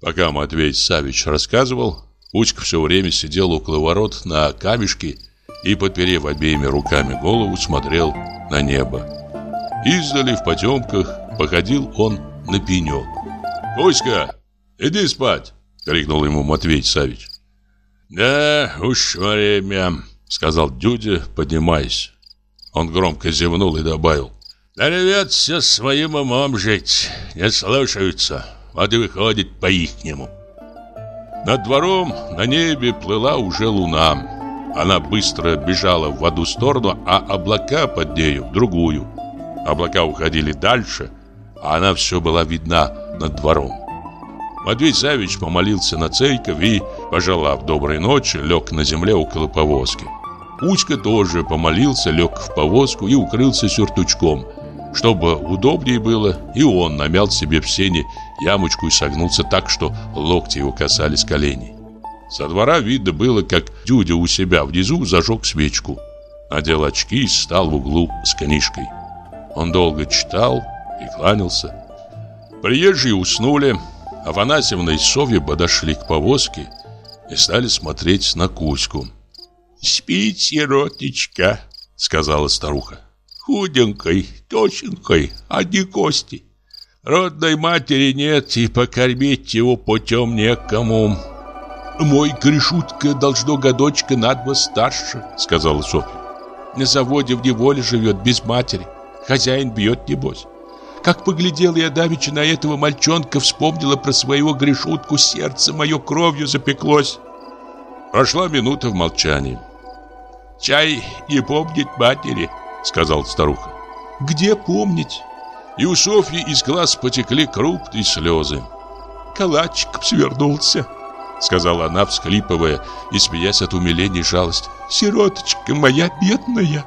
Пока Матвей Савич рассказывал, Кучка все время сидел около ворот на камешке и, подперев обеими руками голову, смотрел на небо. Издали в потемках походил он на пенек. «Кузька, иди спать!» — крикнул ему Матвей Савич. «Да уж время», — сказал Дюдя, поднимаясь. Он громко зевнул и добавил. «Нарвется своим умом жить, не слушаются, вот и выходит по-ихнему». Над двором на небе плыла уже луна. Она быстро бежала в одну сторону, а облака под нею в другую. Облака уходили дальше, а она все была видна над двором. Матвей Савич помолился на церковь и, пожелав доброй ночи, лег на земле около повозки. Кучка тоже помолился, лег в повозку и укрылся сюртучком – чтобы удобнее было, и он намял себе в сене ямочку и согнулся так, что локти его касались коленей. Со двора видно было, как Дюдя у себя внизу зажег свечку. Надел очки и стал в углу с книжкой. Он долго читал и кланялся. Приезжие уснули. Афанасьевна и Софья подошли к повозке и стали смотреть на Кузьку. «Спит, сироточка», — сказала старуха. «Худенькой, точенькой, одни кости. Родной матери нет, и покормить его путем некому. Мой Гришутка должно годочка на два старше, сказала Софья. На заводе в неволе живет без матери. Хозяин бьет, небось. Как поглядел я давеча на этого мальчонка, вспомнила про своего Гришутку, сердце мое кровью запеклось. Прошла минута в молчании. «Чай не помнит матери», — сказал старуха. Где помнить? И у Софьи из глаз потекли крупные слезы. Калачиком свернулся, сказала она, всхлипывая и смеясь от умиления и жалости. Сироточка моя бедная.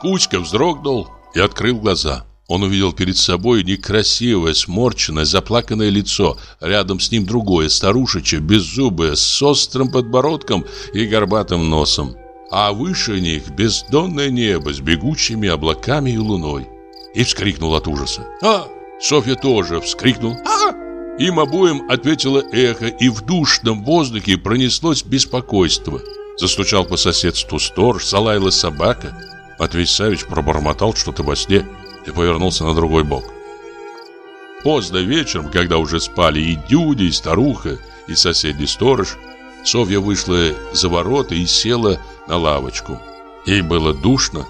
Кучка вздрогнул и открыл глаза. Он увидел перед собой некрасивое, сморченное, заплаканное лицо. Рядом с ним другое, старушечье, беззубое, с острым подбородком и горбатым носом а выше них бездонное небо с бегущими облаками и луной. И вскрикнул от ужаса. «А!» Софья тоже вскрикнул. «А!» Им обоим ответило эхо, и в душном воздухе пронеслось беспокойство. Застучал по соседству сторож, залаяла собака. Матвей Савич пробормотал что-то во сне и повернулся на другой бок. Поздно вечером, когда уже спали и Дюдя, и старуха, и соседний сторож, Софья вышла за ворота и села на лавочку. Ей было душно,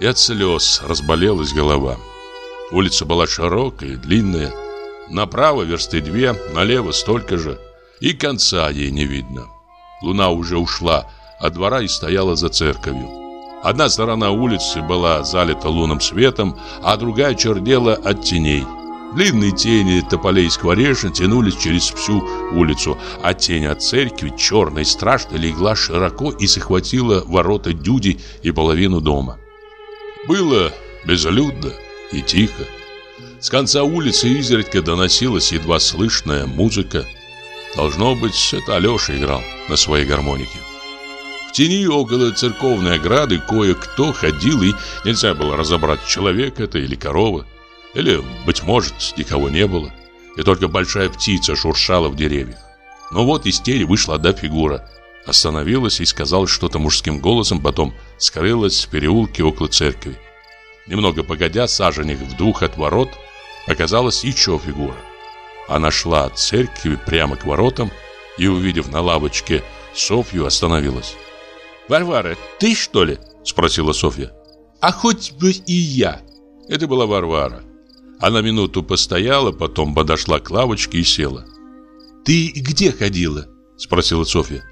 и от слез разболелась голова. Улица была широкая и длинная. Направо версты две, налево столько же. И конца ей не видно. Луна уже ушла от двора и стояла за церковью. Одна сторона улицы была залита лунным светом, а другая чернела от теней. Длинные тени тополей скворечен тянулись через всю улицу, а тень от церкви, черная и страшная, легла широко и захватила ворота Дюди и половину дома. Было безлюдно и тихо. С конца улицы изредка доносилась едва слышная музыка. Должно быть, это Алеша играл на своей гармонике. Тени около церковной ограды кое-кто ходил, и нельзя было разобрать, человек это или корова. Или, быть может, никого не было, и только большая птица шуршала в деревьях. Но вот из тени вышла одна фигура, остановилась и сказала что-то мужским голосом, потом скрылась в переулке около церкви. Немного погодя, саженек в двух от ворот, оказалась еще фигура. Она шла от церкви прямо к воротам и, увидев на лавочке Софью, остановилась. «Варвара, ты что ли?» – спросила Софья. «А хоть бы и я». Это была Варвара. Она минуту постояла, потом подошла к лавочке и села. «Ты где ходила?» – спросила Софья.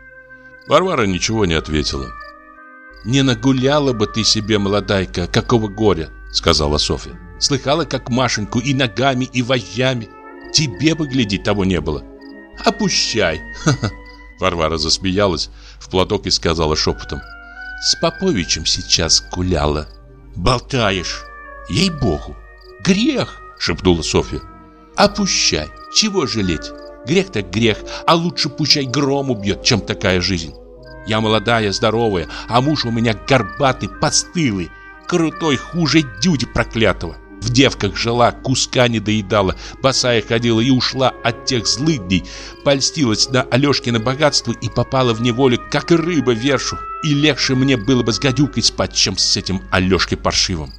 Варвара ничего не ответила. «Не нагуляла бы ты себе, молодайка, какого горя!» — сказала Софья. «Слыхала, как Машеньку и ногами, и вожжами. Тебе бы, гляди, того не было. Опущай!» Варвара засмеялась в платок и сказала шепотом. «С Поповичем сейчас гуляла». «Болтаешь! Ей-богу! Грех!» — шепнула Софья. «Опущай! Чего жалеть? Грех так грех, а лучше пущай гром убьет, чем такая жизнь. Я молодая, здоровая, а муж у меня горбатый, постылый, крутой, хуже дюди проклятого. В девках жила, куска не доедала, босая ходила и ушла от тех злых дней, польстилась на Алешкино богатство и попала в неволю, как рыба вершу. И легче мне было бы с гадюкой спать, чем с этим Алешкой паршивым.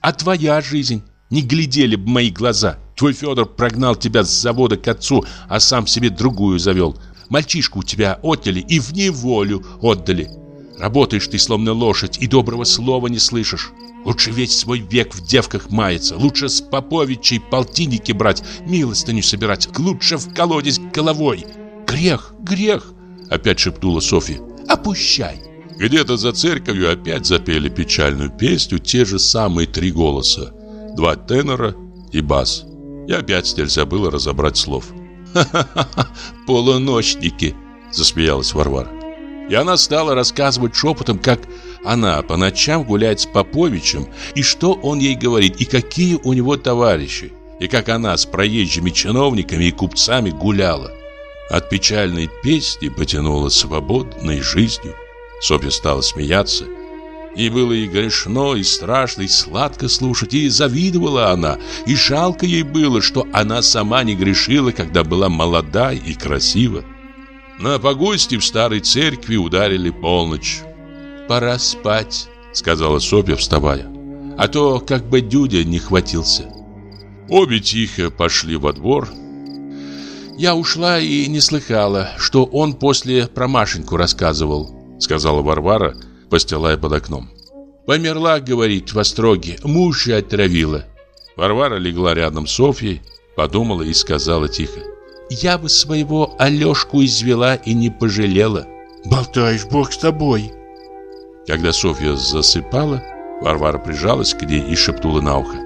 А твоя жизнь? Не глядели бы мои глаза. Твой Федор прогнал тебя с завода к отцу, а сам себе другую завел. Мальчишку у тебя отняли и в неволю отдали. Работаешь ты словно лошадь и доброго слова не слышишь. Лучше весь свой век в девках маяться, лучше с Поповичей полтинники брать, милостыню собирать, лучше в колодец головой. Грех, грех, опять шепнула Софья. Опущай. Где-то за церковью опять запели печальную песню те же самые три голоса. Два тенора и бас. И опять нельзя было разобрать слов. «Ха-ха-ха, полуночники!» – засмеялась Варвара. И она стала рассказывать шепотом, как она по ночам гуляет с Поповичем, и что он ей говорит, и какие у него товарищи, и как она с проезжими чиновниками и купцами гуляла. От печальной песни потянула свободной жизнью. Софья стала смеяться – и было и грешно, и страшно, и сладко слушать, и завидовала она, и жалко ей было, что она сама не грешила, когда была молода и красива. На погосте в старой церкви ударили полночь. «Пора спать», — сказала Софья, вставая, «а то как бы Дюдя не хватился». Обе тихо пошли во двор. «Я ушла и не слыхала, что он после про Машеньку рассказывал», — сказала Варвара, — постилая под окном. «Померла, — говорит, — в остроге, мужа отравила». Варвара легла рядом с Софьей, подумала и сказала тихо. «Я бы своего Алешку извела и не пожалела». «Болтаешь, Бог с тобой!» Когда Софья засыпала, Варвара прижалась к ней и шепнула на ухо.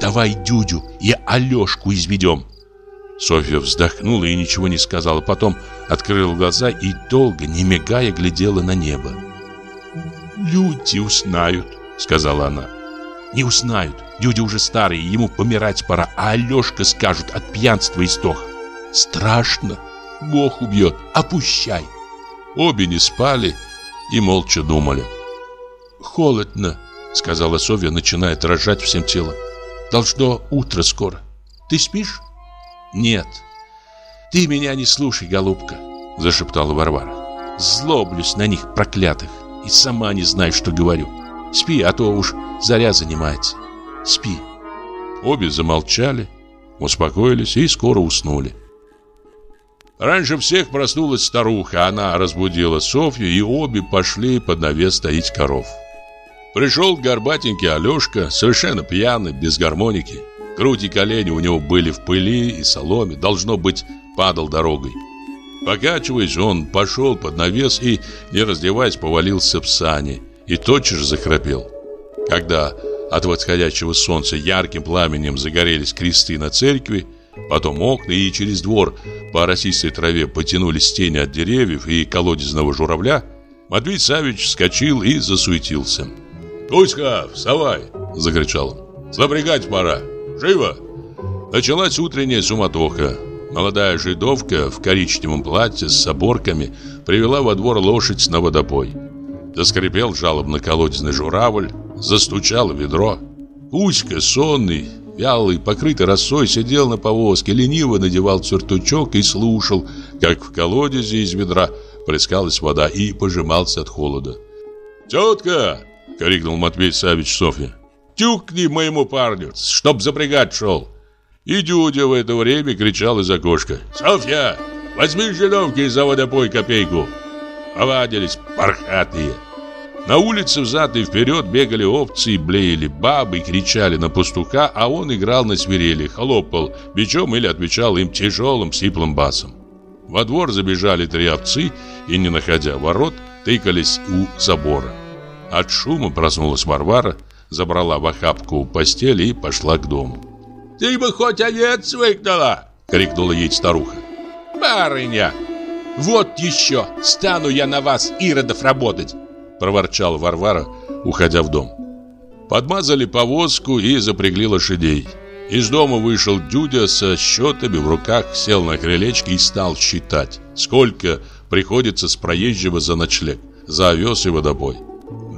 «Давай Дюдю и Алешку изведем!» Софья вздохнула и ничего не сказала. Потом открыла глаза и долго, не мигая, глядела на небо люди узнают», — сказала она. «Не узнают. Люди уже старые, ему помирать пора, а Алешка скажут от пьянства и стох. Страшно. Бог убьет. Опущай». Обе не спали и молча думали. «Холодно», — сказала Софья, начиная дрожать всем телом. «Должно утро скоро. Ты спишь?» «Нет». «Ты меня не слушай, голубка», — зашептала Варвара. «Злоблюсь на них, проклятых и сама не знаю, что говорю. Спи, а то уж заря занимается. Спи. Обе замолчали, успокоились и скоро уснули. Раньше всех проснулась старуха, она разбудила Софью, и обе пошли под навес стоить коров. Пришел горбатенький Алешка, совершенно пьяный, без гармоники. Грудь и колени у него были в пыли и соломе, должно быть, падал дорогой. Покачиваясь, он пошел под навес и, не раздеваясь, повалился в сани и тотчас же захрапел. Когда от восходящего солнца ярким пламенем загорелись кресты на церкви, потом окна и через двор по росистой траве потянулись тени от деревьев и колодезного журавля, Матвей Савич вскочил и засуетился. «Туська, вставай!» – закричал он. «Запрягать пора! Живо!» Началась утренняя суматоха. Молодая жидовка в коричневом платье с оборками привела во двор лошадь на водопой. Заскрипел жалобно колодезный журавль, застучало ведро. Кузька, сонный, вялый, покрытый росой, сидел на повозке, лениво надевал цуртучок и слушал, как в колодезе из ведра плескалась вода и пожимался от холода. «Тетка!» — крикнул Матвей Савич Софья. «Тюкни моему парню, чтоб запрягать шел!» И Дюдя в это время кричал из окошка. «Софья, возьми жидовки за водопой копейку!» Повадились пархатые. На улице взад и вперед бегали овцы и блеяли бабы, кричали на пастуха, а он играл на свирели, хлопал бичом или отвечал им тяжелым сиплым басом. Во двор забежали три овцы и, не находя ворот, тыкались у забора. От шума проснулась Варвара, забрала в охапку постель и пошла к дому. «Ты бы хоть овец выгнала!» — крикнула ей старуха. «Барыня! Вот еще! Стану я на вас, иродов, работать!» Проворчала Варвара, уходя в дом. Подмазали повозку и запрягли лошадей. Из дома вышел Дюдя со счетами в руках, сел на крылечке и стал считать, сколько приходится с проезжего за ночлег, за овес и водобой.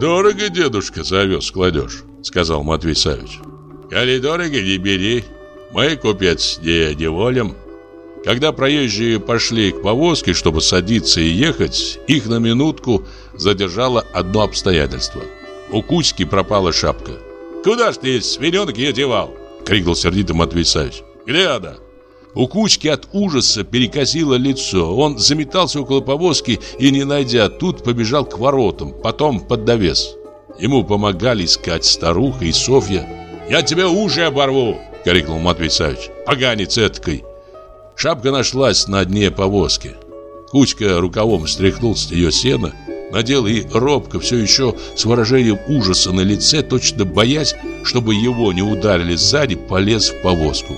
«Дорого, дедушка, за овес кладешь», — сказал Матвей Савич. «Коли дорого, не бери. Мы, купец, не неволим». Когда проезжие пошли к повозке, чтобы садиться и ехать, их на минутку задержало одно обстоятельство. У Кузьки пропала шапка. «Куда ж ты свиненок ее девал?» — крикнул сердито Матвей Савич. «Где она?» У Кучки от ужаса перекосило лицо. Он заметался около повозки и, не найдя тут, побежал к воротам, потом под довес. Ему помогали искать старуха и Софья. «Я тебя уши оборву!» — крикнул Матвей Савич. «Поганец эткой!» Шапка нашлась на дне повозки. Кучка рукавом стряхнул с нее сено, надел и робко, все еще с выражением ужаса на лице, точно боясь, чтобы его не ударили сзади, полез в повозку.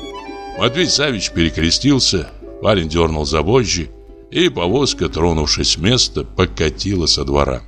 Матвей Савич перекрестился, парень дернул за вожжи, и повозка, тронувшись с места, покатила со двора.